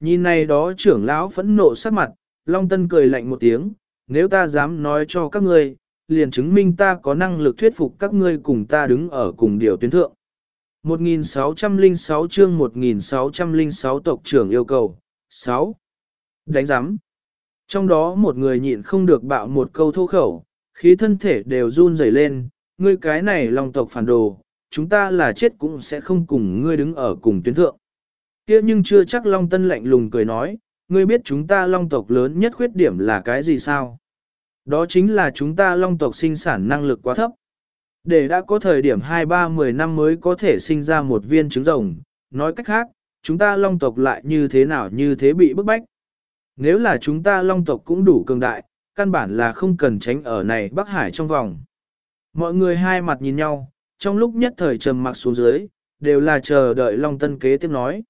Nhìn này đó trưởng lão phẫn nộ sắc mặt, Long Tân cười lạnh một tiếng, nếu ta dám nói cho các ngươi, liền chứng minh ta có năng lực thuyết phục các ngươi cùng ta đứng ở cùng điều tuyến thượng. 1606 chương 1606 tộc trưởng yêu cầu, 6. Đánh giám. Trong đó một người nhịn không được bạo một câu thô khẩu, khí thân thể đều run rẩy lên, ngươi cái này lòng tộc phản đồ, chúng ta là chết cũng sẽ không cùng ngươi đứng ở cùng tuyến thượng kia nhưng chưa chắc Long Tân lạnh lùng cười nói, ngươi biết chúng ta Long tộc lớn nhất khuyết điểm là cái gì sao? Đó chính là chúng ta Long tộc sinh sản năng lực quá thấp. Để đã có thời điểm 2-3-10 năm mới có thể sinh ra một viên trứng rồng, nói cách khác, chúng ta Long tộc lại như thế nào như thế bị bức bách. Nếu là chúng ta Long tộc cũng đủ cường đại, căn bản là không cần tránh ở này Bắc Hải trong vòng. Mọi người hai mặt nhìn nhau, trong lúc nhất thời trầm mặc xuống dưới, đều là chờ đợi Long Tân kế tiếp nói.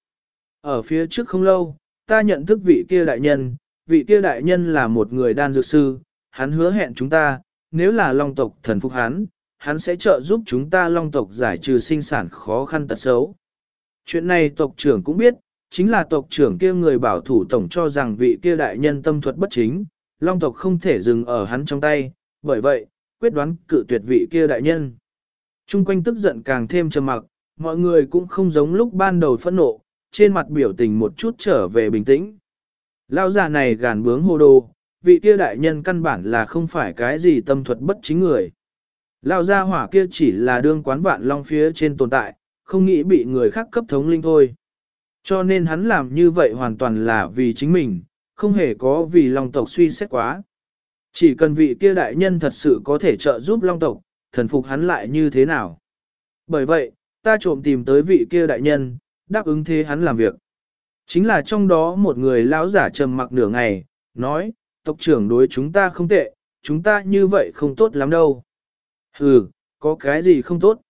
Ở phía trước không lâu, ta nhận thức vị kia đại nhân, vị kia đại nhân là một người đan dược sư, hắn hứa hẹn chúng ta, nếu là Long tộc thần phục hắn, hắn sẽ trợ giúp chúng ta Long tộc giải trừ sinh sản khó khăn tật xấu. Chuyện này tộc trưởng cũng biết, chính là tộc trưởng kia người bảo thủ tổng cho rằng vị kia đại nhân tâm thuật bất chính, Long tộc không thể dừng ở hắn trong tay, bởi vậy, quyết đoán cự tuyệt vị kia đại nhân. Trung quanh tức giận càng thêm trầm mặc, mọi người cũng không giống lúc ban đầu phẫn nộ, trên mặt biểu tình một chút trở về bình tĩnh. Lao già này gàn bướng hồ đồ, vị kia đại nhân căn bản là không phải cái gì tâm thuật bất chính người. Lao gia hỏa kia chỉ là đương quán vạn long phía trên tồn tại, không nghĩ bị người khác cấp thống linh thôi. Cho nên hắn làm như vậy hoàn toàn là vì chính mình, không hề có vì long tộc suy xét quá. Chỉ cần vị kia đại nhân thật sự có thể trợ giúp long tộc, thần phục hắn lại như thế nào. Bởi vậy, ta trộm tìm tới vị kia đại nhân, đáp ứng thế hắn làm việc. Chính là trong đó một người lão giả trầm mặc nửa ngày, nói, tộc trưởng đối chúng ta không tệ, chúng ta như vậy không tốt lắm đâu. Hừ, có cái gì không tốt?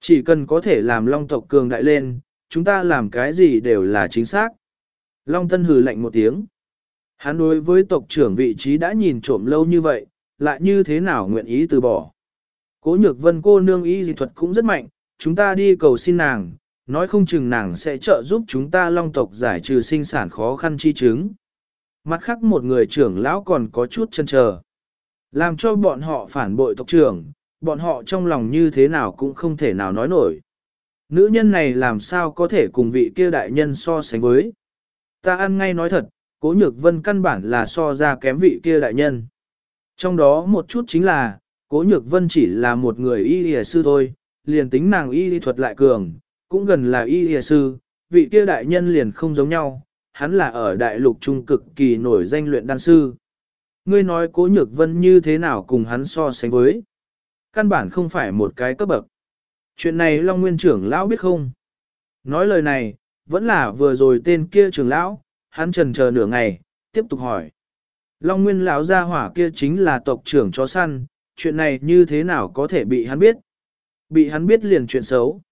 Chỉ cần có thể làm long tộc cường đại lên, chúng ta làm cái gì đều là chính xác. Long Tân hừ lạnh một tiếng. Hắn đối với tộc trưởng vị trí đã nhìn trộm lâu như vậy, lại như thế nào nguyện ý từ bỏ. Cố nhược vân cô nương y dị thuật cũng rất mạnh, chúng ta đi cầu xin nàng, nói không chừng nàng sẽ trợ giúp chúng ta long tộc giải trừ sinh sản khó khăn chi chứng. Mặt khác một người trưởng lão còn có chút chân chờ. Làm cho bọn họ phản bội tộc trưởng, bọn họ trong lòng như thế nào cũng không thể nào nói nổi. Nữ nhân này làm sao có thể cùng vị kia đại nhân so sánh với. Ta ăn ngay nói thật, cố nhược vân căn bản là so ra kém vị kia đại nhân. Trong đó một chút chính là, cố nhược vân chỉ là một người y lìa sư thôi, liền tính nàng y lý thuật lại cường, cũng gần là y lìa sư, vị kia đại nhân liền không giống nhau, hắn là ở đại lục trung cực kỳ nổi danh luyện đan sư. Ngươi nói cố nhược vân như thế nào cùng hắn so sánh với? Căn bản không phải một cái cấp bậc. Chuyện này Long Nguyên trưởng lão biết không? Nói lời này, vẫn là vừa rồi tên kia trưởng lão, hắn trần chờ nửa ngày, tiếp tục hỏi. Long Nguyên lão gia hỏa kia chính là tộc trưởng chó săn, chuyện này như thế nào có thể bị hắn biết? Bị hắn biết liền chuyện xấu.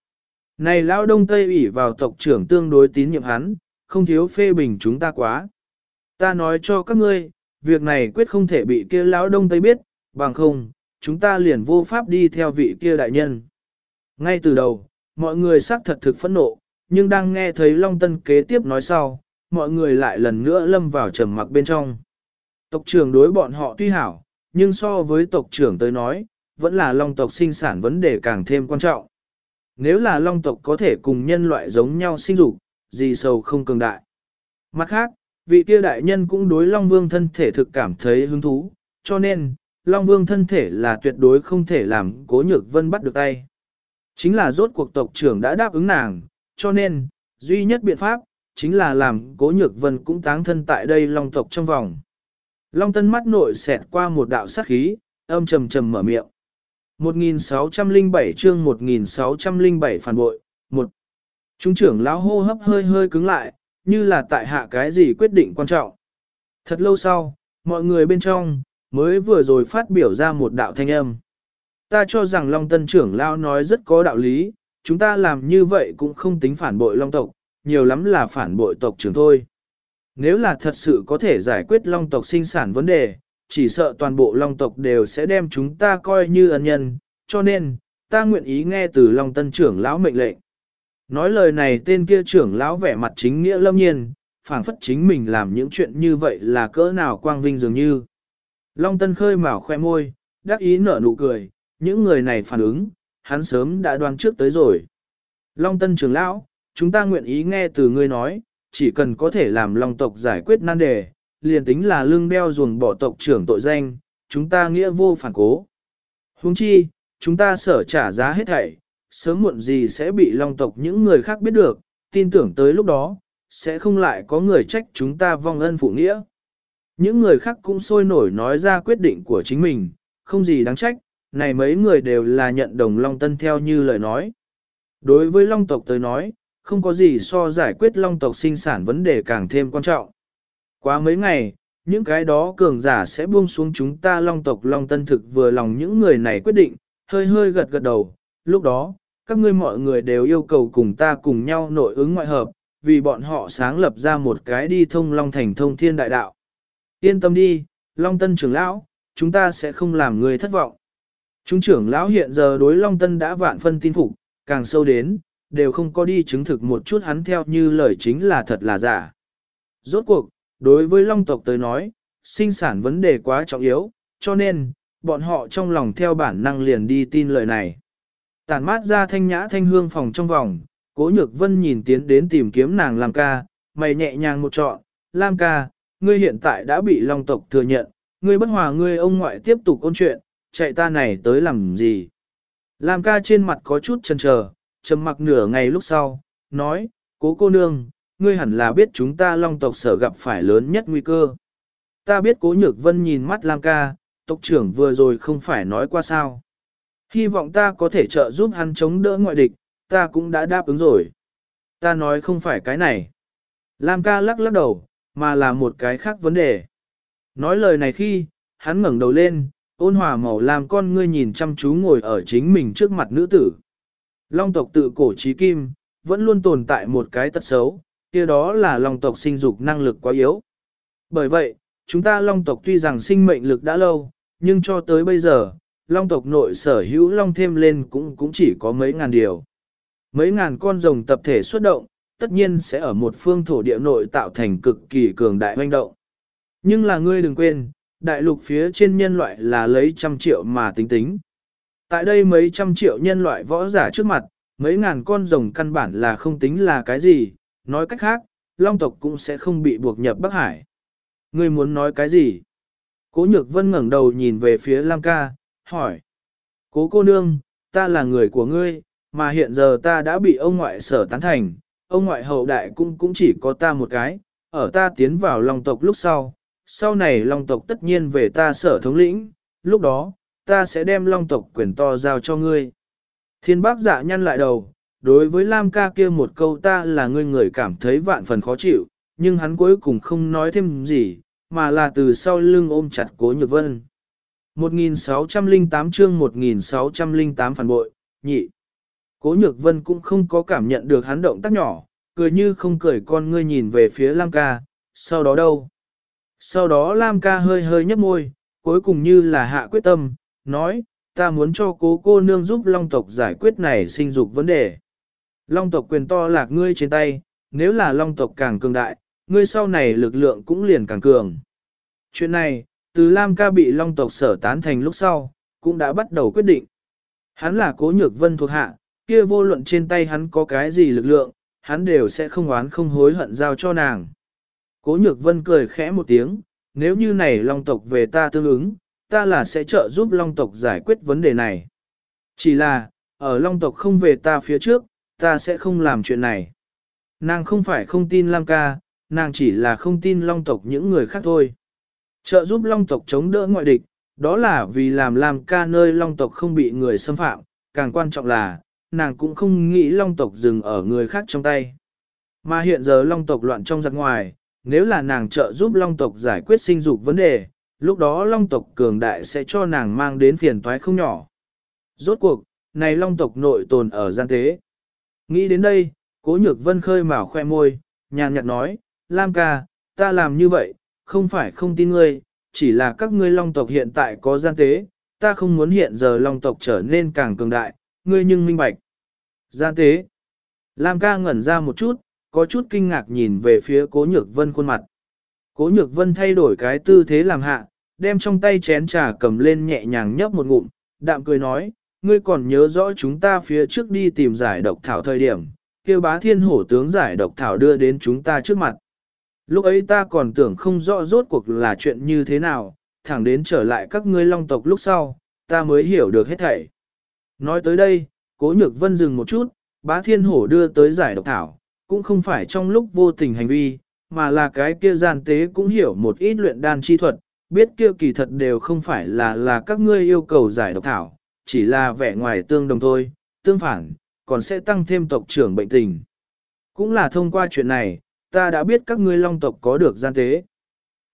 Này lão đông tây ủy vào tộc trưởng tương đối tín nhiệm hắn, không thiếu phê bình chúng ta quá. Ta nói cho các ngươi, việc này quyết không thể bị kia lão đông tây biết, bằng không, chúng ta liền vô pháp đi theo vị kia đại nhân. Ngay từ đầu, mọi người xác thật thực phẫn nộ, nhưng đang nghe thấy Long Tân kế tiếp nói sau, mọi người lại lần nữa lâm vào trầm mặc bên trong. Tộc trưởng đối bọn họ tuy hảo, nhưng so với tộc trưởng tới nói, vẫn là long tộc sinh sản vấn đề càng thêm quan trọng. Nếu là long tộc có thể cùng nhân loại giống nhau sinh dục, gì sầu không cường đại. Mặt khác, vị kia đại nhân cũng đối long vương thân thể thực cảm thấy hứng thú, cho nên, long vương thân thể là tuyệt đối không thể làm cố nhược vân bắt được tay. Chính là rốt cuộc tộc trưởng đã đáp ứng nàng, cho nên, duy nhất biện pháp, chính là làm cố nhược vân cũng táng thân tại đây long tộc trong vòng. Long tân mắt nội xẹt qua một đạo sát khí, âm trầm trầm mở miệng. 1607 chương 1607 phản bội, một Trung trưởng lão hô hấp hơi hơi cứng lại, như là tại hạ cái gì quyết định quan trọng. Thật lâu sau, mọi người bên trong, mới vừa rồi phát biểu ra một đạo thanh âm. Ta cho rằng Long Tân trưởng lão nói rất có đạo lý, chúng ta làm như vậy cũng không tính phản bội Long tộc, nhiều lắm là phản bội tộc trưởng thôi. Nếu là thật sự có thể giải quyết long tộc sinh sản vấn đề, chỉ sợ toàn bộ long tộc đều sẽ đem chúng ta coi như ân nhân, cho nên, ta nguyện ý nghe từ long tân trưởng lão mệnh lệnh. Nói lời này tên kia trưởng lão vẻ mặt chính nghĩa lâm nhiên, phảng phất chính mình làm những chuyện như vậy là cỡ nào quang vinh dường như. Long Tân khơi mào khoe môi, đắc ý nở nụ cười, những người này phản ứng, hắn sớm đã đoán trước tới rồi. Long Tân trưởng lão, chúng ta nguyện ý nghe từ ngươi nói, chỉ cần có thể làm Long tộc giải quyết nan đề, liền tính là lưng đeo ruồng bỏ tộc trưởng tội danh, chúng ta nghĩa vô phản cố. Huống chi, chúng ta sở trả giá hết thảy, sớm muộn gì sẽ bị Long tộc những người khác biết được, tin tưởng tới lúc đó, sẽ không lại có người trách chúng ta vong ân phụ nghĩa. Những người khác cũng sôi nổi nói ra quyết định của chính mình, không gì đáng trách, này mấy người đều là nhận đồng Long Tân theo như lời nói. Đối với Long tộc tới nói, không có gì so giải quyết Long tộc sinh sản vấn đề càng thêm quan trọng. Quá mấy ngày, những cái đó cường giả sẽ buông xuống chúng ta Long tộc Long Tân thực vừa lòng những người này quyết định, hơi hơi gật gật đầu, lúc đó, các ngươi mọi người đều yêu cầu cùng ta cùng nhau nội ứng ngoại hợp, vì bọn họ sáng lập ra một cái đi thông Long Thành thông thiên đại đạo. Yên tâm đi, Long Tân trưởng lão, chúng ta sẽ không làm người thất vọng. Chúng trưởng lão hiện giờ đối Long Tân đã vạn phân tin phục, càng sâu đến, đều không có đi chứng thực một chút hắn theo như lời chính là thật là giả. Rốt cuộc, đối với Long tộc tới nói, sinh sản vấn đề quá trọng yếu, cho nên, bọn họ trong lòng theo bản năng liền đi tin lời này. Tản mát ra thanh nhã thanh hương phòng trong vòng, cố nhược vân nhìn tiến đến tìm kiếm nàng Lam ca, mày nhẹ nhàng một trọn, Lam ca, ngươi hiện tại đã bị Long tộc thừa nhận, ngươi bất hòa ngươi ông ngoại tiếp tục ôn chuyện, chạy ta này tới làm gì. Lam ca trên mặt có chút chần chờ, trầm mặc nửa ngày lúc sau, nói, cố cô nương, ngươi hẳn là biết chúng ta long tộc sở gặp phải lớn nhất nguy cơ. Ta biết cố nhược vân nhìn mắt Lam ca, tộc trưởng vừa rồi không phải nói qua sao. Hy vọng ta có thể trợ giúp hắn chống đỡ ngoại địch, ta cũng đã đáp ứng rồi. Ta nói không phải cái này. Lam ca lắc lắc đầu, mà là một cái khác vấn đề. Nói lời này khi, hắn ngẩng đầu lên, ôn hòa màu làm con ngươi nhìn chăm chú ngồi ở chính mình trước mặt nữ tử. Long tộc tự cổ trí kim, vẫn luôn tồn tại một cái tật xấu, kia đó là long tộc sinh dục năng lực quá yếu. Bởi vậy, chúng ta long tộc tuy rằng sinh mệnh lực đã lâu, nhưng cho tới bây giờ, long tộc nội sở hữu long thêm lên cũng cũng chỉ có mấy ngàn điều. Mấy ngàn con rồng tập thể xuất động, tất nhiên sẽ ở một phương thổ địa nội tạo thành cực kỳ cường đại hoành động. Nhưng là ngươi đừng quên, đại lục phía trên nhân loại là lấy trăm triệu mà tính tính. Tại đây mấy trăm triệu nhân loại võ giả trước mặt, mấy ngàn con rồng căn bản là không tính là cái gì, nói cách khác, long tộc cũng sẽ không bị buộc nhập Bắc Hải. Ngươi muốn nói cái gì? Cố nhược vân ngẩng đầu nhìn về phía Lam ca, hỏi. Cố cô nương, ta là người của ngươi, mà hiện giờ ta đã bị ông ngoại sở tán thành, ông ngoại hậu đại cũng cũng chỉ có ta một cái, ở ta tiến vào long tộc lúc sau, sau này long tộc tất nhiên về ta sở thống lĩnh, lúc đó, ta sẽ đem long tộc quyền to giao cho ngươi. Thiên bác dạ nhăn lại đầu, đối với Lam ca kia một câu ta là ngươi người cảm thấy vạn phần khó chịu, nhưng hắn cuối cùng không nói thêm gì, mà là từ sau lưng ôm chặt cố nhược vân. 1608 chương 1608 phản bội, nhị. Cố nhược vân cũng không có cảm nhận được hắn động tác nhỏ, cười như không cười con ngươi nhìn về phía Lam ca, sau đó đâu? Sau đó Lam ca hơi hơi nhấp môi, cuối cùng như là hạ quyết tâm, nói, ta muốn cho cố cô nương giúp Long tộc giải quyết này sinh dục vấn đề. Long tộc quyền to lạc ngươi trên tay, nếu là Long tộc càng cường đại, ngươi sau này lực lượng cũng liền càng cường. Chuyện này, từ Lam ca bị Long tộc sở tán thành lúc sau, cũng đã bắt đầu quyết định. Hắn là cố nhược vân thuộc hạ, kia vô luận trên tay hắn có cái gì lực lượng, hắn đều sẽ không oán không hối hận giao cho nàng. Cố nhược vân cười khẽ một tiếng, nếu như này long tộc về ta tương ứng, ta là sẽ trợ giúp long tộc giải quyết vấn đề này. Chỉ là, ở long tộc không về ta phía trước, ta sẽ không làm chuyện này. Nàng không phải không tin Lam ca, nàng chỉ là không tin long tộc những người khác thôi. Trợ giúp long tộc chống đỡ ngoại địch, đó là vì làm Lam ca nơi long tộc không bị người xâm phạm, càng quan trọng là, nàng cũng không nghĩ long tộc dừng ở người khác trong tay. Mà hiện giờ long tộc loạn trong giặc ngoài, nếu là nàng trợ giúp long tộc giải quyết sinh dục vấn đề, lúc đó long tộc cường đại sẽ cho nàng mang đến phiền toái không nhỏ. Rốt cuộc, này long tộc nội tồn ở gian thế. Nghĩ đến đây, cố nhược vân khơi mào khoe môi, nhàn nhạt nói, Lam ca, ta làm như vậy, không phải không tin ngươi, chỉ là các ngươi long tộc hiện tại có gian tế, ta không muốn hiện giờ long tộc trở nên càng cường đại, ngươi nhưng minh bạch. Gian tế. Lam ca ngẩn ra một chút, có chút kinh ngạc nhìn về phía cố nhược vân khuôn mặt. Cố nhược vân thay đổi cái tư thế làm hạ, đem trong tay chén trà cầm lên nhẹ nhàng nhấp một ngụm, đạm cười nói, ngươi còn nhớ rõ chúng ta phía trước đi tìm giải độc thảo thời điểm, kêu bá thiên hổ tướng giải độc thảo đưa đến chúng ta trước mặt. Lúc ấy ta còn tưởng không rõ rốt cuộc là chuyện như thế nào, thẳng đến trở lại các ngươi long tộc lúc sau, ta mới hiểu được hết thảy. Nói tới đây, cố nhược vân dừng một chút, bá thiên hổ đưa tới giải độc thảo, cũng không phải trong lúc vô tình hành vi, mà là cái kia gian tế cũng hiểu một ít luyện đan chi thuật, biết kia kỳ thật đều không phải là là các ngươi yêu cầu giải độc thảo, chỉ là vẻ ngoài tương đồng thôi, tương phản, còn sẽ tăng thêm tộc trưởng bệnh tình. Cũng là thông qua chuyện này, ta đã biết các ngươi long tộc có được gian tế.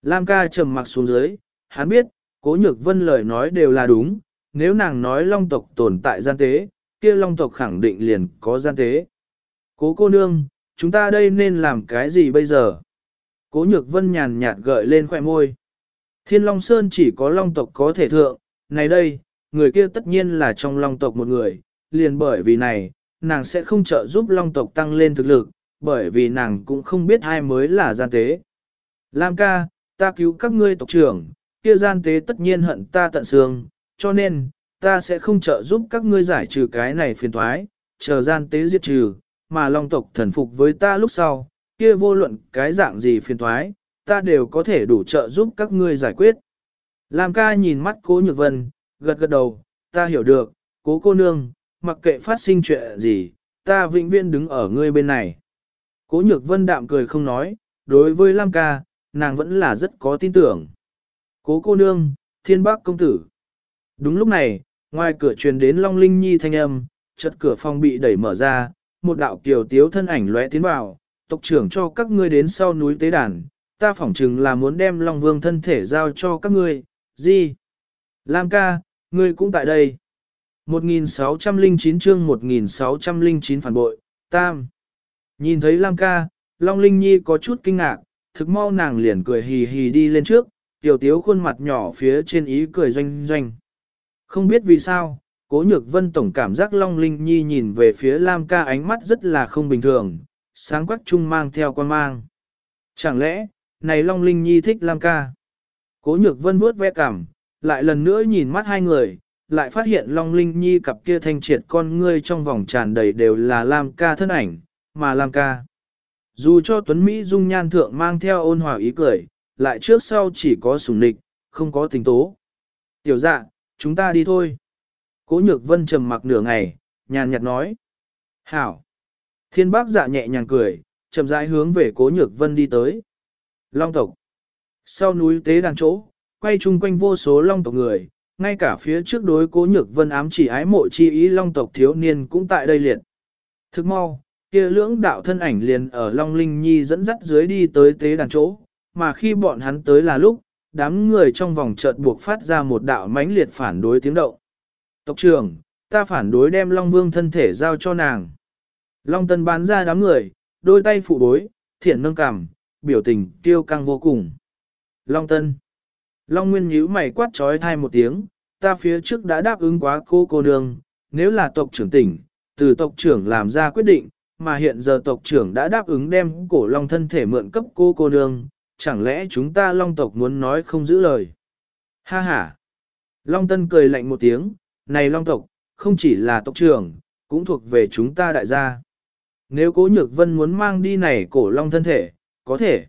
Lam ca trầm mặc xuống dưới, hắn biết, cố nhược vân lời nói đều là đúng, nếu nàng nói long tộc tồn tại gian tế, kia long tộc khẳng định liền có gian tế. Cố cô nương, chúng ta đây nên làm cái gì bây giờ? Cố nhược vân nhàn nhạt gợi lên khỏe môi. Thiên Long Sơn chỉ có long tộc có thể thượng, này đây, người kia tất nhiên là trong long tộc một người, liền bởi vì này, nàng sẽ không trợ giúp long tộc tăng lên thực lực, bởi vì nàng cũng không biết ai mới là gian tế. Lam ca, ta cứu các ngươi tộc trưởng, kia gian tế tất nhiên hận ta tận xương, cho nên, ta sẽ không trợ giúp các ngươi giải trừ cái này phiền thoái, chờ gian tế diệt trừ, mà long tộc thần phục với ta lúc sau, kia vô luận cái dạng gì phiền thoái, ta đều có thể đủ trợ giúp các ngươi giải quyết. Lam ca nhìn mắt cố nhược vân, gật gật đầu, ta hiểu được, cố cô nương, mặc kệ phát sinh chuyện gì, ta vĩnh viễn đứng ở ngươi bên này. Cố nhược vân đạm cười không nói, đối với Lam ca, nàng vẫn là rất có tin tưởng. Cố cô nương, thiên bác công tử. Đúng lúc này, ngoài cửa truyền đến Long Linh Nhi thanh âm, chợt cửa phòng bị đẩy mở ra, một đạo kiều tiếu thân ảnh lóe tiến vào, tộc trưởng cho các ngươi đến sau núi tế đàn, ta phỏng chừng là muốn đem Long Vương thân thể giao cho các ngươi, gì? Lam ca, ngươi cũng tại đây. 1609 chương 1609 phản bội, tam. Nhìn thấy Lam ca, Long Linh Nhi có chút kinh ngạc, thực mau nàng liền cười hì hì đi lên trước, tiểu tiếu khuôn mặt nhỏ phía trên ý cười doanh doanh. Không biết vì sao, cố nhược vân tổng cảm giác Long Linh Nhi nhìn về phía Lam ca ánh mắt rất là không bình thường, sáng quắc trung mang theo quan mang. Chẳng lẽ, này Long Linh Nhi thích Lam ca? Cố nhược vân vuốt ve cảm, lại lần nữa nhìn mắt hai người, lại phát hiện Long Linh Nhi cặp kia thanh triệt con ngươi trong vòng tràn đầy đều là Lam ca thân ảnh, mà Lam ca. Dù cho Tuấn Mỹ dung nhan thượng mang theo ôn hòa ý cười, lại trước sau chỉ có sủng nịch, không có tình tố. Tiểu dạ, chúng ta đi thôi. Cố nhược vân trầm mặc nửa ngày, nhàn nhạt nói. Hảo. Thiên bác dạ nhẹ nhàng cười, chậm rãi hướng về cố nhược vân đi tới. Long tộc. Sau núi tế đàn chỗ, quay chung quanh vô số long tộc người, ngay cả phía trước đối cố nhược vân ám chỉ ái mộ chi ý long tộc thiếu niên cũng tại đây liệt. Thức mau, kia lưỡng đạo thân ảnh liền ở Long Linh Nhi dẫn dắt dưới đi tới tế đàn chỗ, mà khi bọn hắn tới là lúc, đám người trong vòng chợt buộc phát ra một đạo mãnh liệt phản đối tiếng động. Tộc trưởng, ta phản đối đem Long Vương thân thể giao cho nàng. Long Tân bán ra đám người, đôi tay phụ bối, thiện nâng cằm, biểu tình tiêu căng vô cùng. Long Tân. Long Nguyên nhíu mày quát trói thai một tiếng, ta phía trước đã đáp ứng quá cô cô nương, nếu là tộc trưởng tỉnh, từ tộc trưởng làm ra quyết định, mà hiện giờ tộc trưởng đã đáp ứng đem cổ long thân thể mượn cấp cô cô nương, chẳng lẽ chúng ta long tộc muốn nói không giữ lời. Ha ha! Long Tân cười lạnh một tiếng, này long tộc, không chỉ là tộc trưởng, cũng thuộc về chúng ta đại gia. Nếu cố nhược vân muốn mang đi này cổ long thân thể, có thể.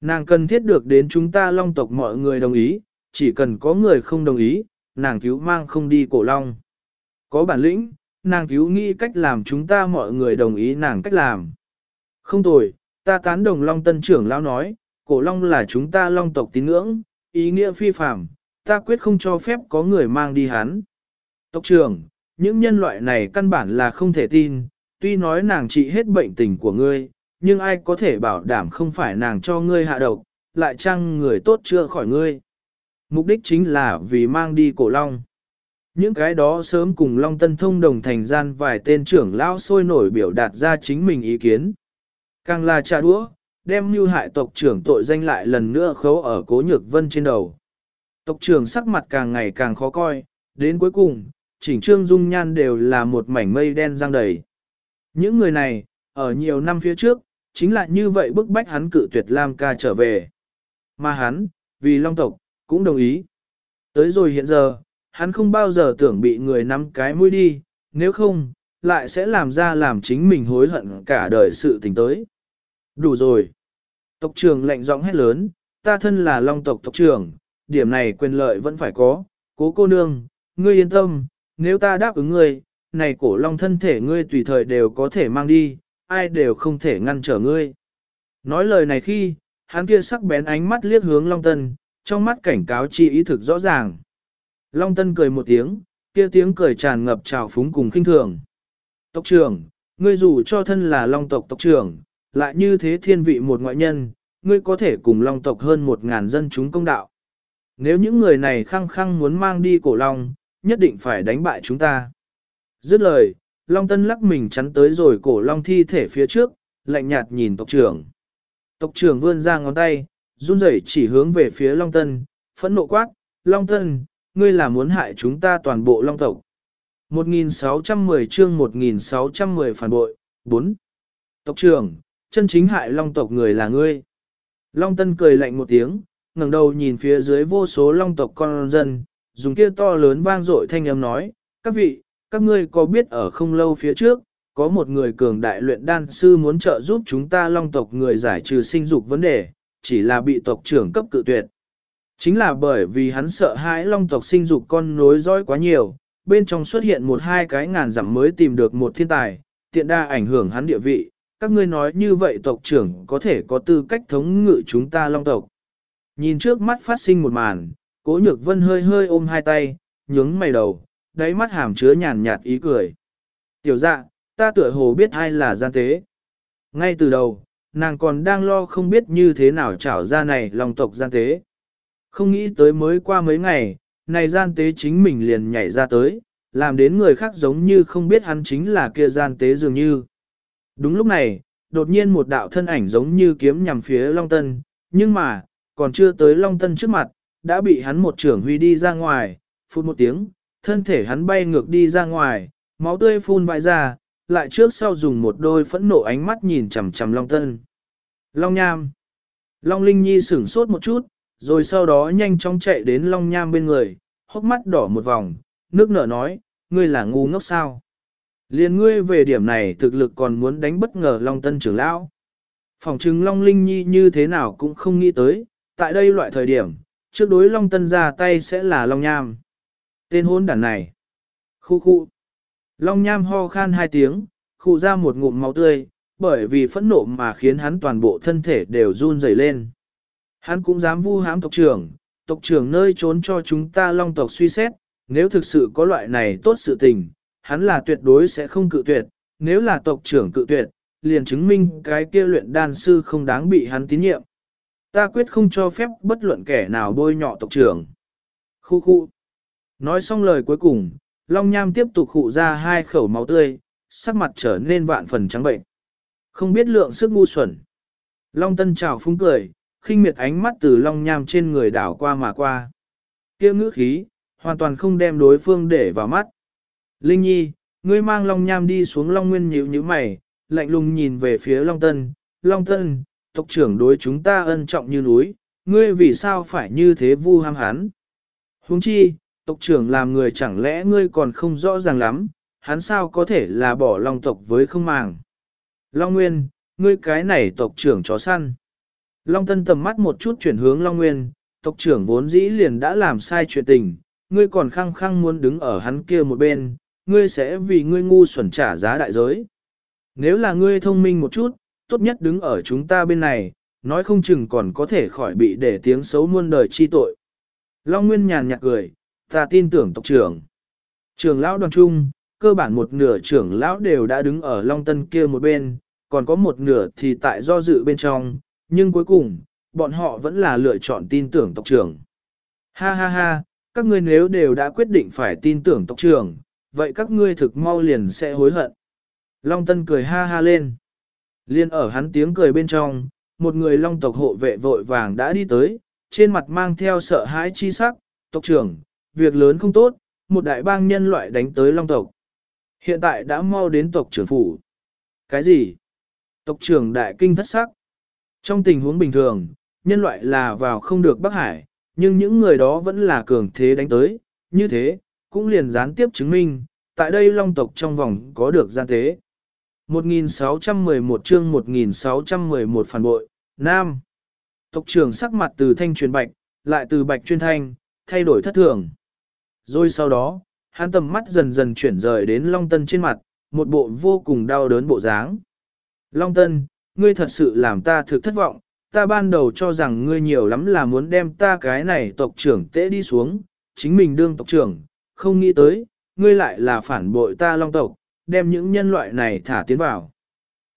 Nàng cần thiết được đến chúng ta long tộc mọi người đồng ý, chỉ cần có người không đồng ý, nàng cứu mang không đi cổ long. Có bản lĩnh, nàng cứu nghĩ cách làm chúng ta mọi người đồng ý nàng cách làm. Không tồi, ta tán đồng long tân trưởng lão nói, cổ long là chúng ta long tộc tín ngưỡng, ý nghĩa phi phạm, ta quyết không cho phép có người mang đi hắn. Tộc trưởng, những nhân loại này căn bản là không thể tin, tuy nói nàng trị hết bệnh tình của ngươi, nhưng ai có thể bảo đảm không phải nàng cho ngươi hạ độc, lại chăng người tốt chưa khỏi ngươi. Mục đích chính là vì mang đi cổ long. Những cái đó sớm cùng Long Tân thông đồng thành gian vài tên trưởng lão sôi nổi biểu đạt ra chính mình ý kiến. Càng là trà đũa, đem mưu hại tộc trưởng tội danh lại lần nữa khấu ở cố nhược vân trên đầu. Tộc trưởng sắc mặt càng ngày càng khó coi, đến cuối cùng, chỉnh trương dung nhan đều là một mảnh mây đen răng đầy. Những người này, ở nhiều năm phía trước, chính là như vậy bức bách hắn cự tuyệt Lam ca trở về. Mà hắn, vì long tộc, cũng đồng ý. Tới rồi hiện giờ, hắn không bao giờ tưởng bị người nắm cái mũi đi, nếu không, lại sẽ làm ra làm chính mình hối hận cả đời sự tình tới. Đủ rồi. Tộc trưởng lệnh giọng hét lớn, ta thân là long tộc tộc trưởng, điểm này quyền lợi vẫn phải có, cố cô nương, ngươi yên tâm, nếu ta đáp ứng ngươi, này cổ long thân thể ngươi tùy thời đều có thể mang đi, ai đều không thể ngăn trở ngươi. Nói lời này khi, hắn kia sắc bén ánh mắt liếc hướng Long Tân, trong mắt cảnh cáo chi ý thực rõ ràng. Long Tân cười một tiếng, kia tiếng cười tràn ngập trào phúng cùng khinh thường. Tộc trưởng, ngươi dù cho thân là Long tộc tộc trưởng, lại như thế thiên vị một ngoại nhân, ngươi có thể cùng Long tộc hơn một ngàn dân chúng công đạo. Nếu những người này khăng khăng muốn mang đi cổ Long, nhất định phải đánh bại chúng ta. Dứt lời, Long Tân lắc mình chắn tới rồi cổ Long thi thể phía trước, lạnh nhạt nhìn tộc trưởng. Tộc trưởng vươn ra ngón tay, run rẩy chỉ hướng về phía Long Tân, phẫn nộ quát, Long Tân, ngươi là muốn hại chúng ta toàn bộ Long tộc. 1610 chương 1610 phản bội, 4. Tộc trưởng, chân chính hại Long tộc người là ngươi. Long Tân cười lạnh một tiếng, ngẩng đầu nhìn phía dưới vô số Long tộc con dân, dùng kia to lớn vang dội thanh âm nói, các vị, các ngươi có biết ở không lâu phía trước, có một người cường đại luyện đan sư muốn trợ giúp chúng ta long tộc người giải trừ sinh dục vấn đề, chỉ là bị tộc trưởng cấp cự tuyệt. Chính là bởi vì hắn sợ hãi long tộc sinh dục con nối dõi quá nhiều, bên trong xuất hiện một hai cái ngàn dặm mới tìm được một thiên tài, tiện đa ảnh hưởng hắn địa vị. Các ngươi nói như vậy tộc trưởng có thể có tư cách thống ngự chúng ta long tộc. Nhìn trước mắt phát sinh một màn, cố nhược vân hơi hơi ôm hai tay, nhướng mày đầu, đáy mắt hàm chứa nhàn nhạt ý cười. Tiểu dạ, ta tựa hồ biết ai là gian tế. Ngay từ đầu, nàng còn đang lo không biết như thế nào trảo ra này lòng tộc gian tế. Không nghĩ tới mới qua mấy ngày, này gian tế chính mình liền nhảy ra tới, làm đến người khác giống như không biết hắn chính là kia gian tế dường như. Đúng lúc này, đột nhiên một đạo thân ảnh giống như kiếm nhằm phía Long Tân, nhưng mà, còn chưa tới Long Tân trước mặt, đã bị hắn một trưởng huy đi ra ngoài, phút một tiếng, thân thể hắn bay ngược đi ra ngoài, máu tươi phun vãi ra, lại trước sau dùng một đôi phẫn nộ ánh mắt nhìn chằm chằm Long Tân. Long Nham. Long Linh Nhi sửng sốt một chút, rồi sau đó nhanh chóng chạy đến Long Nham bên người, hốc mắt đỏ một vòng, nước nở nói, ngươi là ngu ngốc sao? Liên ngươi về điểm này thực lực còn muốn đánh bất ngờ Long Tân trưởng lão. Phòng chứng Long Linh Nhi như thế nào cũng không nghĩ tới, tại đây loại thời điểm, trước đối Long Tân ra tay sẽ là Long Nham. Tên hôn đàn này. Khu khu. Long Nham ho khan hai tiếng, khu ra một ngụm máu tươi, bởi vì phẫn nộ mà khiến hắn toàn bộ thân thể đều run rẩy lên. Hắn cũng dám vu hãm tộc trưởng, tộc trưởng nơi trốn cho chúng ta long tộc suy xét, nếu thực sự có loại này tốt sự tình, hắn là tuyệt đối sẽ không cự tuyệt, nếu là tộc trưởng cự tuyệt, liền chứng minh cái kia luyện đan sư không đáng bị hắn tín nhiệm. Ta quyết không cho phép bất luận kẻ nào bôi nhọ tộc trưởng. Khu khu. Nói xong lời cuối cùng, Long Nham tiếp tục hụ ra hai khẩu máu tươi, sắc mặt trở nên vạn phần trắng bệnh. Không biết lượng sức ngu xuẩn. Long Tân trào phúng cười, khinh miệt ánh mắt từ Long Nham trên người đảo qua mà qua. kia ngữ khí, hoàn toàn không đem đối phương để vào mắt. Linh Nhi, ngươi mang Long Nham đi xuống Long Nguyên nhíu như mày, lạnh lùng nhìn về phía Long Tân. Long Tân, tộc trưởng đối chúng ta ân trọng như núi, ngươi vì sao phải như thế vu ham hắn? Huống chi, tộc trưởng làm người chẳng lẽ ngươi còn không rõ ràng lắm, hắn sao có thể là bỏ long tộc với không màng. Long Nguyên, ngươi cái này tộc trưởng chó săn. Long Tân tầm mắt một chút chuyển hướng Long Nguyên, tộc trưởng vốn dĩ liền đã làm sai chuyện tình, ngươi còn khăng khăng muốn đứng ở hắn kia một bên, ngươi sẽ vì ngươi ngu xuẩn trả giá đại giới. Nếu là ngươi thông minh một chút, tốt nhất đứng ở chúng ta bên này, nói không chừng còn có thể khỏi bị để tiếng xấu muôn đời chi tội. Long Nguyên nhàn nhạt cười, ta tin tưởng tộc trưởng. Trưởng lão đoàn trung, cơ bản một nửa trưởng lão đều đã đứng ở Long Tân kia một bên, còn có một nửa thì tại do dự bên trong, nhưng cuối cùng, bọn họ vẫn là lựa chọn tin tưởng tộc trưởng. Ha ha ha, các ngươi nếu đều đã quyết định phải tin tưởng tộc trưởng, vậy các ngươi thực mau liền sẽ hối hận. Long Tân cười ha ha lên. Liên ở hắn tiếng cười bên trong, một người long tộc hộ vệ vội vàng đã đi tới, trên mặt mang theo sợ hãi chi sắc, tộc trưởng, việc lớn không tốt, một đại bang nhân loại đánh tới long tộc. Hiện tại đã mau đến tộc trưởng phủ. Cái gì? Tộc trưởng đại kinh thất sắc. Trong tình huống bình thường, nhân loại là vào không được Bắc Hải, nhưng những người đó vẫn là cường thế đánh tới, như thế, cũng liền gián tiếp chứng minh, tại đây long tộc trong vòng có được gian tế. 1611 chương 1611 phản bội, Nam. Tộc trưởng sắc mặt từ thanh truyền bạch, lại từ bạch chuyên thanh, thay đổi thất thường. Rồi sau đó, hắn tầm mắt dần dần chuyển rời đến Long Tân trên mặt, một bộ vô cùng đau đớn bộ dáng. Long Tân, ngươi thật sự làm ta thực thất vọng, ta ban đầu cho rằng ngươi nhiều lắm là muốn đem ta cái này tộc trưởng tễ đi xuống, chính mình đương tộc trưởng, không nghĩ tới, ngươi lại là phản bội ta Long tộc, đem những nhân loại này thả tiến vào.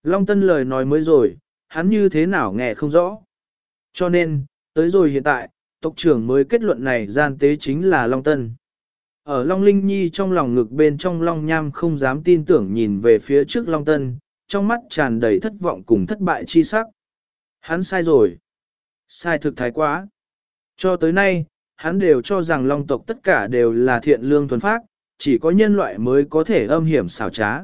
Long Tân lời nói mới rồi, hắn như thế nào nghe không rõ. Cho nên, tới rồi hiện tại, tộc trưởng mới kết luận này gian tế chính là Long Tân. Ở Long Linh Nhi trong lòng ngực bên trong Long Nham không dám tin tưởng nhìn về phía trước Long Tân, trong mắt tràn đầy thất vọng cùng thất bại chi sắc. Hắn sai rồi. Sai thực thái quá. Cho tới nay, hắn đều cho rằng Long tộc tất cả đều là thiện lương thuần phác, chỉ có nhân loại mới có thể âm hiểm xảo trá.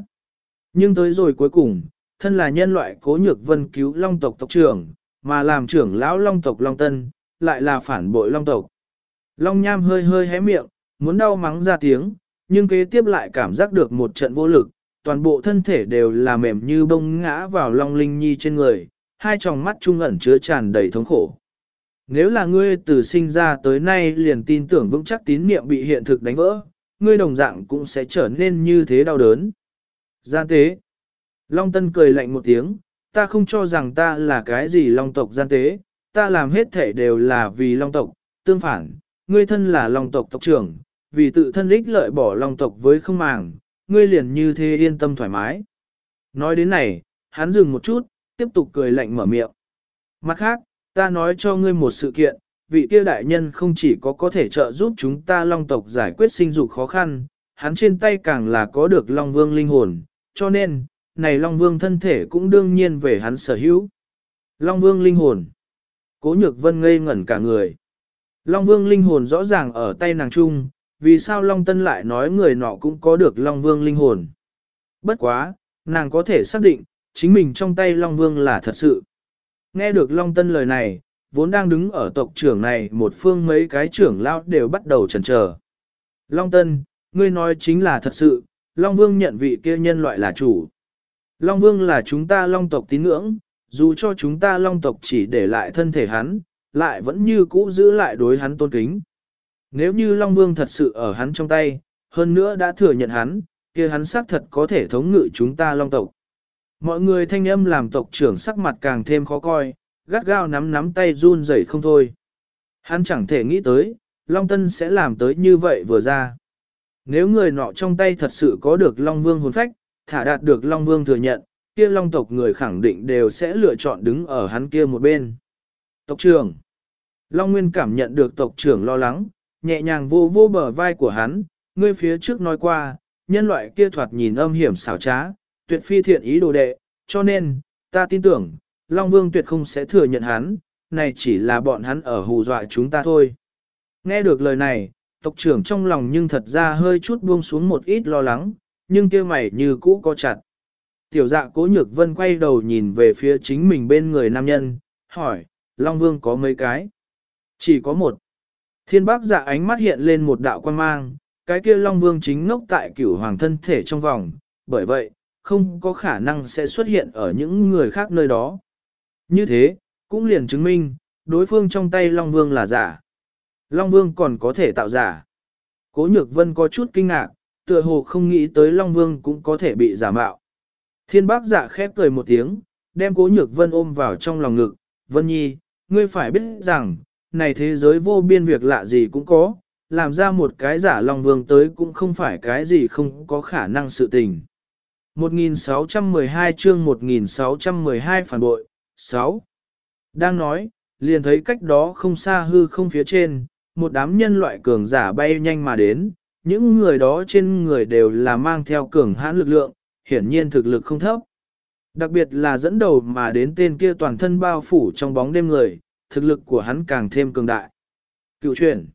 Nhưng tới rồi cuối cùng, thân là nhân loại cố nhược vân cứu Long tộc tộc trưởng, mà làm trưởng lão Long tộc Long Tân, lại là phản bội Long tộc. Long Nham hơi hơi hé miệng, muốn đau mắng ra tiếng, nhưng kế tiếp lại cảm giác được một trận vô lực, toàn bộ thân thể đều là mềm như bông ngã vào Long Linh Nhi trên người, hai tròng mắt trung ẩn chứa tràn đầy thống khổ. Nếu là ngươi từ sinh ra tới nay liền tin tưởng vững chắc tín niệm bị hiện thực đánh vỡ, ngươi đồng dạng cũng sẽ trở nên như thế đau đớn. Gian tế. Long Tân cười lạnh một tiếng, ta không cho rằng ta là cái gì Long tộc gian tế, ta làm hết thể đều là vì Long tộc, tương phản, ngươi thân là Long tộc tộc trưởng, vì tự thân ích lợi bỏ Long tộc với không màng, ngươi liền như thế yên tâm thoải mái. Nói đến này, hắn dừng một chút, tiếp tục cười lạnh mở miệng. Mặt khác, ta nói cho ngươi một sự kiện, vị kia đại nhân không chỉ có có thể trợ giúp chúng ta long tộc giải quyết sinh dục khó khăn, hắn trên tay càng là có được long vương linh hồn, cho nên, này long vương thân thể cũng đương nhiên về hắn sở hữu. Long vương linh hồn. Cố nhược vân ngây ngẩn cả người. Long vương linh hồn rõ ràng ở tay nàng trung, vì sao Long Tân lại nói người nọ cũng có được Long Vương linh hồn. Bất quá, nàng có thể xác định, chính mình trong tay Long Vương là thật sự. Nghe được Long Tân lời này, vốn đang đứng ở tộc trưởng này một phương mấy cái trưởng lao đều bắt đầu chần chờ. Long Tân, ngươi nói chính là thật sự, Long Vương nhận vị kia nhân loại là chủ. Long Vương là chúng ta Long tộc tín ngưỡng, dù cho chúng ta Long tộc chỉ để lại thân thể hắn, lại vẫn như cũ giữ lại đối hắn tôn kính. Nếu như Long Vương thật sự ở hắn trong tay, hơn nữa đã thừa nhận hắn, kia hắn xác thật có thể thống ngự chúng ta Long tộc. Mọi người thanh âm làm tộc trưởng sắc mặt càng thêm khó coi, gắt gao nắm nắm tay run rẩy không thôi. Hắn chẳng thể nghĩ tới, Long Tân sẽ làm tới như vậy vừa ra. Nếu người nọ trong tay thật sự có được Long Vương hồn phách, thả đạt được Long Vương thừa nhận, kia Long tộc người khẳng định đều sẽ lựa chọn đứng ở hắn kia một bên. Tộc trưởng Long Nguyên cảm nhận được tộc trưởng lo lắng, nhẹ nhàng vô vô bờ vai của hắn, ngươi phía trước nói qua, nhân loại kia thoạt nhìn âm hiểm xảo trá, tuyệt phi thiện ý đồ đệ, cho nên, ta tin tưởng, Long Vương tuyệt không sẽ thừa nhận hắn, này chỉ là bọn hắn ở hù dọa chúng ta thôi. Nghe được lời này, tộc trưởng trong lòng nhưng thật ra hơi chút buông xuống một ít lo lắng, nhưng kia mày như cũ có chặt. Tiểu dạ cố nhược vân quay đầu nhìn về phía chính mình bên người nam nhân, hỏi, Long Vương có mấy cái? Chỉ có một. Thiên bác dạ ánh mắt hiện lên một đạo quan mang, cái kia Long Vương chính ngốc tại cửu hoàng thân thể trong vòng, bởi vậy, không có khả năng sẽ xuất hiện ở những người khác nơi đó. Như thế, cũng liền chứng minh, đối phương trong tay Long Vương là giả. Long Vương còn có thể tạo giả. Cố Nhược Vân có chút kinh ngạc, tựa hồ không nghĩ tới Long Vương cũng có thể bị giả mạo. Thiên bác giả khép cười một tiếng, đem Cố Nhược Vân ôm vào trong lòng ngực. Vân Nhi, ngươi phải biết rằng, này thế giới vô biên việc lạ gì cũng có, làm ra một cái giả Long Vương tới cũng không phải cái gì không có khả năng sự tình. 1612 chương 1612 phản bội, 6. Đang nói, liền thấy cách đó không xa hư không phía trên, một đám nhân loại cường giả bay nhanh mà đến, những người đó trên người đều là mang theo cường hãn lực lượng, hiển nhiên thực lực không thấp. Đặc biệt là dẫn đầu mà đến tên kia toàn thân bao phủ trong bóng đêm người, thực lực của hắn càng thêm cường đại. Cựu chuyển.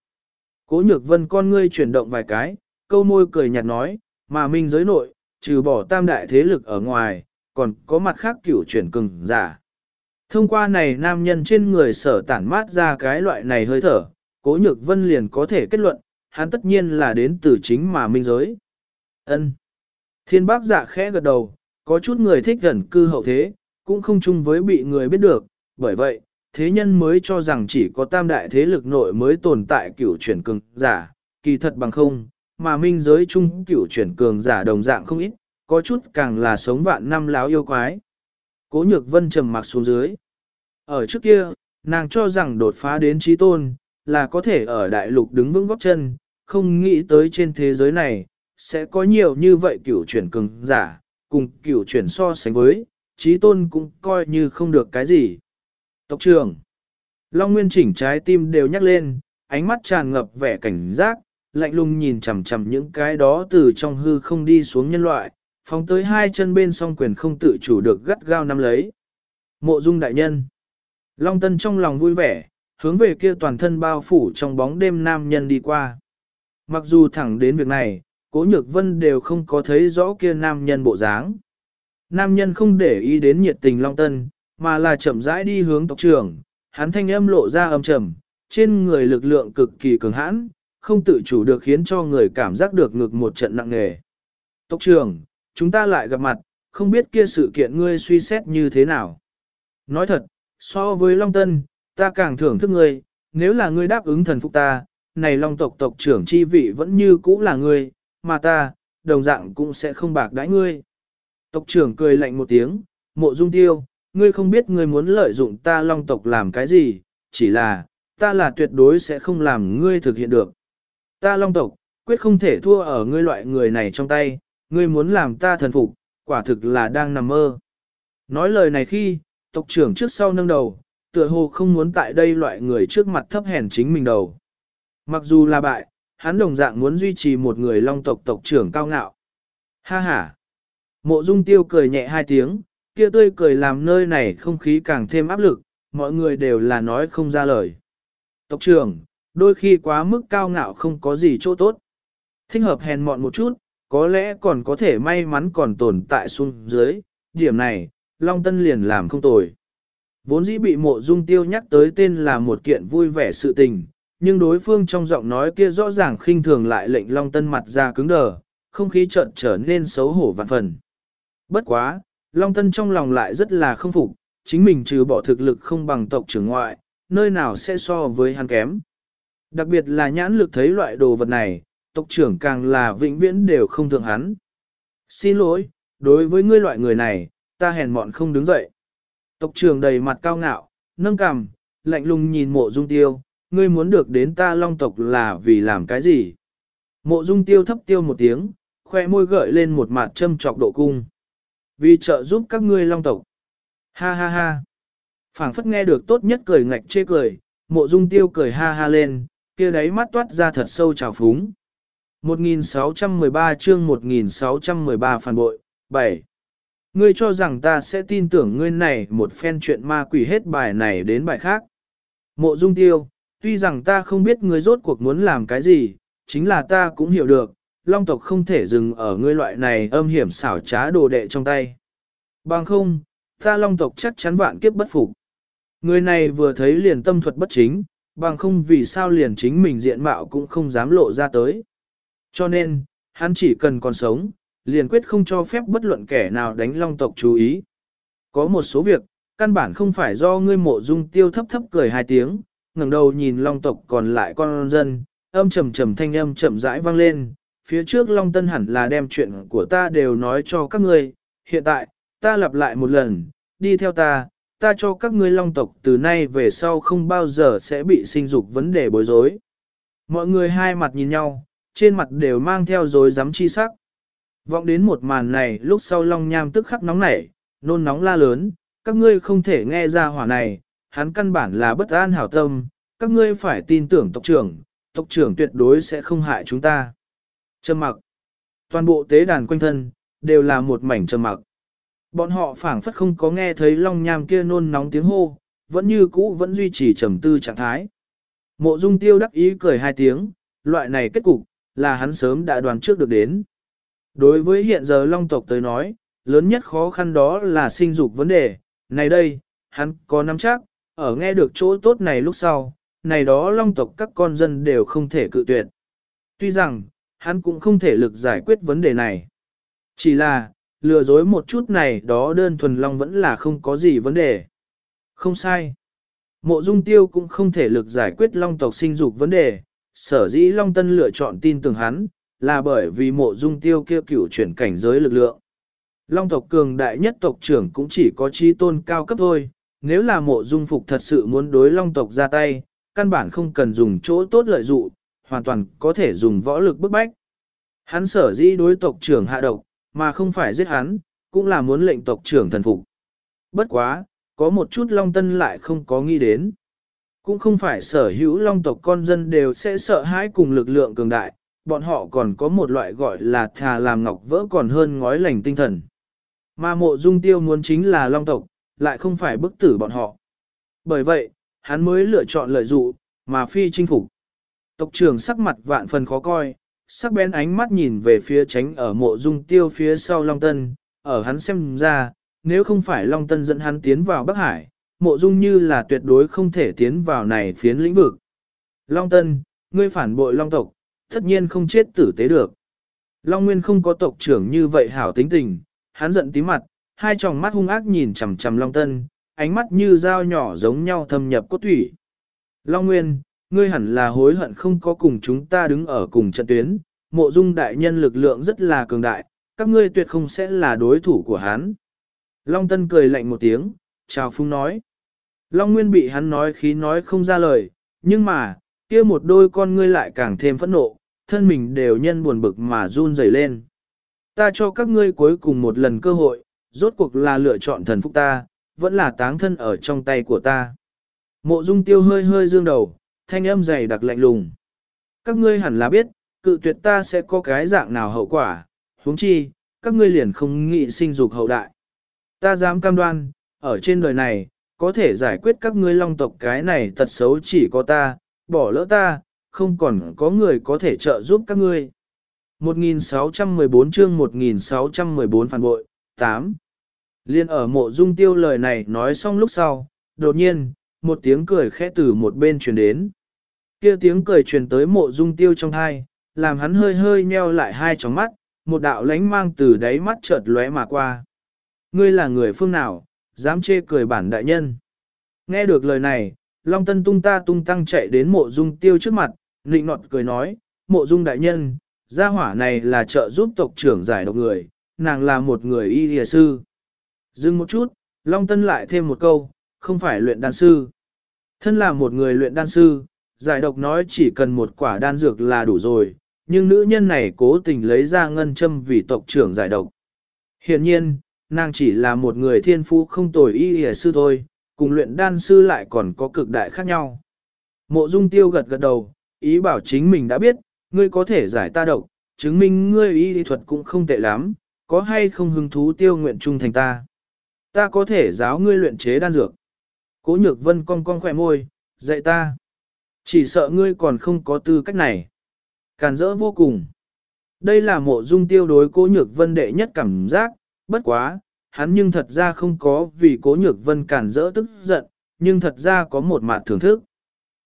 Cố nhược vân con ngươi chuyển động vài cái, câu môi cười nhạt nói, mà minh giới nội, trừ bỏ tam đại thế lực ở ngoài, còn có mặt khác Cựu chuyển cường giả. Thông qua này nam nhân trên người sở tản mát ra cái loại này hơi thở, cố nhược vân liền có thể kết luận, hắn tất nhiên là đến từ chính mà minh giới. ân Thiên bác giả khẽ gật đầu, có chút người thích gần cư hậu thế, cũng không chung với bị người biết được, bởi vậy, thế nhân mới cho rằng chỉ có tam đại thế lực nội mới tồn tại cửu chuyển cường giả, kỳ thật bằng không, mà minh giới chung cửu chuyển cường giả đồng dạng không ít, có chút càng là sống vạn năm láo yêu quái. Cố nhược vân trầm mặc xuống dưới. Ở trước kia, nàng cho rằng đột phá đến trí tôn, là có thể ở đại lục đứng vững góc chân, không nghĩ tới trên thế giới này, sẽ có nhiều như vậy cửu chuyển cường giả, cùng cửu chuyển so sánh với, trí tôn cũng coi như không được cái gì. Tộc trưởng, Long Nguyên chỉnh trái tim đều nhắc lên, ánh mắt tràn ngập vẻ cảnh giác, lạnh lùng nhìn chằm chằm những cái đó từ trong hư không đi xuống nhân loại, phóng tới hai chân bên song quyền không tự chủ được gắt gao nắm lấy. Mộ dung đại nhân. Long Tân trong lòng vui vẻ, hướng về kia toàn thân bao phủ trong bóng đêm nam nhân đi qua. Mặc dù thẳng đến việc này, cố nhược vân đều không có thấy rõ kia nam nhân bộ dáng. Nam nhân không để ý đến nhiệt tình Long Tân, mà là chậm rãi đi hướng tộc trưởng, hắn thanh âm lộ ra âm trầm, trên người lực lượng cực kỳ cường hãn, không tự chủ được khiến cho người cảm giác được ngực một trận nặng nề. Tộc trưởng, chúng ta lại gặp mặt, không biết kia sự kiện ngươi suy xét như thế nào. Nói thật, so với Long Tân, ta càng thưởng thức ngươi, nếu là ngươi đáp ứng thần phục ta, này Long tộc tộc trưởng chi vị vẫn như cũ là ngươi, mà ta, đồng dạng cũng sẽ không bạc đãi ngươi. Tộc trưởng cười lạnh một tiếng, mộ dung tiêu, ngươi không biết ngươi muốn lợi dụng ta Long tộc làm cái gì, chỉ là, ta là tuyệt đối sẽ không làm ngươi thực hiện được. Ta Long tộc, quyết không thể thua ở ngươi loại người này trong tay, ngươi muốn làm ta thần phục, quả thực là đang nằm mơ. Nói lời này khi, tộc trưởng trước sau nâng đầu, tựa hồ không muốn tại đây loại người trước mặt thấp hèn chính mình đầu. Mặc dù là bại, hắn đồng dạng muốn duy trì một người long tộc tộc trưởng cao ngạo. Ha ha! Mộ dung tiêu cười nhẹ hai tiếng, kia tươi cười làm nơi này không khí càng thêm áp lực, mọi người đều là nói không ra lời. Tộc trưởng, đôi khi quá mức cao ngạo không có gì chỗ tốt. Thích hợp hèn mọn một chút, có lẽ còn có thể may mắn còn tồn tại xuống dưới, điểm này, Long Tân liền làm không tồi. Vốn dĩ bị mộ dung tiêu nhắc tới tên là một kiện vui vẻ sự tình, nhưng đối phương trong giọng nói kia rõ ràng khinh thường lại lệnh Long Tân mặt ra cứng đờ, không khí chợt trở nên xấu hổ vạn phần. Bất quá, Long Tân trong lòng lại rất là không phục, chính mình trừ bỏ thực lực không bằng tộc trưởng ngoại, nơi nào sẽ so với hắn kém. Đặc biệt là nhãn lực thấy loại đồ vật này, tộc trưởng càng là vĩnh viễn đều không thượng hắn. Xin lỗi, đối với ngươi loại người này, ta hèn mọn không đứng dậy. Tộc trưởng đầy mặt cao ngạo, nâng cằm, lạnh lùng nhìn mộ dung tiêu, ngươi muốn được đến ta long tộc là vì làm cái gì? Mộ dung tiêu thấp tiêu một tiếng, khoe môi gợi lên một mặt châm trọc độ cung. Vì trợ giúp các ngươi long tộc. Ha ha ha. phảng phất nghe được tốt nhất cười ngạch chê cười, mộ dung tiêu cười ha ha lên, kia đáy mắt toát ra thật sâu trào phúng. 1613 chương 1613 phản bội, 7. Ngươi cho rằng ta sẽ tin tưởng ngươi này một phen chuyện ma quỷ hết bài này đến bài khác. Mộ dung tiêu, tuy rằng ta không biết ngươi rốt cuộc muốn làm cái gì, chính là ta cũng hiểu được, long tộc không thể dừng ở ngươi loại này âm hiểm xảo trá đồ đệ trong tay. Bằng không, ta long tộc chắc chắn vạn kiếp bất phục. Người này vừa thấy liền tâm thuật bất chính, bằng không vì sao liền chính mình diện mạo cũng không dám lộ ra tới. Cho nên, hắn chỉ cần còn sống, liền quyết không cho phép bất luận kẻ nào đánh long tộc chú ý. Có một số việc, căn bản không phải do ngươi mộ dung tiêu thấp thấp cười hai tiếng, ngẩng đầu nhìn long tộc còn lại con dân, âm trầm trầm thanh âm chậm rãi vang lên, phía trước long tân hẳn là đem chuyện của ta đều nói cho các ngươi, hiện tại, ta lặp lại một lần, đi theo ta, ta cho các ngươi long tộc từ nay về sau không bao giờ sẽ bị sinh dục vấn đề bối rối. Mọi người hai mặt nhìn nhau, trên mặt đều mang theo dối dám chi sắc. Vọng đến một màn này lúc sau long nham tức khắc nóng nảy, nôn nóng la lớn, các ngươi không thể nghe ra hỏa này, hắn căn bản là bất an hảo tâm, các ngươi phải tin tưởng tộc trưởng, tộc trưởng tuyệt đối sẽ không hại chúng ta. Trầm mặc. Toàn bộ tế đàn quanh thân, đều là một mảnh trầm mặc. Bọn họ phảng phất không có nghe thấy long nham kia nôn nóng tiếng hô, vẫn như cũ vẫn duy trì trầm tư trạng thái. Mộ dung tiêu đắc ý cười hai tiếng, loại này kết cục, là hắn sớm đã đoán trước được đến. Đối với hiện giờ long tộc tới nói, lớn nhất khó khăn đó là sinh dục vấn đề. Này đây, hắn có nắm chắc, ở nghe được chỗ tốt này lúc sau, này đó long tộc các con dân đều không thể cự tuyệt. Tuy rằng, hắn cũng không thể lực giải quyết vấn đề này. Chỉ là, lừa dối một chút này đó đơn thuần long vẫn là không có gì vấn đề. Không sai. Mộ dung tiêu cũng không thể lực giải quyết long tộc sinh dục vấn đề, sở dĩ long tân lựa chọn tin tưởng hắn, là bởi vì mộ dung tiêu kia cửu chuyển cảnh giới lực lượng. Long tộc cường đại nhất tộc trưởng cũng chỉ có trí tôn cao cấp thôi, nếu là mộ dung phục thật sự muốn đối long tộc ra tay, căn bản không cần dùng chỗ tốt lợi dụ, hoàn toàn có thể dùng võ lực bức bách. Hắn sở dĩ đối tộc trưởng hạ độc, mà không phải giết hắn, cũng là muốn lệnh tộc trưởng thần phục. Bất quá, có một chút Long Tân lại không có nghĩ đến. Cũng không phải sở hữu Long tộc con dân đều sẽ sợ hãi cùng lực lượng cường đại, bọn họ còn có một loại gọi là thà làm ngọc vỡ còn hơn ngói lành tinh thần. Mà mộ dung tiêu muốn chính là Long tộc, lại không phải bức tử bọn họ. Bởi vậy, hắn mới lựa chọn lợi dụ, mà phi chinh phục. Tộc trưởng sắc mặt vạn phần khó coi, sắc bén ánh mắt nhìn về phía tránh ở mộ dung tiêu phía sau Long Tân, ở hắn xem ra, nếu không phải Long Tân dẫn hắn tiến vào Bắc Hải, mộ dung như là tuyệt đối không thể tiến vào này phiến lĩnh vực. Long Tân, ngươi phản bội Long tộc, tất nhiên không chết tử tế được. Long Nguyên không có tộc trưởng như vậy hảo tính tình, hắn giận tí mặt, hai tròng mắt hung ác nhìn chằm chằm Long Tân, ánh mắt như dao nhỏ giống nhau thâm nhập cốt thủy. Long Nguyên, ngươi hẳn là hối hận không có cùng chúng ta đứng ở cùng trận tuyến, mộ dung đại nhân lực lượng rất là cường đại, các ngươi tuyệt không sẽ là đối thủ của hắn. Long Tân cười lạnh một tiếng, chào phung nói. Long Nguyên bị hắn nói khí nói không ra lời, nhưng mà, kia một đôi con ngươi lại càng thêm phẫn nộ, thân mình đều nhân buồn bực mà run rẩy lên. Ta cho các ngươi cuối cùng một lần cơ hội, rốt cuộc là lựa chọn thần phúc ta, vẫn là táng thân ở trong tay của ta. Mộ dung tiêu hơi hơi dương đầu, thanh âm dày đặc lạnh lùng. Các ngươi hẳn là biết, cự tuyệt ta sẽ có cái dạng nào hậu quả, huống chi, các ngươi liền không nghĩ sinh dục hậu đại. Ta dám cam đoan, ở trên đời này, có thể giải quyết các ngươi long tộc cái này tật xấu chỉ có ta, bỏ lỡ ta, không còn có người có thể trợ giúp các ngươi. 1614 chương 1614 phản bội, 8. Liên ở mộ dung tiêu lời này nói xong lúc sau, đột nhiên, một tiếng cười khẽ từ một bên truyền đến kia tiếng cười truyền tới mộ dung tiêu trong hai, làm hắn hơi hơi nheo lại hai tròng mắt, một đạo lánh mang từ đáy mắt chợt lóe mà qua. Ngươi là người phương nào, dám chê cười bản đại nhân. Nghe được lời này, Long Tân tung ta tung tăng chạy đến mộ dung tiêu trước mặt, nịnh nọt cười nói, mộ dung đại nhân, gia hỏa này là trợ giúp tộc trưởng giải độc người, nàng là một người y địa sư. Dừng một chút, Long Tân lại thêm một câu, không phải luyện đan sư. Thân là một người luyện đan sư, giải độc nói chỉ cần một quả đan dược là đủ rồi, nhưng nữ nhân này cố tình lấy ra ngân châm vì tộc trưởng giải độc. Hiện nhiên, nàng chỉ là một người thiên phú không tồi y hề sư thôi, cùng luyện đan sư lại còn có cực đại khác nhau. Mộ dung tiêu gật gật đầu, ý bảo chính mình đã biết, ngươi có thể giải ta độc, chứng minh ngươi y lý thuật cũng không tệ lắm, có hay không hứng thú tiêu nguyện trung thành ta. Ta có thể giáo ngươi luyện chế đan dược. Cố nhược vân cong cong khỏe môi, dạy ta. Chỉ sợ ngươi còn không có tư cách này. Càn rỡ vô cùng. Đây là mộ dung tiêu đối cố nhược vân đệ nhất cảm giác, bất quá, hắn nhưng thật ra không có vì cố nhược vân càn rỡ tức giận, nhưng thật ra có một mặt thưởng thức.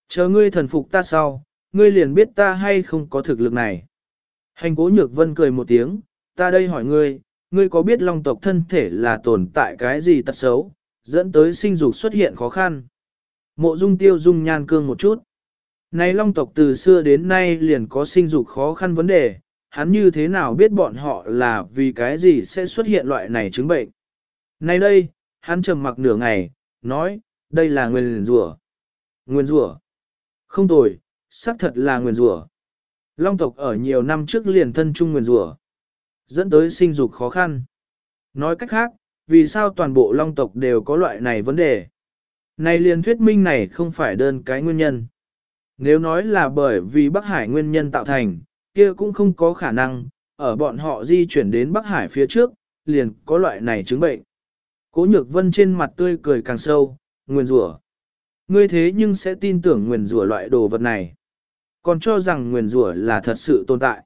Chờ ngươi thần phục ta sau, ngươi liền biết ta hay không có thực lực này. Hành cố nhược vân cười một tiếng, ta đây hỏi ngươi, ngươi có biết long tộc thân thể là tồn tại cái gì tật xấu, dẫn tới sinh dục xuất hiện khó khăn. Mộ dung tiêu dung nhan cương một chút. Này long tộc từ xưa đến nay liền có sinh dục khó khăn vấn đề, hắn như thế nào biết bọn họ là vì cái gì sẽ xuất hiện loại này chứng bệnh. Này đây, hắn trầm mặc nửa ngày, nói, đây là nguyên rủa. Nguyên rủa. Không tồi, xác thật là nguyên rủa. Long tộc ở nhiều năm trước liền thân chung nguyên rủa, dẫn tới sinh dục khó khăn. Nói cách khác, vì sao toàn bộ long tộc đều có loại này vấn đề? Này liền thuyết minh này không phải đơn cái nguyên nhân. Nếu nói là bởi vì Bắc Hải nguyên nhân tạo thành, kia cũng không có khả năng, ở bọn họ di chuyển đến Bắc Hải phía trước, liền có loại này chứng bệnh. Cố nhược vân trên mặt tươi cười càng sâu, nguyền rủa. Ngươi thế nhưng sẽ tin tưởng nguyền rủa loại đồ vật này. Còn cho rằng nguyền rủa là thật sự tồn tại.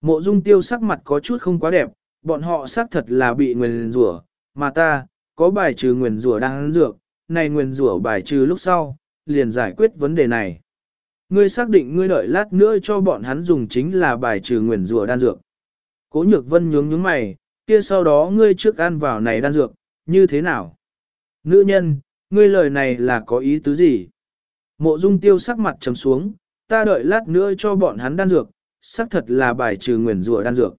Mộ dung tiêu sắc mặt có chút không quá đẹp, bọn họ xác thật là bị nguyền rủa, mà ta, có bài trừ nguyền rủa đang dược, này nguyền rủa bài trừ lúc sau, liền giải quyết vấn đề này. Ngươi xác định ngươi đợi lát nữa cho bọn hắn dùng chính là bài trừ nguyền rủa đan dược. Cố nhược vân nhướng nhướng mày, kia sau đó ngươi trước ăn vào này đan dược, như thế nào? Nữ nhân, ngươi lời này là có ý tứ gì? Mộ dung tiêu sắc mặt trầm xuống, ta đợi lát nữa cho bọn hắn đan dược, xác thật là bài trừ nguyền rủa đan dược.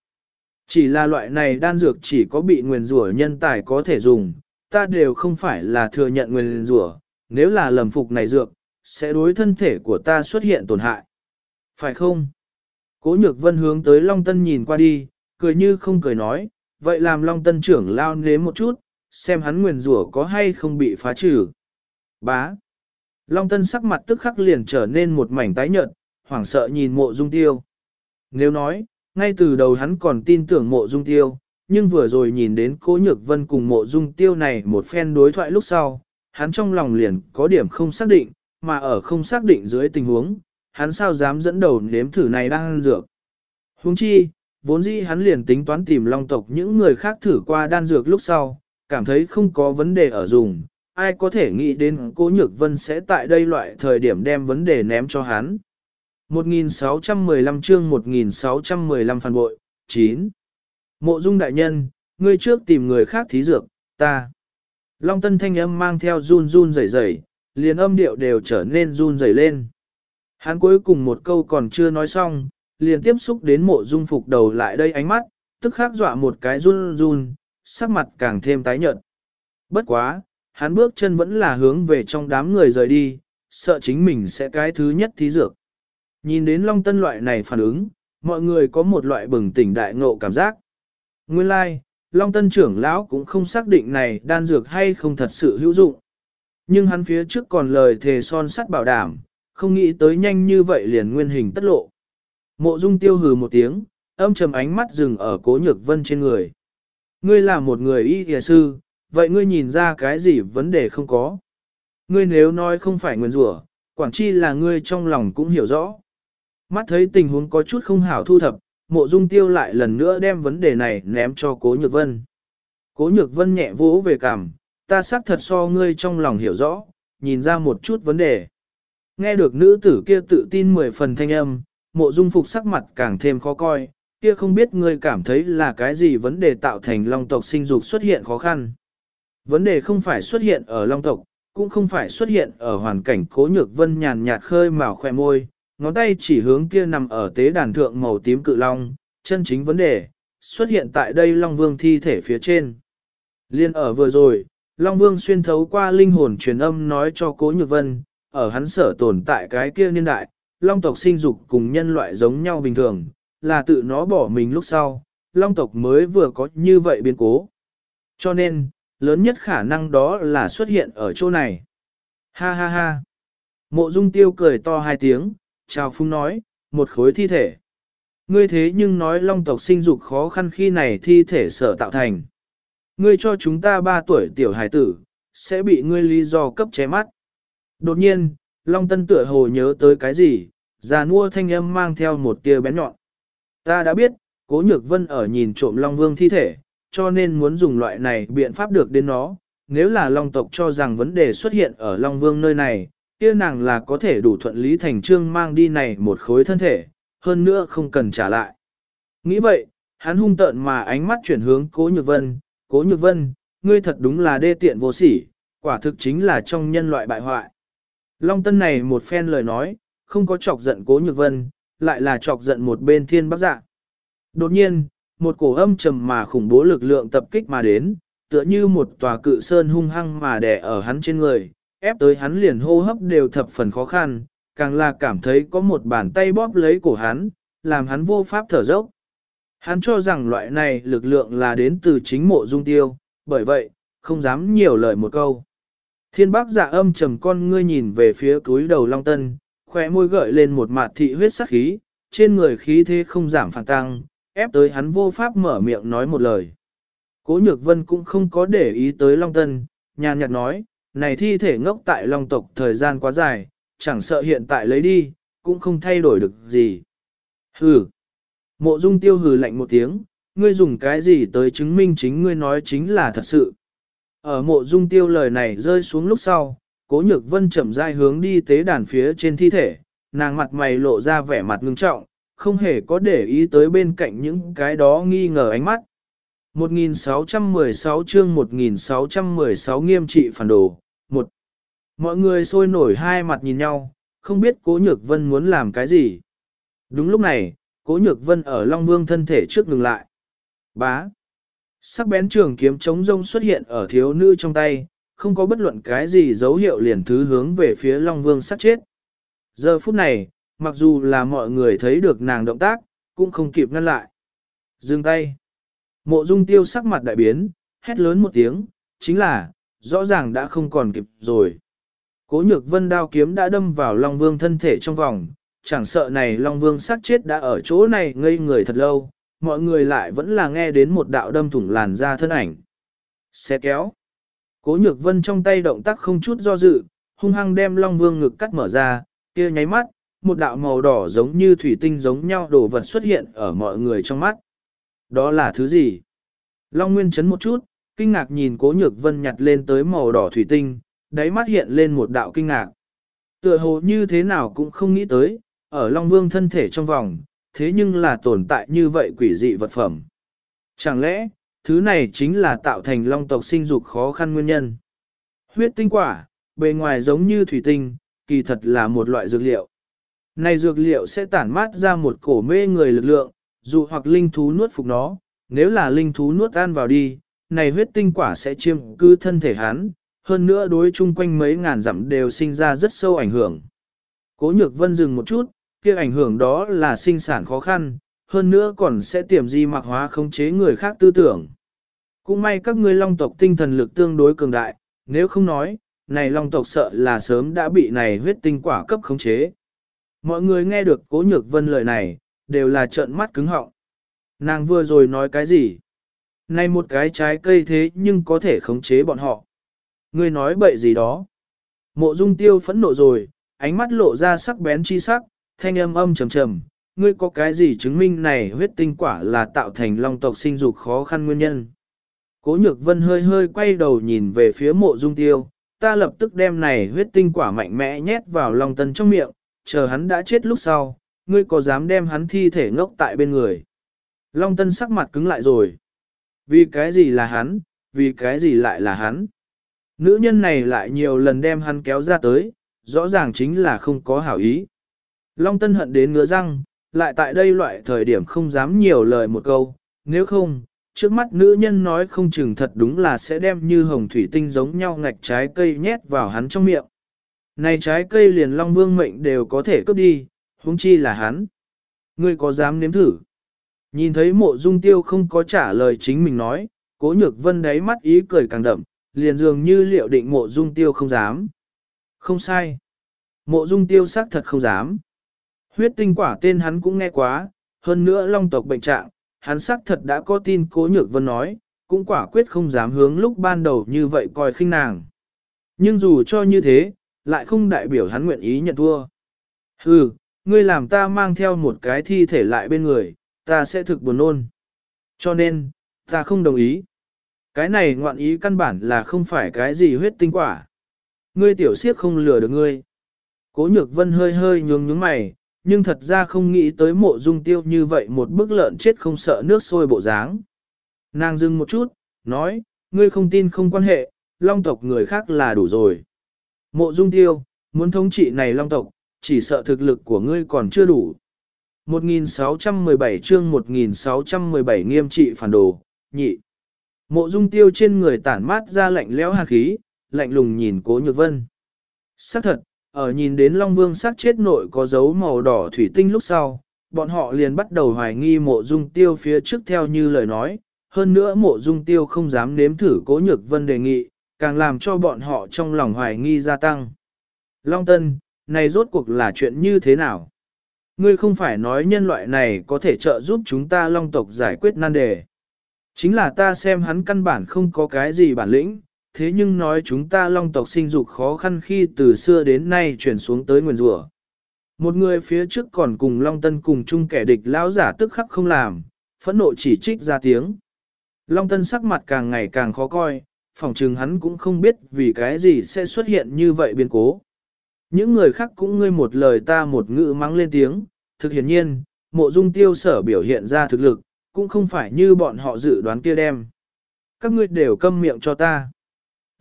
Chỉ là loại này đan dược chỉ có bị nguyền rủa nhân tài có thể dùng, ta đều không phải là thừa nhận nguyền rủa, nếu là lầm phục này dược, sẽ đối thân thể của ta xuất hiện tổn hại. Phải không? Cố nhược vân hướng tới Long Tân nhìn qua đi, cười như không cười nói, vậy làm Long Tân trưởng lao nếm một chút, xem hắn nguyền rủa có hay không bị phá trừ. Bá. Long Tân sắc mặt tức khắc liền trở nên một mảnh tái nhợt, hoảng sợ nhìn mộ dung tiêu. Nếu nói, ngay từ đầu hắn còn tin tưởng mộ dung tiêu, nhưng vừa rồi nhìn đến cố nhược vân cùng mộ dung tiêu này một phen đối thoại lúc sau, hắn trong lòng liền có điểm không xác định, mà ở không xác định dưới tình huống, hắn sao dám dẫn đầu nếm thử này đang ăn dược. Huống chi, vốn dĩ hắn liền tính toán tìm long tộc những người khác thử qua đan dược lúc sau, cảm thấy không có vấn đề ở dùng, ai có thể nghĩ đến cố nhược vân sẽ tại đây loại thời điểm đem vấn đề ném cho hắn. 1615 chương 1615 phản bội, 9. Mộ dung đại nhân, ngươi trước tìm người khác thí dược, ta. Long tân thanh âm mang theo run run rẩy rẩy, liền âm điệu đều trở nên run rẩy lên. Hắn cuối cùng một câu còn chưa nói xong, liền tiếp xúc đến mộ dung phục đầu lại đây ánh mắt, tức khắc dọa một cái run run, sắc mặt càng thêm tái nhợt. Bất quá, hắn bước chân vẫn là hướng về trong đám người rời đi, sợ chính mình sẽ cái thứ nhất thí dược. Nhìn đến Long Tân loại này phản ứng, mọi người có một loại bừng tỉnh đại ngộ cảm giác. Nguyên lai, like, Long Tân trưởng lão cũng không xác định này đan dược hay không thật sự hữu dụng. Nhưng hắn phía trước còn lời thề son sắt bảo đảm, không nghĩ tới nhanh như vậy liền nguyên hình tất lộ. Mộ Dung tiêu hừ một tiếng, âm trầm ánh mắt dừng ở cố nhược vân trên người. Ngươi là một người y kìa sư, vậy ngươi nhìn ra cái gì vấn đề không có? Ngươi nếu nói không phải nguyên rủa, quản chi là ngươi trong lòng cũng hiểu rõ. Mắt thấy tình huống có chút không hảo thu thập, mộ dung tiêu lại lần nữa đem vấn đề này ném cho cố nhược vân. Cố nhược vân nhẹ vỗ về cảm, ta xác thật so ngươi trong lòng hiểu rõ, nhìn ra một chút vấn đề. Nghe được nữ tử kia tự tin mười phần thanh âm, mộ dung phục sắc mặt càng thêm khó coi, kia không biết ngươi cảm thấy là cái gì vấn đề tạo thành long tộc sinh dục xuất hiện khó khăn. Vấn đề không phải xuất hiện ở long tộc, cũng không phải xuất hiện ở hoàn cảnh cố nhược vân nhàn nhạt khơi màu khoe môi, ngón tay chỉ hướng kia nằm ở tế đàn thượng màu tím cự long, chân chính vấn đề, xuất hiện tại đây Long Vương thi thể phía trên. Liên ở vừa rồi, Long Vương xuyên thấu qua linh hồn truyền âm nói cho Cố Nhược Vân, ở hắn sở tồn tại cái kia niên đại, Long tộc sinh dục cùng nhân loại giống nhau bình thường, là tự nó bỏ mình lúc sau, Long tộc mới vừa có như vậy biến cố. Cho nên, lớn nhất khả năng đó là xuất hiện ở chỗ này. Ha ha ha. Mộ Dung Tiêu cười to hai tiếng, chào phung nói, một khối thi thể. Ngươi thế nhưng nói long tộc sinh dục khó khăn khi này thi thể sở tạo thành. Ngươi cho chúng ta ba tuổi tiểu hải tử, sẽ bị ngươi lý do cấp ché mắt. Đột nhiên, Long Tân tựa hồ nhớ tới cái gì, già nua thanh âm mang theo một tia bén nhọn. Ta đã biết, Cố Nhược Vân ở nhìn trộm Long Vương thi thể, cho nên muốn dùng loại này biện pháp được đến nó. Nếu là Long tộc cho rằng vấn đề xuất hiện ở Long Vương nơi này, kia nàng là có thể đủ thuận lý thành trương mang đi này một khối thân thể, hơn nữa không cần trả lại. Nghĩ vậy, hắn hung tợn mà ánh mắt chuyển hướng Cố Nhược Vân, Cố Nhược Vân, ngươi thật đúng là đê tiện vô sỉ, quả thực chính là trong nhân loại bại hoại. Long Tân này một phen lời nói, không có chọc giận Cố Nhược Vân, lại là chọc giận một bên thiên bác dạ. Đột nhiên, một cổ âm trầm mà khủng bố lực lượng tập kích mà đến, tựa như một tòa cự sơn hung hăng mà đè ở hắn trên người, ép tới hắn liền hô hấp đều thập phần khó khăn, càng là cảm thấy có một bàn tay bóp lấy cổ hắn, làm hắn vô pháp thở dốc. Hắn cho rằng loại này lực lượng là đến từ chính mộ dung tiêu, bởi vậy, không dám nhiều lời một câu. Thiên bác giả âm trầm con ngươi nhìn về phía túi đầu long tân, khỏe môi gợi lên một mặt thị huyết sắc khí, trên người khí thế không giảm phản tăng, ép tới hắn vô pháp mở miệng nói một lời. Cố nhược vân cũng không có để ý tới long tân, nhàn nhạt nói, này thi thể ngốc tại long tộc thời gian quá dài, chẳng sợ hiện tại lấy đi, cũng không thay đổi được gì. Hừ. Mộ dung tiêu hừ lạnh một tiếng, ngươi dùng cái gì tới chứng minh chính ngươi nói chính là thật sự. Ở mộ dung tiêu lời này rơi xuống lúc sau, cố nhược vân chậm rãi hướng đi tế đàn phía trên thi thể, nàng mặt mày lộ ra vẻ mặt ngưng trọng, không hề có để ý tới bên cạnh những cái đó nghi ngờ ánh mắt. 1616 chương 1616 nghiêm trị phản đồ, một Mọi người sôi nổi hai mặt nhìn nhau, không biết cố nhược vân muốn làm cái gì. Đúng lúc này, cố nhược vân ở Long Vương thân thể trước ngừng lại. Bá. Sắc bén trường kiếm chống rông xuất hiện ở thiếu nữ trong tay, không có bất luận cái gì dấu hiệu liền thứ hướng về phía Long Vương sát chết. Giờ phút này, mặc dù là mọi người thấy được nàng động tác, cũng không kịp ngăn lại. Dừng tay. Mộ dung tiêu sắc mặt đại biến, hét lớn một tiếng, chính là, rõ ràng đã không còn kịp rồi. Cố nhược vân đao kiếm đã đâm vào Long Vương thân thể trong vòng, chẳng sợ này Long Vương sát chết đã ở chỗ này ngây người thật lâu, mọi người lại vẫn là nghe đến một đạo đâm thủng làn da thân ảnh. Xe kéo. Cố nhược vân trong tay động tác không chút do dự, hung hăng đem Long Vương ngực cắt mở ra, kia nháy mắt, một đạo màu đỏ giống như thủy tinh giống nhau đổ vật xuất hiện ở mọi người trong mắt. Đó là thứ gì? Long Nguyên chấn một chút, kinh ngạc nhìn cố nhược vân nhặt lên tới màu đỏ thủy tinh, đáy mắt hiện lên một đạo kinh ngạc. Tựa hồ như thế nào cũng không nghĩ tới, ở Long Vương thân thể trong vòng, thế nhưng là tồn tại như vậy quỷ dị vật phẩm. Chẳng lẽ, thứ này chính là tạo thành Long tộc sinh dục khó khăn nguyên nhân? Huyết tinh quả, bề ngoài giống như thủy tinh, kỳ thật là một loại dược liệu. Này dược liệu sẽ tản mát ra một cổ mê người lực lượng, dù hoặc linh thú nuốt phục nó, nếu là linh thú nuốt ăn vào đi, này huyết tinh quả sẽ chiêm cư thân thể hắn, hơn nữa đối chung quanh mấy ngàn dặm đều sinh ra rất sâu ảnh hưởng. Cố nhược vân dừng một chút, kia ảnh hưởng đó là sinh sản khó khăn, hơn nữa còn sẽ tiềm di mạc hóa khống chế người khác tư tưởng. Cũng may các ngươi long tộc tinh thần lực tương đối cường đại, nếu không nói, này long tộc sợ là sớm đã bị này huyết tinh quả cấp khống chế. Mọi người nghe được cố nhược vân lời này, đều là trợn mắt cứng họng. Nàng vừa rồi nói cái gì? Này một cái trái cây thế nhưng có thể khống chế bọn họ. Ngươi nói bậy gì đó? Mộ dung tiêu phẫn nộ rồi, ánh mắt lộ ra sắc bén chi sắc, thanh âm âm trầm trầm. Ngươi có cái gì chứng minh này huyết tinh quả là tạo thành long tộc sinh dục khó khăn nguyên nhân? Cố nhược vân hơi hơi quay đầu nhìn về phía mộ dung tiêu, ta lập tức đem này huyết tinh quả mạnh mẽ nhét vào long tân trong miệng, chờ hắn đã chết lúc sau, ngươi có dám đem hắn thi thể ngốc tại bên người. Long tân sắc mặt cứng lại rồi. Vì cái gì là hắn, vì cái gì lại là hắn. Nữ nhân này lại nhiều lần đem hắn kéo ra tới, rõ ràng chính là không có hảo ý. Long tân hận đến ngứa răng, lại tại đây loại thời điểm không dám nhiều lời một câu, nếu không, trước mắt nữ nhân nói không chừng thật đúng là sẽ đem như hồng thủy tinh giống nhau ngạch trái cây nhét vào hắn trong miệng. Này trái cây liền long vương mệnh đều có thể cướp đi, huống chi là hắn. Ngươi có dám nếm thử? Nhìn thấy mộ dung tiêu không có trả lời chính mình nói, cố nhược vân đáy mắt ý cười càng đậm, liền dường như liệu định mộ dung tiêu không dám. Không sai. Mộ dung tiêu xác thật không dám. Huyết tinh quả tên hắn cũng nghe quá, hơn nữa long tộc bệnh trạng, hắn xác thật đã có tin cố nhược vân nói, cũng quả quyết không dám hướng lúc ban đầu như vậy coi khinh nàng. Nhưng dù cho như thế, lại không đại biểu hắn nguyện ý nhận thua. Hừ, ngươi làm ta mang theo một cái thi thể lại bên người, ta sẽ thực buồn nôn. Cho nên, ta không đồng ý. Cái này ngoạn ý căn bản là không phải cái gì huyết tinh quả. Ngươi tiểu siếp không lừa được ngươi. Cố nhược vân hơi hơi nhướng nhướng mày, nhưng thật ra không nghĩ tới mộ dung tiêu như vậy một bức lợn chết không sợ nước sôi bộ dáng. Nàng dừng một chút, nói, ngươi không tin không quan hệ, long tộc người khác là đủ rồi. Mộ dung tiêu, muốn thống trị này long tộc, chỉ sợ thực lực của ngươi còn chưa đủ. 1617 chương 1617 nghiêm trị phản đồ, nhị. Mộ dung tiêu trên người tản mát ra lạnh lẽo hạt khí, lạnh lùng nhìn cố nhược vân. Xác thật, ở nhìn đến Long Vương xác chết nội có dấu màu đỏ thủy tinh lúc sau, bọn họ liền bắt đầu hoài nghi mộ dung tiêu phía trước theo như lời nói, hơn nữa mộ dung tiêu không dám nếm thử cố nhược vân đề nghị, càng làm cho bọn họ trong lòng hoài nghi gia tăng. Long Tân, này rốt cuộc là chuyện như thế nào? Ngươi không phải nói nhân loại này có thể trợ giúp chúng ta long tộc giải quyết nan đề. Chính là ta xem hắn căn bản không có cái gì bản lĩnh, thế nhưng nói chúng ta long tộc sinh dục khó khăn khi từ xưa đến nay chuyển xuống tới nguyền rủa. Một người phía trước còn cùng long tân cùng chung kẻ địch lão giả tức khắc không làm, phẫn nộ chỉ trích ra tiếng. Long Tân sắc mặt càng ngày càng khó coi, phòng trừng hắn cũng không biết vì cái gì sẽ xuất hiện như vậy biến cố. Những người khác cũng ngươi một lời ta một ngữ mắng lên tiếng, thực hiển nhiên, mộ dung tiêu sở biểu hiện ra thực lực, cũng không phải như bọn họ dự đoán kia đem. Các ngươi đều câm miệng cho ta.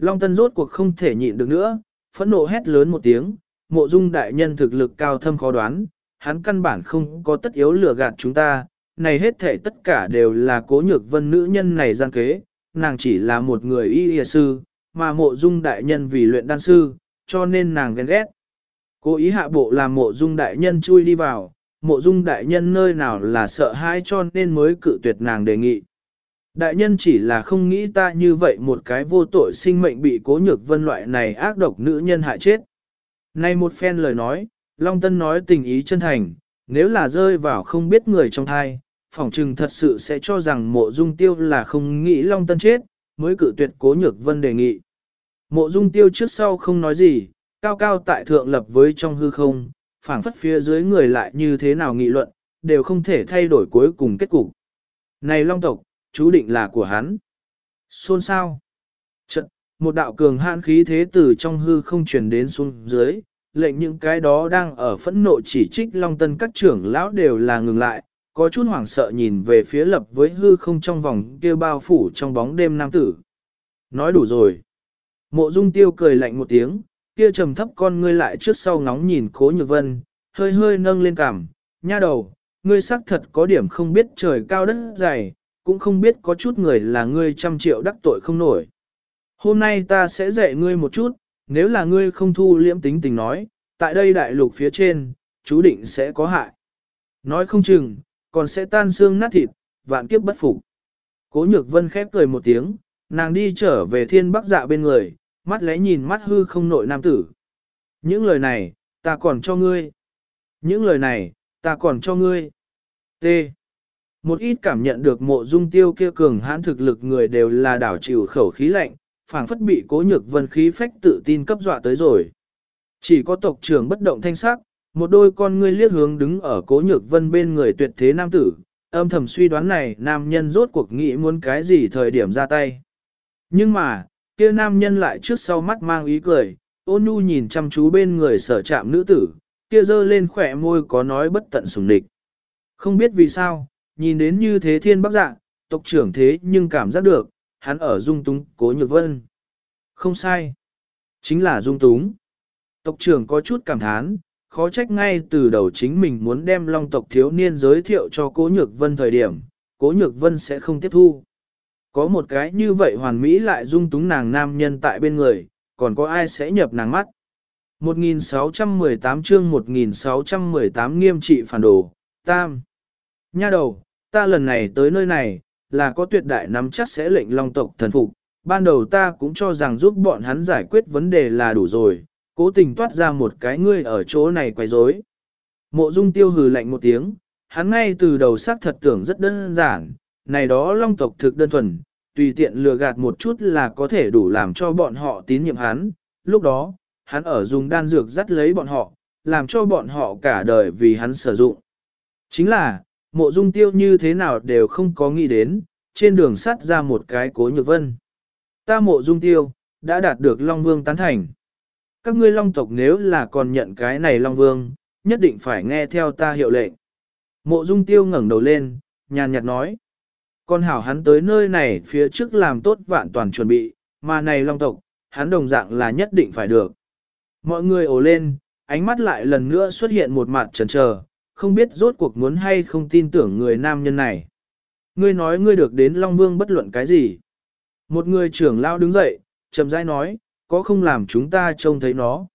Long Tân rốt cuộc không thể nhịn được nữa, phẫn nộ hét lớn một tiếng, mộ dung đại nhân thực lực cao thâm khó đoán, hắn căn bản không có tất yếu lừa gạt chúng ta, này hết thể tất cả đều là cố nhược vân nữ nhân này gian kế, nàng chỉ là một người y y sư, mà mộ dung đại nhân vì luyện đan sư, cho nên nàng ghen ghét. Cố ý hạ bộ làm mộ dung đại nhân chui đi vào, mộ dung đại nhân nơi nào là sợ hãi cho nên mới cự tuyệt nàng đề nghị. Đại nhân chỉ là không nghĩ ta như vậy một cái vô tội sinh mệnh bị cố nhược vân loại này ác độc nữ nhân hại chết. Này một phen lời nói, Long Tân nói tình ý chân thành, nếu là rơi vào không biết người trong thai, phỏng trừng thật sự sẽ cho rằng mộ dung tiêu là không nghĩ Long Tân chết, mới cử tuyệt cố nhược vân đề nghị. Mộ dung tiêu trước sau không nói gì, cao cao tại thượng lập với trong hư không, phảng phất phía dưới người lại như thế nào nghị luận, đều không thể thay đổi cuối cùng kết cục. Này Long tộc, chú định là của hắn. Xôn sao? Trận, một đạo cường hạn khí thế từ trong hư không truyền đến xuống dưới, lệnh những cái đó đang ở phẫn nộ chỉ trích Long Tân các trưởng lão đều là ngừng lại, có chút hoảng sợ nhìn về phía lập với hư không trong vòng kia bao phủ trong bóng đêm nam tử. Nói đủ rồi. Mộ Dung Tiêu cười lạnh một tiếng, kia trầm thấp con ngươi lại trước sau ngóng nhìn Cố Nhược Vân, hơi hơi nâng lên cằm, nha đầu, ngươi xác thật có điểm không biết trời cao đất dày, cũng không biết có chút người là ngươi trăm triệu đắc tội không nổi. Hôm nay ta sẽ dạy ngươi một chút, nếu là ngươi không thu liễm tính tình nói, tại đây đại lục phía trên, chú định sẽ có hại. Nói không chừng, còn sẽ tan xương nát thịt, vạn kiếp bất phục. Cố nhược vân khép cười một tiếng, nàng đi trở về thiên bắc dạ bên người, mắt lẽ nhìn mắt hư không nội nam tử. Những lời này, ta còn cho ngươi. Những lời này, ta còn cho ngươi. T. Một ít cảm nhận được mộ dung tiêu kia cường hãn thực lực người đều là đảo chịu khẩu khí lạnh, phảng phất bị cố nhược vân khí phách tự tin cấp dọa tới rồi. Chỉ có tộc trưởng bất động thanh sắc, một đôi con ngươi liếc hướng đứng ở cố nhược vân bên người tuyệt thế nam tử, âm thầm suy đoán này nam nhân rốt cuộc nghĩ muốn cái gì thời điểm ra tay. Nhưng mà, kia nam nhân lại trước sau mắt mang ý cười, ôn nhu nhìn chăm chú bên người sở chạm nữ tử, kia dơ lên khỏe môi có nói bất tận sùng địch. Không biết vì sao, nhìn đến như thế thiên bác dạ, tộc trưởng thế nhưng cảm giác được, hắn ở dung túng cố nhược vân. Không sai. Chính là dung túng. Tộc trưởng có chút cảm thán, khó trách ngay từ đầu chính mình muốn đem long tộc thiếu niên giới thiệu cho cố nhược vân thời điểm, cố nhược vân sẽ không tiếp thu. Có một cái như vậy hoàn mỹ lại dung túng nàng nam nhân tại bên người, còn có ai sẽ nhập nàng mắt. 1618 chương 1618 nghiêm trị phản đồ, tam. Nha đầu, ta lần này tới nơi này, là có tuyệt đại nắm chắc sẽ lệnh long tộc thần phục. Ban đầu ta cũng cho rằng giúp bọn hắn giải quyết vấn đề là đủ rồi, cố tình toát ra một cái ngươi ở chỗ này quay rối. Mộ dung tiêu hừ lạnh một tiếng, hắn ngay từ đầu xác thật tưởng rất đơn giản, này đó long tộc thực đơn thuần, tùy tiện lừa gạt một chút là có thể đủ làm cho bọn họ tín nhiệm hắn. Lúc đó, hắn ở dùng đan dược dắt lấy bọn họ, làm cho bọn họ cả đời vì hắn sử dụng. Chính là, mộ dung tiêu như thế nào đều không có nghĩ đến, trên đường sắt ra một cái cố nhược vân. Ta mộ dung tiêu, đã đạt được Long Vương tán thành. Các ngươi Long tộc nếu là còn nhận cái này Long Vương, nhất định phải nghe theo ta hiệu lệnh. Mộ dung tiêu ngẩng đầu lên, nhàn nhạt nói. Con hảo hắn tới nơi này phía trước làm tốt vạn toàn chuẩn bị, mà này Long tộc, hắn đồng dạng là nhất định phải được. Mọi người ồ lên, ánh mắt lại lần nữa xuất hiện một mặt trần trờ, không biết rốt cuộc muốn hay không tin tưởng người nam nhân này. Ngươi nói ngươi được đến Long Vương bất luận cái gì. Một người trưởng lao đứng dậy, chậm rãi nói, có không làm chúng ta trông thấy nó.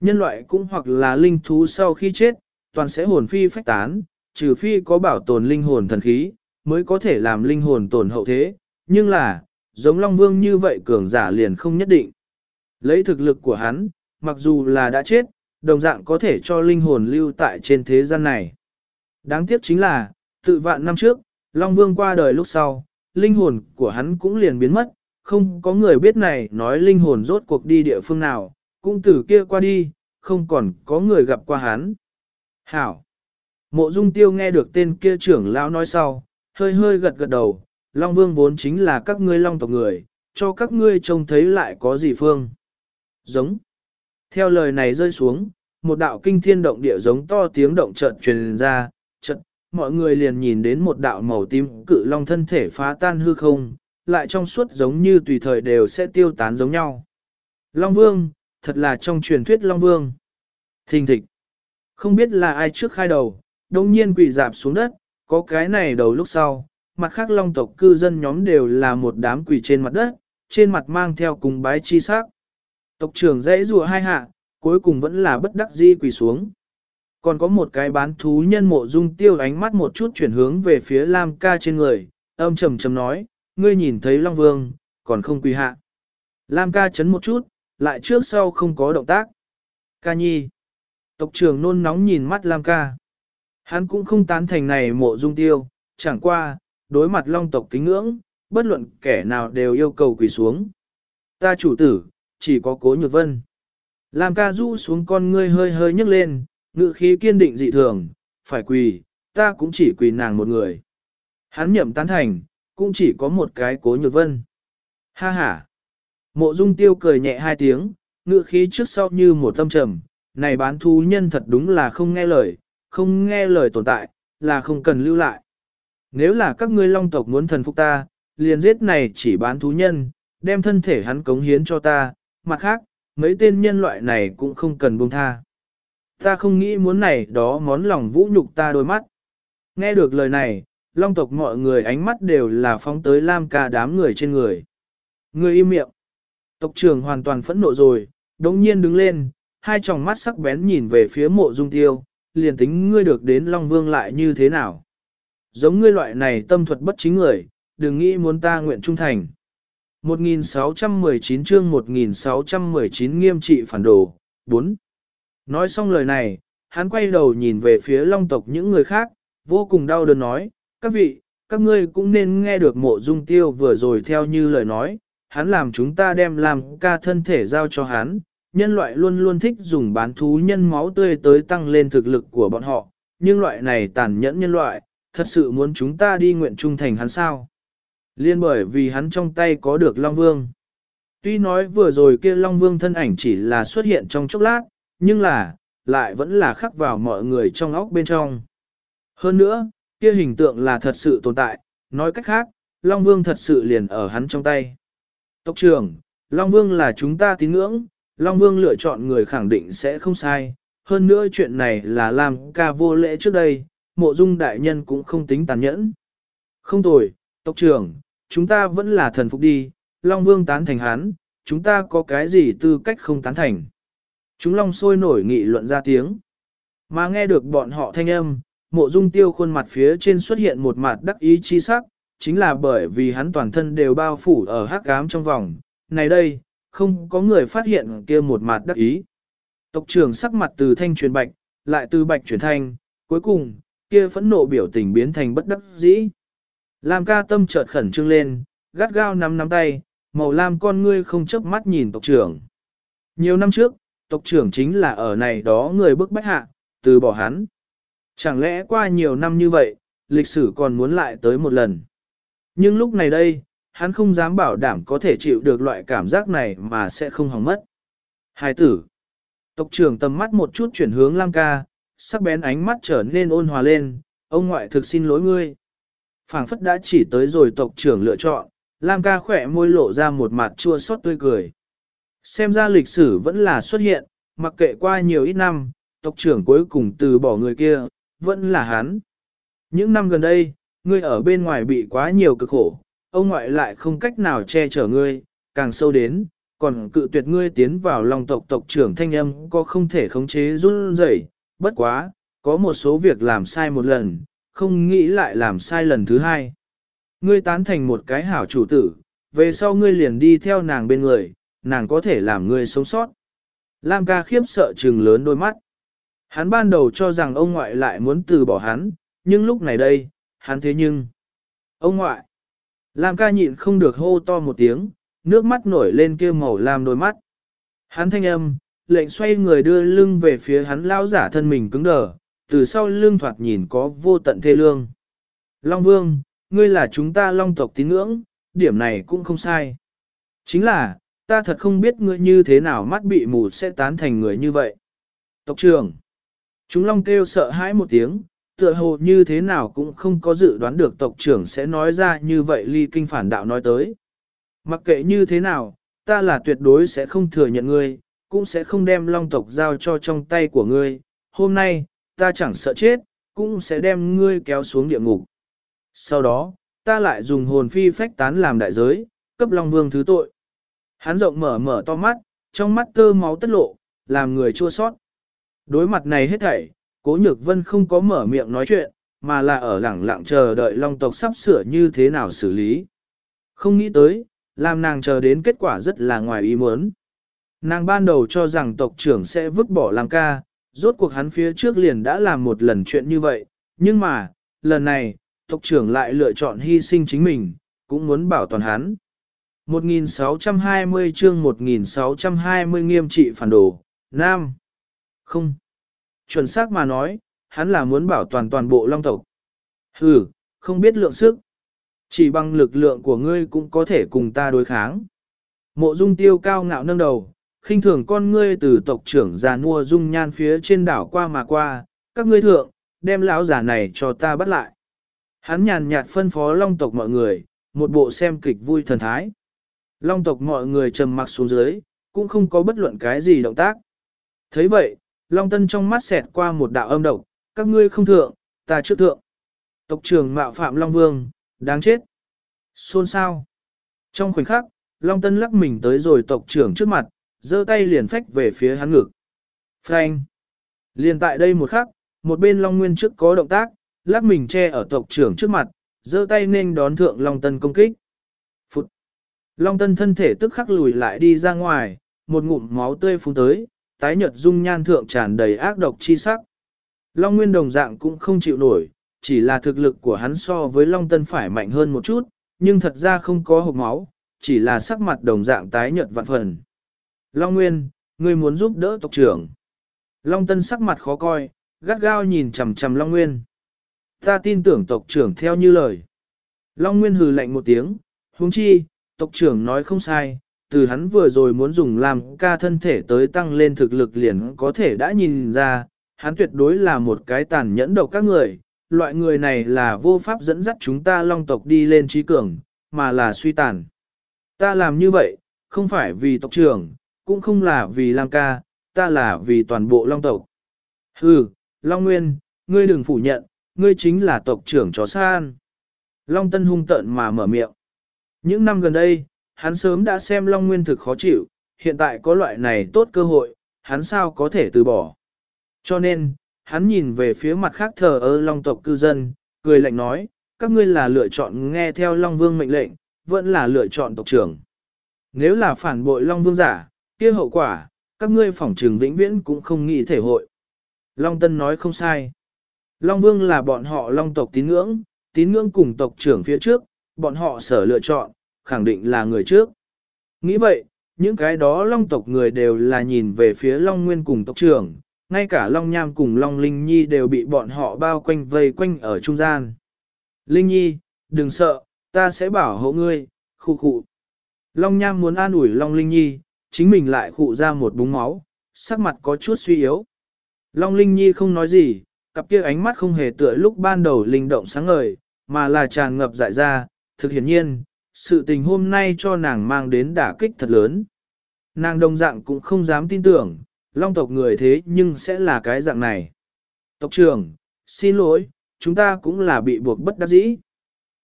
Nhân loại cũng hoặc là linh thú sau khi chết, toàn sẽ hồn phi phách tán, trừ phi có bảo tồn linh hồn thần khí, mới có thể làm linh hồn tồn hậu thế. Nhưng là, giống Long Vương như vậy cường giả liền không nhất định. Lấy thực lực của hắn, mặc dù là đã chết, đồng dạng có thể cho linh hồn lưu tại trên thế gian này. Đáng tiếc chính là, tự vạn năm trước, Long Vương qua đời lúc sau, linh hồn của hắn cũng liền biến mất, không có người biết này nói linh hồn rốt cuộc đi địa phương nào, cũng từ kia qua đi, không còn có người gặp qua hắn. Hảo! Mộ Dung Tiêu nghe được tên kia trưởng lão nói sau, hơi hơi gật gật đầu, Long Vương vốn chính là các ngươi Long tộc người, cho các ngươi trông thấy lại có gì phương. Giống. Theo lời này rơi xuống, một đạo kinh thiên động địa giống to tiếng động chợt truyền ra, chợt, mọi người liền nhìn đến một đạo màu tím cự long thân thể phá tan hư không, lại trong suốt giống như tùy thời đều sẽ tiêu tán giống nhau. Long Vương, thật là trong truyền thuyết Long Vương. Thình thịch. Không biết là ai trước khai đầu, đồng nhiên quỳ dạp xuống đất, có cái này đầu lúc sau, mặt khác long tộc cư dân nhóm đều là một đám quỳ trên mặt đất, trên mặt mang theo cùng bái chi sắc. Tộc trưởng dãy rùa hai hạ, cuối cùng vẫn là bất đắc di quỳ xuống. Còn có một cái bán thú nhân mộ dung tiêu ánh mắt một chút chuyển hướng về phía Lam ca trên người, âm trầm trầm nói, ngươi nhìn thấy Long Vương, còn không quỳ hạ. Lam ca chấn một chút, lại trước sau không có động tác. Ca nhi. Tộc trưởng nôn nóng nhìn mắt Lam ca. Hắn cũng không tán thành này mộ dung tiêu, chẳng qua, đối mặt long tộc kính ngưỡng, bất luận kẻ nào đều yêu cầu quỳ xuống. Ta chủ tử, chỉ có cố nhược vân. Lam ca du xuống con ngươi hơi hơi nhấc lên, ngự khí kiên định dị thường, phải quỳ, ta cũng chỉ quỳ nàng một người. Hắn nhậm tán thành, cũng chỉ có một cái cố nhược vân. Ha ha. Mộ dung tiêu cười nhẹ hai tiếng, ngự khí trước sau như một tâm trầm, này bán thú nhân thật đúng là không nghe lời, không nghe lời tồn tại, là không cần lưu lại. Nếu là các ngươi long tộc muốn thần phục ta, liền giết này chỉ bán thú nhân, đem thân thể hắn cống hiến cho ta, mặt khác, mấy tên nhân loại này cũng không cần buông tha. Ta không nghĩ muốn này đó món lòng vũ nhục ta đôi mắt. Nghe được lời này, long tộc mọi người ánh mắt đều là phóng tới Lam ca đám người trên người. Người im miệng. Tộc trưởng hoàn toàn phẫn nộ rồi, đống nhiên đứng lên, hai tròng mắt sắc bén nhìn về phía mộ dung tiêu, liền tính ngươi được đến Long Vương lại như thế nào. Giống ngươi loại này tâm thuật bất chính người, đừng nghĩ muốn ta nguyện trung thành. 1619 chương 1619 nghiêm trị phản đồ, 4. Nói xong lời này, hắn quay đầu nhìn về phía long tộc những người khác, vô cùng đau đớn nói, các vị, các ngươi cũng nên nghe được mộ dung tiêu vừa rồi theo như lời nói, hắn làm chúng ta đem làm ca thân thể giao cho hắn, nhân loại luôn luôn thích dùng bán thú nhân máu tươi tới tăng lên thực lực của bọn họ, nhưng loại này tàn nhẫn nhân loại, thật sự muốn chúng ta đi nguyện trung thành hắn sao? Liên bởi vì hắn trong tay có được Long Vương. Tuy nói vừa rồi kia Long Vương thân ảnh chỉ là xuất hiện trong chốc lát, nhưng là, lại vẫn là khắc vào mọi người trong óc bên trong. Hơn nữa, kia hình tượng là thật sự tồn tại, nói cách khác, Long Vương thật sự liền ở hắn trong tay. Tốc trưởng, Long Vương là chúng ta tín ngưỡng, Long Vương lựa chọn người khẳng định sẽ không sai. Hơn nữa chuyện này là làm ca vô lễ trước đây, mộ dung đại nhân cũng không tính tàn nhẫn. Không tồi, tộc trưởng, chúng ta vẫn là thần phục đi, Long Vương tán thành hắn, chúng ta có cái gì tư cách không tán thành. Chúng Long sôi nổi nghị luận ra tiếng. Mà nghe được bọn họ thanh âm, mộ dung tiêu khuôn mặt phía trên xuất hiện một mặt đắc ý chi sắc, chính là bởi vì hắn toàn thân đều bao phủ ở hắc ám trong vòng. Này đây, không có người phát hiện kia một mặt đắc ý. Tộc trưởng sắc mặt từ thanh truyền bạch, lại từ bạch chuyển thanh, cuối cùng, kia phẫn nộ biểu tình biến thành bất đắc dĩ. Lam ca tâm chợt khẩn trương lên, gắt gao nắm nắm tay, màu lam con ngươi không chớp mắt nhìn tộc trưởng. Nhiều năm trước, tộc trưởng chính là ở này đó người bức bách hạ, từ bỏ hắn. Chẳng lẽ qua nhiều năm như vậy, lịch sử còn muốn lại tới một lần. Nhưng lúc này đây, hắn không dám bảo đảm có thể chịu được loại cảm giác này mà sẽ không hỏng mất. Hai tử. Tộc trưởng tầm mắt một chút chuyển hướng Lam ca, sắc bén ánh mắt trở nên ôn hòa lên, ông ngoại thực xin lỗi ngươi phảng phất đã chỉ tới rồi tộc trưởng lựa chọn, Lam ca khỏe môi lộ ra một mặt chua xót tươi cười. Xem ra lịch sử vẫn là xuất hiện, mặc kệ qua nhiều ít năm, tộc trưởng cuối cùng từ bỏ người kia, vẫn là hắn. Những năm gần đây, ngươi ở bên ngoài bị quá nhiều cực khổ, ông ngoại lại không cách nào che chở ngươi, càng sâu đến, còn cự tuyệt ngươi tiến vào lòng tộc tộc trưởng thanh âm có không thể khống chế run rẩy, bất quá, có một số việc làm sai một lần, không nghĩ lại làm sai lần thứ hai. Ngươi tán thành một cái hảo chủ tử, về sau ngươi liền đi theo nàng bên người, nàng có thể làm ngươi sống sót. Lam ca khiếp sợ trừng lớn đôi mắt. Hắn ban đầu cho rằng ông ngoại lại muốn từ bỏ hắn, nhưng lúc này đây, hắn thế nhưng. Ông ngoại. Lam ca nhịn không được hô to một tiếng, nước mắt nổi lên kia màu lam đôi mắt. Hắn thanh âm, lệnh xoay người đưa lưng về phía hắn lao giả thân mình cứng đờ, từ sau lương thoạt nhìn có vô tận thê lương. Long Vương, ngươi là chúng ta long tộc tín ngưỡng, điểm này cũng không sai. Chính là, ta thật không biết ngươi như thế nào mắt bị mù sẽ tán thành người như vậy. Tộc trưởng, chúng long kêu sợ hãi một tiếng, tựa hồ như thế nào cũng không có dự đoán được tộc trưởng sẽ nói ra như vậy ly kinh phản đạo nói tới. Mặc kệ như thế nào, ta là tuyệt đối sẽ không thừa nhận ngươi, cũng sẽ không đem long tộc giao cho trong tay của ngươi. Hôm nay, ta chẳng sợ chết, cũng sẽ đem ngươi kéo xuống địa ngục. Sau đó, ta lại dùng hồn phi phách tán làm đại giới, cấp long vương thứ tội. Hắn rộng mở mở to mắt, trong mắt tơ máu tất lộ, làm người chua sót. Đối mặt này hết thảy, cố nhược vân không có mở miệng nói chuyện, mà là ở lẳng lặng chờ đợi long tộc sắp sửa như thế nào xử lý. Không nghĩ tới, làm nàng chờ đến kết quả rất là ngoài ý muốn. Nàng ban đầu cho rằng tộc trưởng sẽ vứt bỏ làm ca, rốt cuộc hắn phía trước liền đã làm một lần chuyện như vậy, nhưng mà, lần này, tộc trưởng lại lựa chọn hy sinh chính mình, cũng muốn bảo toàn hắn. 1620 chương 1620 nghiêm trị phản đồ, Nam. Không. Chuẩn xác mà nói, hắn là muốn bảo toàn toàn bộ long tộc. Hừ, không biết lượng sức. Chỉ bằng lực lượng của ngươi cũng có thể cùng ta đối kháng. Mộ dung tiêu cao ngạo nâng đầu, khinh thường con ngươi từ tộc trưởng già nua dung nhan phía trên đảo qua mà qua, các ngươi thượng, đem lão giả này cho ta bắt lại. Hắn nhàn nhạt phân phó long tộc mọi người, một bộ xem kịch vui thần thái. Long tộc mọi người trầm mặc xuống dưới, cũng không có bất luận cái gì động tác. thấy vậy, Long Tân trong mắt xẹt qua một đạo âm độc, các ngươi không thượng, ta trước thượng. Tộc trưởng mạo phạm Long Vương, đáng chết. Xôn sao. Trong khoảnh khắc, Long Tân lắc mình tới rồi tộc trưởng trước mặt, giơ tay liền phách về phía hắn ngực. Phanh. Liền tại đây một khắc, một bên Long Nguyên trước có động tác, lắc mình che ở tộc trưởng trước mặt, giơ tay nên đón thượng Long Tân công kích. Phụt. Long Tân thân thể tức khắc lùi lại đi ra ngoài, một ngụm máu tươi phun tới, tái nhợt dung nhan thượng tràn đầy ác độc chi sắc. Long Nguyên đồng dạng cũng không chịu nổi, chỉ là thực lực của hắn so với Long Tân phải mạnh hơn một chút, nhưng thật ra không có hộp máu, chỉ là sắc mặt đồng dạng tái nhợt vạn phần. Long Nguyên, ngươi muốn giúp đỡ tộc trưởng. Long Tân sắc mặt khó coi, gắt gao nhìn chằm chằm Long Nguyên. Ta tin tưởng tộc trưởng theo như lời. Long Nguyên hừ lạnh một tiếng, huống chi, tộc trưởng nói không sai, từ hắn vừa rồi muốn dùng làm ca thân thể tới tăng lên thực lực liền có thể đã nhìn ra, hắn tuyệt đối là một cái tàn nhẫn độc các người, loại người này là vô pháp dẫn dắt chúng ta long tộc đi lên trí cường, mà là suy tàn. Ta làm như vậy, không phải vì tộc trưởng, cũng không là vì Lam ca, ta là vì toàn bộ long tộc. Hừ, Long Nguyên, ngươi đừng phủ nhận, ngươi chính là tộc trưởng chó san. Long Tân hung tợn mà mở miệng. Những năm gần đây, hắn sớm đã xem Long Nguyên thực khó chịu, hiện tại có loại này tốt cơ hội, hắn sao có thể từ bỏ. Cho nên, hắn nhìn về phía mặt khác thờ ơ Long tộc cư dân, cười lạnh nói, các ngươi là lựa chọn nghe theo Long Vương mệnh lệnh, vẫn là lựa chọn tộc trưởng. Nếu là phản bội Long Vương giả, kia hậu quả, các ngươi phỏng trường vĩnh viễn cũng không nghĩ thể hội. Long Tân nói không sai. Long Vương là bọn họ Long tộc tín ngưỡng, tín ngưỡng cùng tộc trưởng phía trước, bọn họ sở lựa chọn, khẳng định là người trước. Nghĩ vậy, những cái đó long tộc người đều là nhìn về phía long nguyên cùng tộc trưởng, ngay cả long nham cùng long linh nhi đều bị bọn họ bao quanh vây quanh ở trung gian. Linh nhi, đừng sợ, ta sẽ bảo hộ ngươi, khu khụ. Long nham muốn an ủi long linh nhi, chính mình lại khụ ra một búng máu, sắc mặt có chút suy yếu. Long linh nhi không nói gì, cặp kia ánh mắt không hề tựa lúc ban đầu linh động sáng ngời, mà là tràn ngập dại ra, thực hiển nhiên, sự tình hôm nay cho nàng mang đến đả kích thật lớn. Nàng đồng dạng cũng không dám tin tưởng, long tộc người thế nhưng sẽ là cái dạng này. Tộc trưởng, xin lỗi, chúng ta cũng là bị buộc bất đắc dĩ.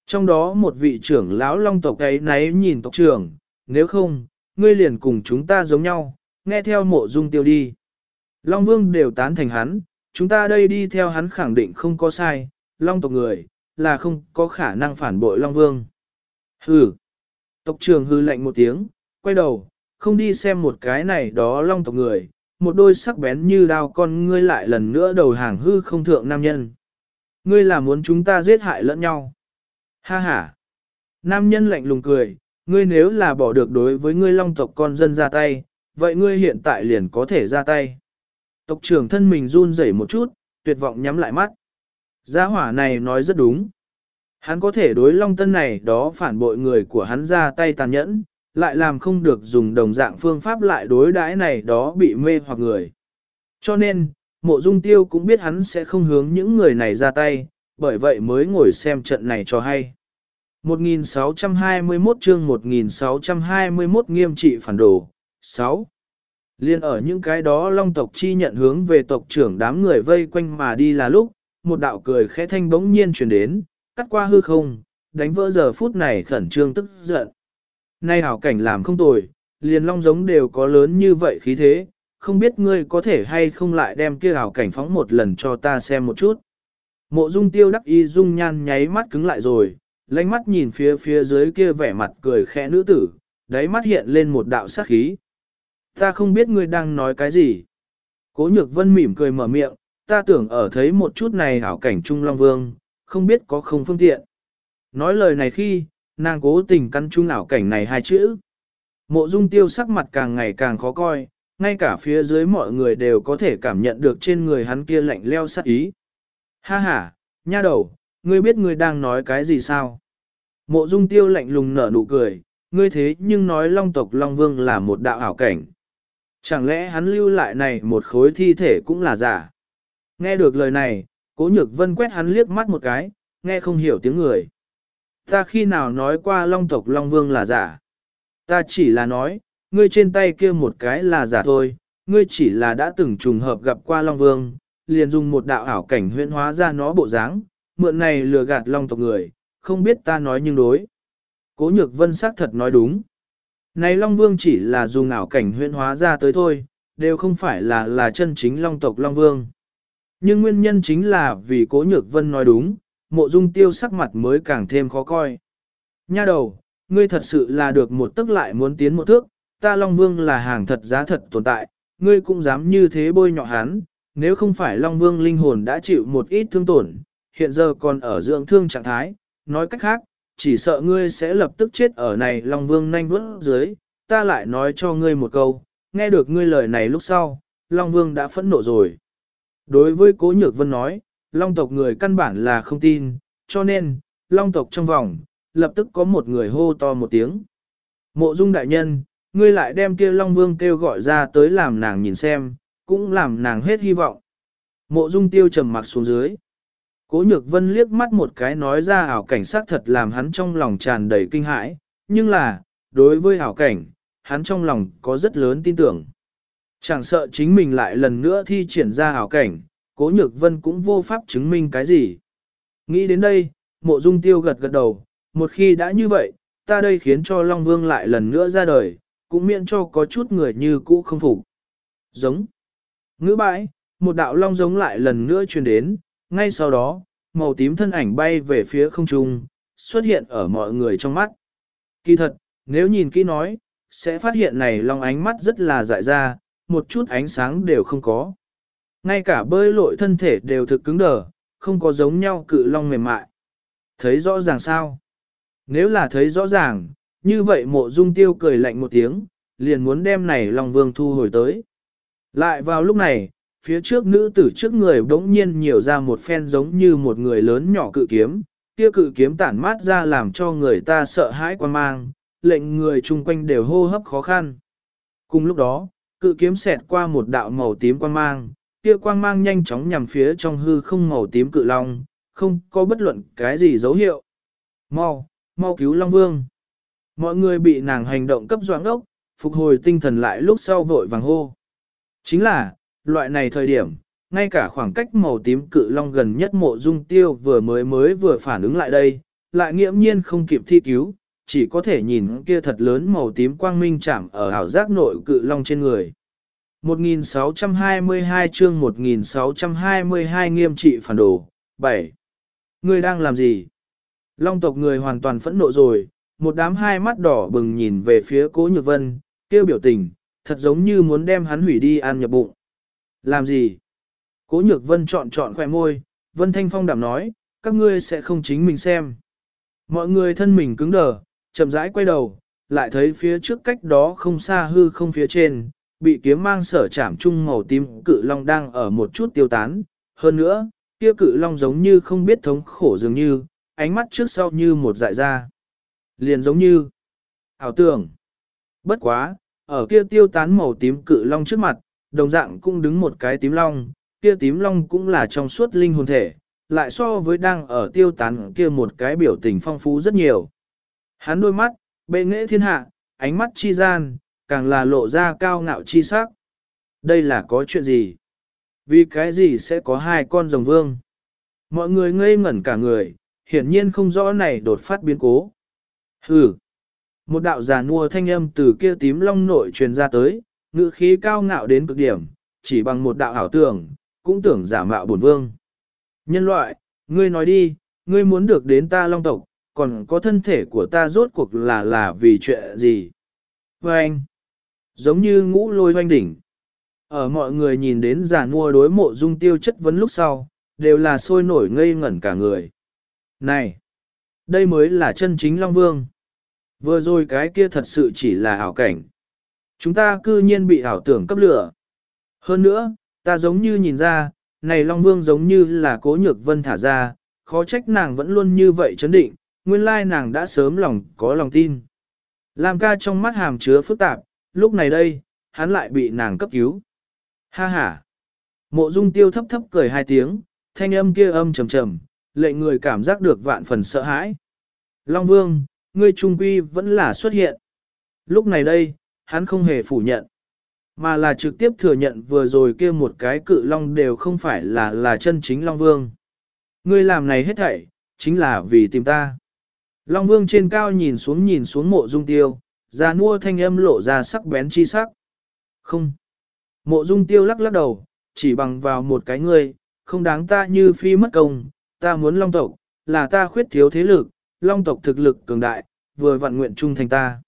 Trong đó một vị trưởng lão long tộc ấy náy nhìn tộc trưởng, nếu không, ngươi liền cùng chúng ta giống nhau, nghe theo mộ dung tiêu đi. Long vương đều tán thành hắn, chúng ta đây đi theo hắn khẳng định không có sai, long tộc người, là không có khả năng phản bội long vương. Hừ. Tộc trưởng hư lạnh một tiếng, quay đầu, không đi xem một cái này đó long tộc người, một đôi sắc bén như đao con ngươi lại lần nữa đầu hàng hư không thượng nam nhân. Ngươi là muốn chúng ta giết hại lẫn nhau. Ha ha. Nam nhân lạnh lùng cười, ngươi nếu là bỏ được đối với ngươi long tộc con dân ra tay, vậy ngươi hiện tại liền có thể ra tay. Tộc trưởng thân mình run rẩy một chút, tuyệt vọng nhắm lại mắt. Gia hỏa này nói rất đúng. Hắn có thể đối long tân này đó phản bội người của hắn ra tay tàn nhẫn, lại làm không được dùng đồng dạng phương pháp lại đối đãi này đó bị mê hoặc người. Cho nên, mộ dung tiêu cũng biết hắn sẽ không hướng những người này ra tay, bởi vậy mới ngồi xem trận này cho hay. 1621 chương 1621 nghiêm trị phản đồ 6. Liên ở những cái đó long tộc chi nhận hướng về tộc trưởng đám người vây quanh mà đi là lúc, một đạo cười khẽ thanh bỗng nhiên truyền đến, cắt qua hư không, đánh vỡ giờ phút này khẩn trương tức giận. Nay hảo cảnh làm không tồi, liền long giống đều có lớn như vậy khí thế, không biết ngươi có thể hay không lại đem kia hảo cảnh phóng một lần cho ta xem một chút. Mộ dung tiêu đắc y dung nhan nháy mắt cứng lại rồi, lánh mắt nhìn phía phía dưới kia vẻ mặt cười khẽ nữ tử, đáy mắt hiện lên một đạo sát khí. Ta không biết ngươi đang nói cái gì. Cố nhược vân mỉm cười mở miệng, ta tưởng ở thấy một chút này hảo cảnh Trung Long Vương, không biết có không phương tiện. Nói lời này khi, nàng cố tình căn trung ảo cảnh này hai chữ. Mộ dung tiêu sắc mặt càng ngày càng khó coi, ngay cả phía dưới mọi người đều có thể cảm nhận được trên người hắn kia lạnh leo sát ý. Ha ha, nha đầu, ngươi biết ngươi đang nói cái gì sao? Mộ dung tiêu lạnh lùng nở nụ cười, ngươi thế nhưng nói long tộc Long Vương là một đạo ảo cảnh. Chẳng lẽ hắn lưu lại này một khối thi thể cũng là giả? Nghe được lời này, cố nhược vân quét hắn liếc mắt một cái, nghe không hiểu tiếng người. Ta khi nào nói qua long tộc Long Vương là giả? Ta chỉ là nói, ngươi trên tay kia một cái là giả thôi, ngươi chỉ là đã từng trùng hợp gặp qua Long Vương, liền dùng một đạo ảo cảnh huyễn hóa ra nó bộ dáng, mượn này lừa gạt Long tộc người, không biết ta nói nhưng đối. Cố nhược vân xác thật nói đúng. Này Long Vương chỉ là dùng ảo cảnh huyễn hóa ra tới thôi, đều không phải là là chân chính Long tộc Long Vương. Nhưng nguyên nhân chính là vì cố nhược vân nói đúng, mộ dung tiêu sắc mặt mới càng thêm khó coi. Nha đầu, ngươi thật sự là được một tức lại muốn tiến một thước, ta Long Vương là hàng thật giá thật tồn tại, ngươi cũng dám như thế bôi nhọ hắn, nếu không phải Long Vương linh hồn đã chịu một ít thương tổn, hiện giờ còn ở dưỡng thương trạng thái, nói cách khác, chỉ sợ ngươi sẽ lập tức chết ở này Long Vương nhanh bước dưới, ta lại nói cho ngươi một câu, nghe được ngươi lời này lúc sau, Long Vương đã phẫn nộ rồi. Đối với Cố Nhược Vân nói, Long tộc người căn bản là không tin, cho nên, Long tộc trong vòng, lập tức có một người hô to một tiếng. Mộ Dung đại nhân, ngươi lại đem kia Long Vương kêu gọi ra tới làm nàng nhìn xem, cũng làm nàng hết hy vọng. Mộ Dung tiêu trầm mặc xuống dưới. Cố Nhược Vân liếc mắt một cái nói ra ảo cảnh sát thật làm hắn trong lòng tràn đầy kinh hãi, nhưng là, đối với ảo cảnh, hắn trong lòng có rất lớn tin tưởng. Chẳng sợ chính mình lại lần nữa thi triển ra ảo cảnh, Cố Nhược Vân cũng vô pháp chứng minh cái gì. Nghĩ đến đây, mộ dung tiêu gật gật đầu, một khi đã như vậy, ta đây khiến cho Long Vương lại lần nữa ra đời, cũng miễn cho có chút người như cũ không phục. Giống. Ngữ bãi, một đạo long giống lại lần nữa truyền đến, ngay sau đó, màu tím thân ảnh bay về phía không trung, xuất hiện ở mọi người trong mắt. Kỳ thật, nếu nhìn kỹ nói, sẽ phát hiện này long ánh mắt rất là dại ra, một chút ánh sáng đều không có. Ngay cả bơi lội thân thể đều thực cứng đờ, không có giống nhau cự long mềm mại. Thấy rõ ràng sao? Nếu là thấy rõ ràng, như vậy mộ dung tiêu cười lạnh một tiếng, liền muốn đem này long vương thu hồi tới. Lại vào lúc này, phía trước nữ tử trước người bỗng nhiên nhiều ra một phen giống như một người lớn nhỏ cự kiếm, kia cự kiếm tản mát ra làm cho người ta sợ hãi quan mang, lệnh người chung quanh đều hô hấp khó khăn. Cùng lúc đó, cự kiếm xẹt qua một đạo màu tím quan mang, kia quang mang nhanh chóng nhằm phía trong hư không màu tím cự long, không có bất luận cái gì dấu hiệu. Mau, mau cứu Long Vương. Mọi người bị nàng hành động cấp doãn ốc, phục hồi tinh thần lại lúc sau vội vàng hô. Chính là, loại này thời điểm, ngay cả khoảng cách màu tím cự long gần nhất mộ dung tiêu vừa mới mới vừa phản ứng lại đây, lại nghiễm nhiên không kịp thi cứu, chỉ có thể nhìn kia thật lớn màu tím quang minh chạm ở ảo giác nội cự long trên người. 1622 chương 1622 nghiêm trị phản đồ, 7. Người đang làm gì? Long tộc người hoàn toàn phẫn nộ rồi, một đám hai mắt đỏ bừng nhìn về phía cố nhược vân, kêu biểu tình, thật giống như muốn đem hắn hủy đi ăn nhập bụng. Làm gì? Cố nhược vân chọn chọn khỏe môi, vân thanh phong đảm nói, các ngươi sẽ không chính mình xem. Mọi người thân mình cứng đờ, chậm rãi quay đầu, lại thấy phía trước cách đó không xa hư không phía trên, bị kiếm mang sở chạm chung màu tím cự long đang ở một chút tiêu tán. Hơn nữa, kia cự long giống như không biết thống khổ dường như, ánh mắt trước sau như một dại ra. Liền giống như ảo tưởng. Bất quá, ở kia tiêu tán màu tím cự long trước mặt, đồng dạng cũng đứng một cái tím long, kia tím long cũng là trong suốt linh hồn thể, lại so với đang ở tiêu tán kia một cái biểu tình phong phú rất nhiều. Hắn đôi mắt, bệ nghệ thiên hạ, ánh mắt chi gian, càng là lộ ra cao ngạo chi sắc. Đây là có chuyện gì? Vì cái gì sẽ có hai con rồng vương? Mọi người ngây ngẩn cả người, hiển nhiên không rõ này đột phát biến cố. Hừ! Một đạo giả nua thanh âm từ kia tím long nội truyền ra tới, ngữ khí cao ngạo đến cực điểm, chỉ bằng một đạo ảo tưởng, cũng tưởng giả mạo bổn vương. Nhân loại, ngươi nói đi, ngươi muốn được đến ta long tộc, còn có thân thể của ta rốt cuộc là là vì chuyện gì? Và anh, giống như ngũ lôi hoanh đỉnh. Ở mọi người nhìn đến giả nua đối mộ dung tiêu chất vấn lúc sau, đều là sôi nổi ngây ngẩn cả người. Này, đây mới là chân chính Long Vương. Vừa rồi cái kia thật sự chỉ là ảo cảnh. Chúng ta cư nhiên bị ảo tưởng cấp lửa. Hơn nữa, ta giống như nhìn ra, này Long Vương giống như là cố nhược vân thả ra, khó trách nàng vẫn luôn như vậy chấn định, nguyên lai nàng đã sớm lòng có lòng tin. Lam ca trong mắt hàm chứa phức tạp, lúc này đây, hắn lại bị nàng cấp cứu. Ha ha! Mộ dung tiêu thấp thấp cười hai tiếng, thanh âm kia âm trầm trầm, lệ người cảm giác được vạn phần sợ hãi. Long Vương, ngươi trung quy vẫn là xuất hiện. Lúc này đây, hắn không hề phủ nhận, mà là trực tiếp thừa nhận vừa rồi kia một cái cự long đều không phải là là chân chính Long Vương. Ngươi làm này hết thảy, chính là vì tìm ta. Long Vương trên cao nhìn xuống nhìn xuống mộ dung tiêu, ra nua thanh âm lộ ra sắc bén chi sắc. Không. Mộ dung tiêu lắc lắc đầu, chỉ bằng vào một cái ngươi, không đáng ta như phi mất công, ta muốn long tộc, là ta khuyết thiếu thế lực, long tộc thực lực cường đại, vừa vặn nguyện trung thành ta.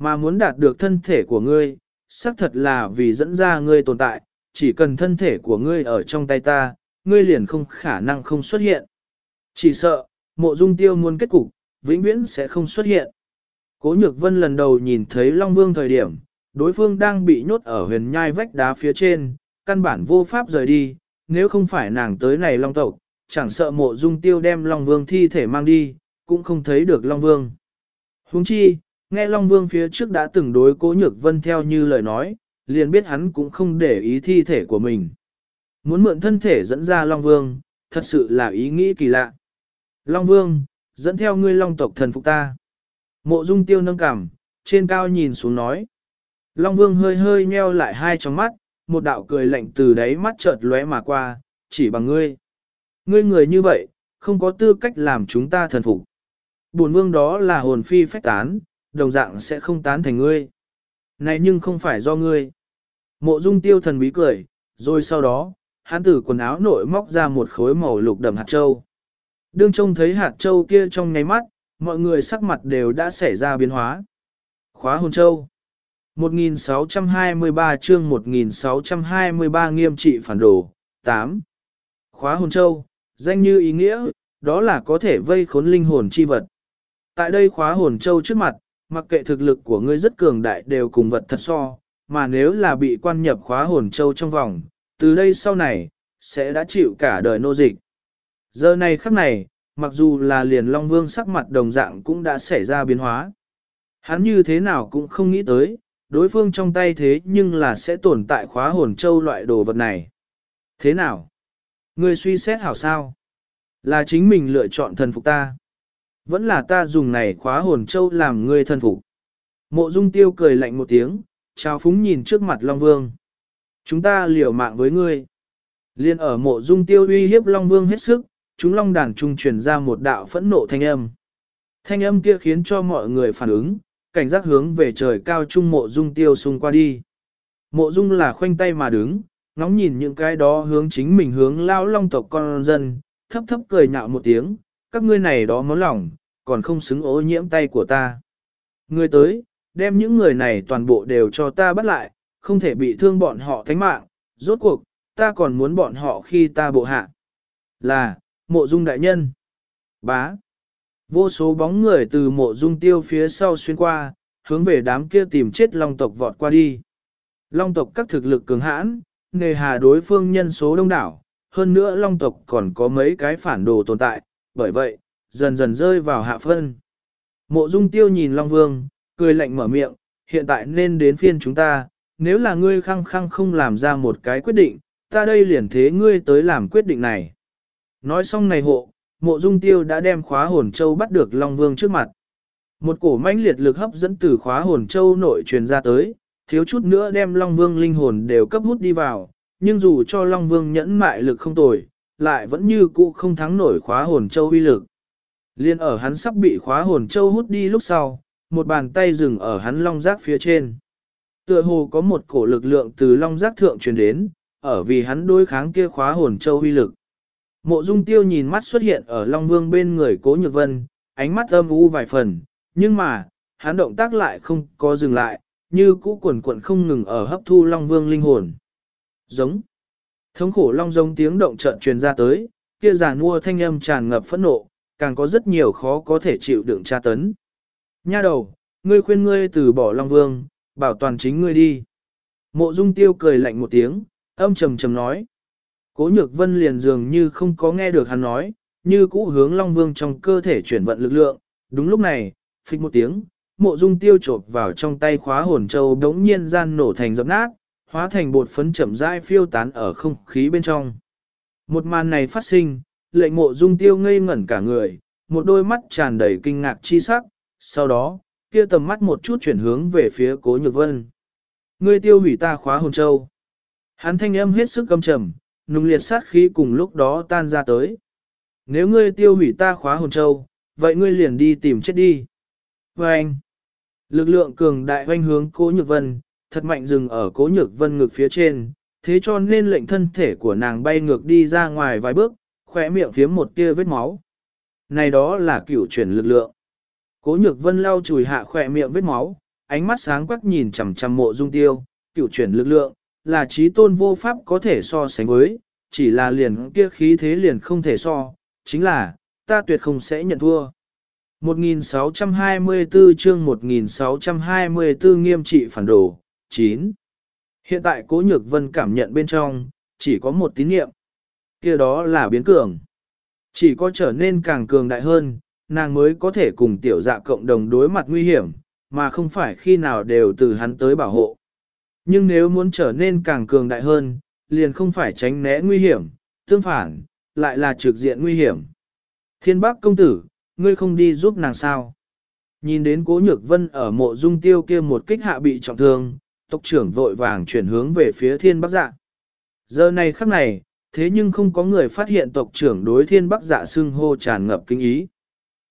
Mà muốn đạt được thân thể của ngươi, xác thật là vì dẫn ra ngươi tồn tại, chỉ cần thân thể của ngươi ở trong tay ta, ngươi liền không khả năng không xuất hiện. Chỉ sợ, mộ dung tiêu muốn kết cục, vĩnh viễn sẽ không xuất hiện. Cố nhược vân lần đầu nhìn thấy Long Vương thời điểm, đối phương đang bị nhốt ở huyền nhai vách đá phía trên, căn bản vô pháp rời đi, nếu không phải nàng tới này Long tộc, chẳng sợ mộ dung tiêu đem Long Vương thi thể mang đi, cũng không thấy được Long Vương. Huống chi, nghe Long Vương phía trước đã từng đối cố nhược vân theo như lời nói, liền biết hắn cũng không để ý thi thể của mình. Muốn mượn thân thể dẫn ra Long Vương, thật sự là ý nghĩ kỳ lạ. Long Vương, dẫn theo ngươi Long tộc thần phục ta. Mộ dung tiêu nâng cằm, trên cao nhìn xuống nói. Long Vương hơi hơi nheo lại hai tròng mắt, một đạo cười lạnh từ đáy mắt chợt lóe mà qua, chỉ bằng ngươi. Ngươi người như vậy, không có tư cách làm chúng ta thần phục. Bổn vương đó là hồn phi phách tán, đồng dạng sẽ không tán thành ngươi. Này nhưng không phải do ngươi. Mộ dung tiêu thần bí cười, rồi sau đó, hắn từ quần áo nội móc ra một khối màu lục đậm hạt châu. Đương trông thấy hạt châu kia trong nháy mắt, mọi người sắc mặt đều đã xảy ra biến hóa. Khóa hồn châu. 1623 chương 1623 nghiêm trị phản đồ. 8. Khóa hồn châu, danh như ý nghĩa, đó là có thể vây khốn linh hồn chi vật. Tại đây khóa hồn châu trước mặt, mặc kệ thực lực của ngươi rất cường đại đều cùng vật thật so, mà nếu là bị quan nhập khóa hồn châu trong vòng, từ đây sau này, sẽ đã chịu cả đời nô dịch. Giờ này khắc này, mặc dù là liền Long Vương sắc mặt đồng dạng cũng đã xảy ra biến hóa. Hắn như thế nào cũng không nghĩ tới, đối phương trong tay thế nhưng là sẽ tồn tại khóa hồn châu loại đồ vật này. Thế nào? Ngươi suy xét hảo sao? Là chính mình lựa chọn thần phục ta. Vẫn là ta dùng này khóa hồn châu làm ngươi thần phục. Mộ dung tiêu cười lạnh một tiếng, trao phúng nhìn trước mặt Long Vương. Chúng ta liều mạng với ngươi. Liên ở mộ dung tiêu uy hiếp Long Vương hết sức, chúng Long đàn trung truyền ra một đạo phẫn nộ thanh âm. Thanh âm kia khiến cho mọi người phản ứng, cảnh giác hướng về trời cao trung mộ dung tiêu xung qua đi. Mộ dung là khoanh tay mà đứng, ngóng nhìn những cái đó hướng chính mình hướng lao long tộc con dân, thấp thấp cười nhạo một tiếng, các ngươi này đó món lòng, còn không xứng ô nhiễm tay của ta. Người tới, đem những người này toàn bộ đều cho ta bắt lại, không thể bị thương bọn họ thánh mạng, rốt cuộc, ta còn muốn bọn họ khi ta bộ hạ. Là, mộ dung đại nhân. Bá. Vô số bóng người từ mộ dung tiêu phía sau xuyên qua, hướng về đám kia tìm chết long tộc vọt qua đi. Long tộc các thực lực cường hãn, nề hà đối phương nhân số đông đảo, hơn nữa long tộc còn có mấy cái phản đồ tồn tại, bởi vậy, dần dần rơi vào hạ phân. Mộ dung tiêu nhìn Long Vương, cười lạnh mở miệng, hiện tại nên đến phiên chúng ta, nếu là ngươi khăng khăng không làm ra một cái quyết định, ta đây liền thế ngươi tới làm quyết định này. Nói xong này hộ, mộ dung tiêu đã đem khóa hồn châu bắt được Long Vương trước mặt. Một cổ mãnh liệt lực hấp dẫn từ khóa hồn châu nội truyền ra tới, thiếu chút nữa đem Long Vương linh hồn đều cấp hút đi vào, nhưng dù cho Long Vương nhẫn mại lực không tồi, lại vẫn như cũ không thắng nổi khóa hồn châu uy lực. Liên ở hắn sắp bị khóa hồn châu hút đi lúc sau, một bàn tay dừng ở hắn long giác phía trên. Tựa hồ có một cổ lực lượng từ long giác thượng truyền đến, ở vì hắn đối kháng kia khóa hồn châu uy lực. Mộ dung tiêu nhìn mắt xuất hiện ở long vương bên người cố nhược vân, ánh mắt âm u vài phần, nhưng mà, hắn động tác lại không có dừng lại, như cũ quần quận không ngừng ở hấp thu long vương linh hồn. Giống. Thống khổ long giống tiếng động trận truyền ra tới, kia giàn mua thanh âm tràn ngập phẫn nộ, càng có rất nhiều khó có thể chịu đựng tra tấn. Nha đầu, ngươi khuyên ngươi từ bỏ long vương, bảo toàn chính ngươi đi. Mộ dung tiêu cười lạnh một tiếng, âm trầm trầm nói. Cố nhược vân liền dường như không có nghe được hắn nói, như cũ hướng long vương trong cơ thể chuyển vận lực lượng. Đúng lúc này, phịch một tiếng, mộ dung tiêu trộp vào trong tay khóa hồn châu đống nhiên gian nổ thành dập nát, hóa thành bột phấn chậm rãi phiêu tán ở không khí bên trong. Một màn này phát sinh, lệnh mộ dung tiêu ngây ngẩn cả người, một đôi mắt tràn đầy kinh ngạc chi sắc, sau đó, kia tầm mắt một chút chuyển hướng về phía cố nhược vân. Ngươi tiêu hủy ta khóa hồn châu. Hắn thanh âm hết sức căm trầm, nung liệt sát khí cùng lúc đó tan ra tới. Nếu ngươi tiêu hủy ta khóa hồn châu, vậy ngươi liền đi tìm chết đi. Và anh, lực lượng cường đại hoanh hướng cố nhược vân, thật mạnh dừng ở cố nhược vân ngực phía trên, thế cho nên lệnh thân thể của nàng bay ngược đi ra ngoài vài bước, khỏe miệng phiếm một tia vết máu. Này đó là cửu chuyển lực lượng. Cố nhược vân lau chùi hạ khỏe miệng vết máu, ánh mắt sáng quắc nhìn chằm chằm mộ dung tiêu, cửu chuyển lực lượng, là trí tôn vô pháp có thể so sánh với, chỉ là liền kia khí thế liền không thể so, chính là, ta tuyệt không sẽ nhận thua. 1624 chương 1624 nghiêm trị phản đồ, 9. Hiện tại cố nhược vân cảm nhận bên trong, chỉ có một tín niệm. kia đó là biến cường. Chỉ có trở nên càng cường đại hơn, nàng mới có thể cùng tiểu dạ cộng đồng đối mặt nguy hiểm, mà không phải khi nào đều từ hắn tới bảo hộ. Nhưng nếu muốn trở nên càng cường đại hơn, liền không phải tránh né nguy hiểm, tương phản, lại là trực diện nguy hiểm. Thiên bác công tử, ngươi không đi giúp nàng sao? Nhìn đến cố nhược vân ở mộ dung tiêu kia một kích hạ bị trọng thương, tộc trưởng vội vàng chuyển hướng về phía thiên bắc dạ. Giờ này khắc này, thế nhưng không có người phát hiện tộc trưởng đối thiên bắc dạ xưng hô tràn ngập kinh ý.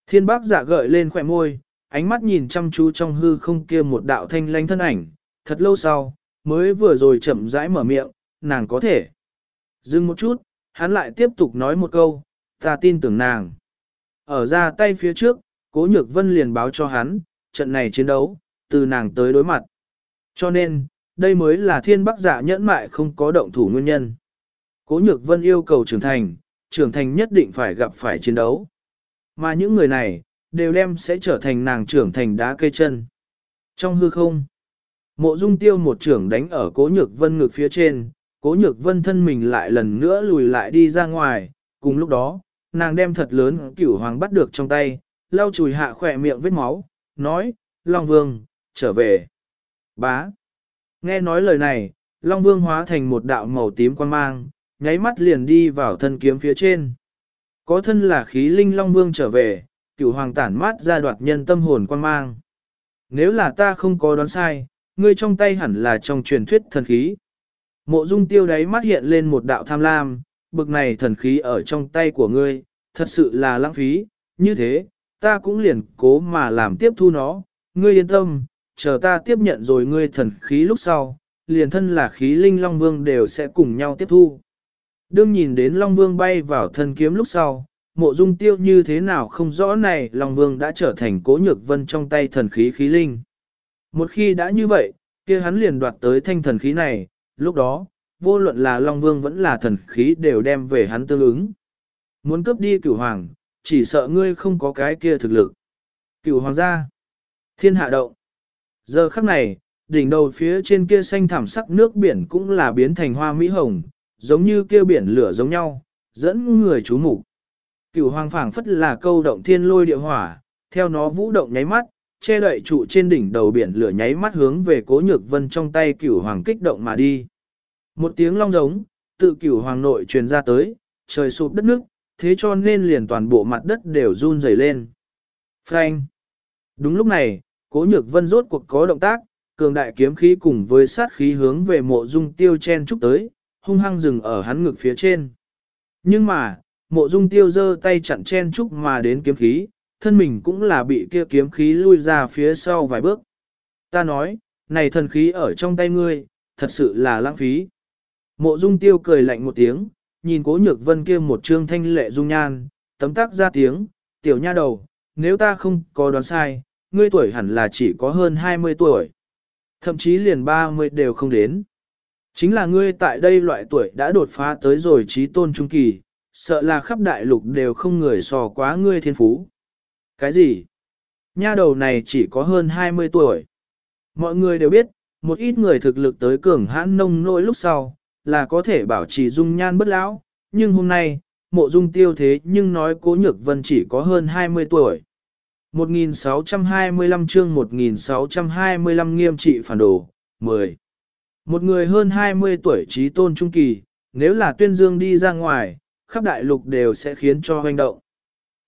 Thiên bắc dạ gợi lên khỏe môi, ánh mắt nhìn chăm chú trong hư không kia một đạo thanh lanh thân ảnh, thật lâu sau, mới vừa rồi chậm rãi mở miệng, nàng có thể. Dừng một chút, hắn lại tiếp tục nói một câu, ta tin tưởng nàng. Ở ra tay phía trước, cố nhược vân liền báo cho hắn, trận này chiến đấu, từ nàng tới đối mặt. Cho nên, đây mới là thiên bắc giả nhẫn mại không có động thủ nguyên nhân. Cố nhược vân yêu cầu trưởng thành, trưởng thành nhất định phải gặp phải chiến đấu. Mà những người này, đều đem sẽ trở thành nàng trưởng thành đá cây chân. Trong hư không, mộ dung tiêu một trưởng đánh ở cố nhược vân ngực phía trên, cố nhược vân thân mình lại lần nữa lùi lại đi ra ngoài, cùng lúc đó, nàng đem thật lớn cửu hoàng bắt được trong tay, lau chùi hạ khỏe miệng vết máu, nói, Long Vương, trở về. Bá. Nghe nói lời này, Long Vương hóa thành một đạo màu tím quan mang, nháy mắt liền đi vào thân kiếm phía trên. Có thân là khí linh Long Vương trở về, cửu hoàng tản mát ra đoạt nhân tâm hồn quan mang. Nếu là ta không có đoán sai, ngươi trong tay hẳn là trong truyền thuyết thần khí. Mộ dung tiêu đáy mắt hiện lên một đạo tham lam, bực này thần khí ở trong tay của ngươi, thật sự là lãng phí, như thế, ta cũng liền cố mà làm tiếp thu nó, ngươi yên tâm, chờ ta tiếp nhận rồi ngươi thần khí lúc sau, liền thân là khí linh Long Vương đều sẽ cùng nhau tiếp thu. Đương nhìn đến Long Vương bay vào thân kiếm lúc sau, mộ dung tiêu như thế nào không rõ này Long Vương đã trở thành cố nhược vân trong tay thần khí khí linh. Một khi đã như vậy, kia hắn liền đoạt tới thanh thần khí này, lúc đó, vô luận là Long Vương vẫn là thần khí đều đem về hắn tương ứng. Muốn cướp đi cửu hoàng, chỉ sợ ngươi không có cái kia thực lực. Cửu hoàng gia, thiên hạ động. Giờ khắc này, đỉnh đầu phía trên kia xanh thảm sắc nước biển cũng là biến thành hoa mỹ hồng, giống như kia biển lửa giống nhau, dẫn người chú mục Cửu hoàng phảng phất là câu động thiên lôi địa hỏa, theo nó vũ động nháy mắt, che đậy trụ trên đỉnh đầu biển lửa nháy mắt hướng về cố nhược vân trong tay cửu hoàng kích động mà đi. Một tiếng long giống, tự cửu hoàng nội truyền ra tới, trời sụp đất nước, thế cho nên liền toàn bộ mặt đất đều run rẩy lên. Frank! Đúng lúc này, cố nhược vân rốt cuộc có động tác, cường đại kiếm khí cùng với sát khí hướng về mộ dung tiêu chen trúc tới, hung hăng dừng ở hắn ngực phía trên. Nhưng mà, mộ dung tiêu giơ tay chặn chen trúc mà đến kiếm khí, thân mình cũng là bị kia kiếm khí lui ra phía sau vài bước. Ta nói, này thần khí ở trong tay ngươi, thật sự là lãng phí. Mộ dung tiêu cười lạnh một tiếng, nhìn cố nhược vân kia một trương thanh lệ dung nhan, tấm tắc ra tiếng, tiểu nha đầu, nếu ta không có đoán sai, ngươi tuổi hẳn là chỉ có hơn 20 tuổi. Thậm chí liền 30 đều không đến. Chính là ngươi tại đây loại tuổi đã đột phá tới rồi trí tôn trung kỳ, sợ là khắp đại lục đều không người so quá ngươi thiên phú. Cái gì? Nha đầu này chỉ có hơn 20 tuổi. Mọi người đều biết, một ít người thực lực tới cường hãn nông nỗi lúc sau, là có thể bảo trì dung nhan bất lão, nhưng hôm nay, mộ dung tiêu thế nhưng nói cố nhược vân chỉ có hơn 20 tuổi. 1625 chương 1625 nghiêm trị phản đồ, 10. Một người hơn 20 tuổi trí tôn trung kỳ, nếu là tuyên dương đi ra ngoài, khắp đại lục đều sẽ khiến cho hoành động.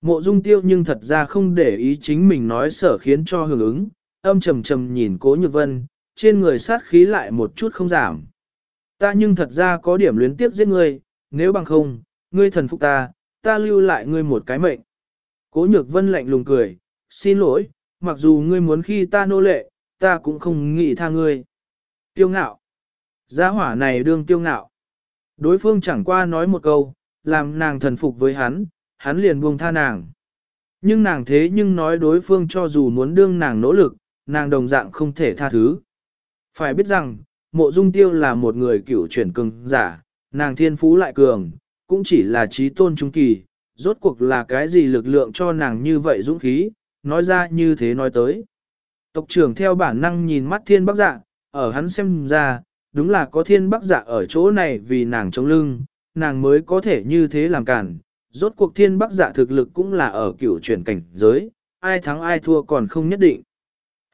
Mộ dung tiêu nhưng thật ra không để ý chính mình nói sở khiến cho hưởng ứng, âm trầm trầm nhìn cố nhược vân, trên người sát khí lại một chút không giảm. Ta nhưng thật ra có điểm luyến tiếp giết ngươi, nếu bằng không, ngươi thần phục ta, ta lưu lại ngươi một cái mệnh. Cố nhược vân lạnh lùng cười, xin lỗi, mặc dù ngươi muốn khi ta nô lệ, ta cũng không nghĩ tha ngươi. Tiêu ngạo. Gia hỏa này đương tiêu ngạo. Đối phương chẳng qua nói một câu, làm nàng thần phục với hắn, hắn liền buông tha nàng. Nhưng nàng thế nhưng nói đối phương cho dù muốn đương nàng nỗ lực, nàng đồng dạng không thể tha thứ. Phải biết rằng, mộ dung tiêu là một người cựu chuyển cường giả, nàng thiên phú lại cường, cũng chỉ là trí tôn trung kỳ, rốt cuộc là cái gì lực lượng cho nàng như vậy dũng khí, nói ra như thế nói tới. Tộc trưởng theo bản năng nhìn mắt thiên bắc dạ, ở hắn xem ra, đúng là có thiên bắc dạ ở chỗ này vì nàng chống lưng, nàng mới có thể như thế làm cản. Rốt cuộc thiên bắc dạ thực lực cũng là ở cựu chuyển cảnh giới, ai thắng ai thua còn không nhất định.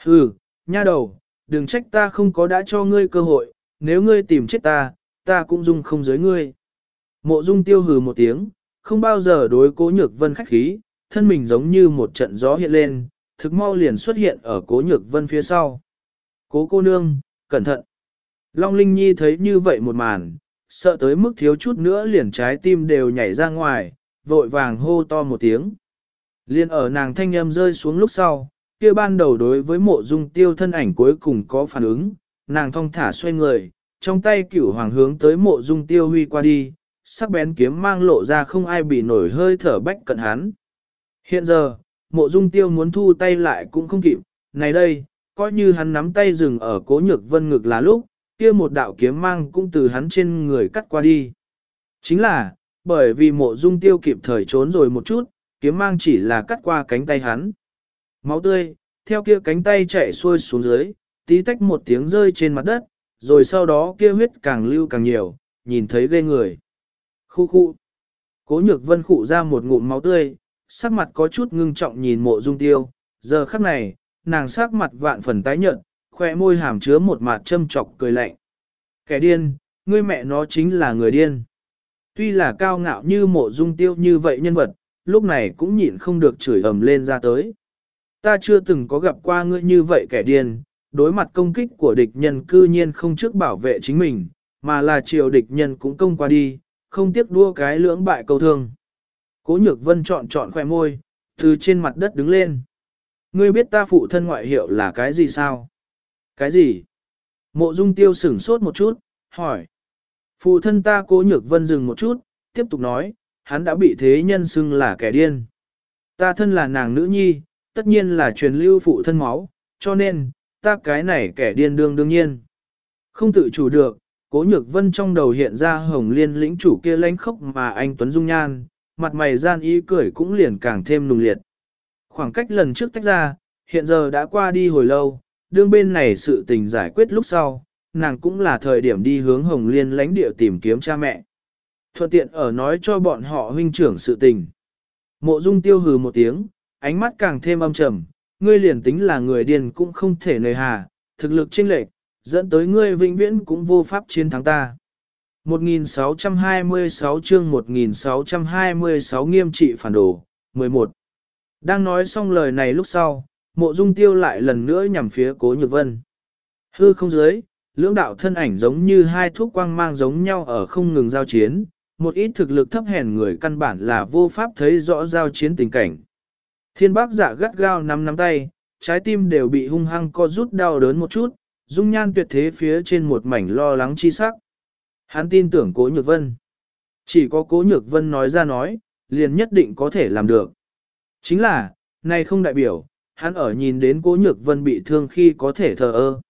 Hừ, nha đầu, đừng trách ta không có đã cho ngươi cơ hội, nếu ngươi tìm chết ta, ta cũng dung không giới ngươi. Mộ dung tiêu hừ một tiếng, không bao giờ đối cố nhược vân khách khí, thân mình giống như một trận gió hiện lên, thực mau liền xuất hiện ở cố nhược vân phía sau. Cố cô nương, cẩn thận. Long Linh Nhi thấy như vậy một màn, sợ tới mức thiếu chút nữa liền trái tim đều nhảy ra ngoài, vội vàng hô to một tiếng. Liên ở nàng thanh âm rơi xuống lúc sau, kia ban đầu đối với mộ dung tiêu thân ảnh cuối cùng có phản ứng, nàng thong thả xoay người, trong tay cửu hoàng hướng tới mộ dung tiêu huy qua đi, sắc bén kiếm mang lộ ra không ai bị nổi hơi thở bách cận hắn. Hiện giờ, mộ dung tiêu muốn thu tay lại cũng không kịp, này đây, coi như hắn nắm tay dừng ở cố nhược vân ngực là lúc, kia một đạo kiếm mang cũng từ hắn trên người cắt qua đi. Chính là, bởi vì mộ dung tiêu kịp thời trốn rồi một chút, kiếm mang chỉ là cắt qua cánh tay hắn. Máu tươi, theo kia cánh tay chạy xuôi xuống dưới, tí tách một tiếng rơi trên mặt đất, rồi sau đó kia huyết càng lưu càng nhiều, nhìn thấy ghê người. Khu khu. Cố nhược vân khụ ra một ngụm máu tươi, sắc mặt có chút ngưng trọng nhìn mộ dung tiêu, giờ khắc này, nàng sắc mặt vạn phần tái nhợt, khỏe môi hàm chứa một mặt châm chọc cười lạnh. Kẻ điên, ngươi mẹ nó chính là người điên. Tuy là cao ngạo như mộ dung tiêu như vậy nhân vật, lúc này cũng nhịn không được chửi ầm lên ra tới. Ta chưa từng có gặp qua ngươi như vậy kẻ điên, đối mặt công kích của địch nhân cư nhiên không trước bảo vệ chính mình, mà là triều địch nhân cũng công qua đi, không tiếc đua cái lưỡng bại câu thương. Cố nhược vân chọn chọn khoe môi, từ trên mặt đất đứng lên. Ngươi biết ta phụ thân ngoại hiệu là cái gì sao? Cái gì? Mộ dung tiêu sửng sốt một chút, hỏi. Phụ thân ta cố nhược vân dừng một chút, tiếp tục nói, hắn đã bị thế nhân xưng là kẻ điên. Ta thân là nàng nữ nhi, tất nhiên là truyền lưu phụ thân máu, cho nên, ta cái này kẻ điên đương đương nhiên. Không tự chủ được, cố nhược vân trong đầu hiện ra hồng liên lĩnh chủ kia lánh khốc mà anh Tuấn Dung Nhan, mặt mày gian ý cười cũng liền càng thêm nùng liệt. Khoảng cách lần trước tách ra, hiện giờ đã qua đi hồi lâu, đương bên này sự tình giải quyết lúc sau, nàng cũng là thời điểm đi hướng Hồng Liên lãnh địa tìm kiếm cha mẹ. Thuận tiện ở nói cho bọn họ huynh trưởng sự tình. Mộ dung tiêu hừ một tiếng, ánh mắt càng thêm âm trầm, ngươi liền tính là người điên cũng không thể nề hà, thực lực chênh lệch, dẫn tới ngươi vĩnh viễn cũng vô pháp chiến thắng ta. 1626 chương 1626 nghiêm trị phản đồ, 11. Đang nói xong lời này lúc sau, mộ dung tiêu lại lần nữa nhằm phía cố nhược vân. Hư không dưới, lưỡng đạo thân ảnh giống như hai thuốc quang mang giống nhau ở không ngừng giao chiến, một ít thực lực thấp hèn người căn bản là vô pháp thấy rõ giao chiến tình cảnh. Thiên bác giả gắt gao nắm nắm tay, trái tim đều bị hung hăng co rút đau đớn một chút, dung nhan tuyệt thế phía trên một mảnh lo lắng chi sắc. Hắn tin tưởng cố nhược vân. Chỉ có cố nhược vân nói ra nói, liền nhất định có thể làm được. Chính là, này không đại biểu, hắn ở nhìn đến cố nhược vân bị thương khi có thể thờ ơ.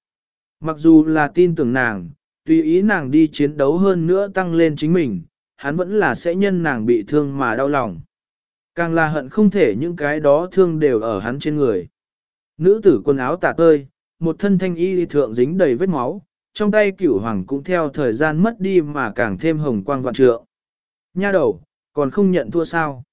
Mặc dù là tin tưởng nàng, tùy ý nàng đi chiến đấu hơn nữa tăng lên chính mình, hắn vẫn là sẽ nhân nàng bị thương mà đau lòng. Càng là hận không thể những cái đó thương đều ở hắn trên người. Nữ tử quần áo tả tơi, một thân thanh y thượng dính đầy vết máu, trong tay cửu hoàng cũng theo thời gian mất đi mà càng thêm hồng quang vạn trượng. Nha đầu, còn không nhận thua sao?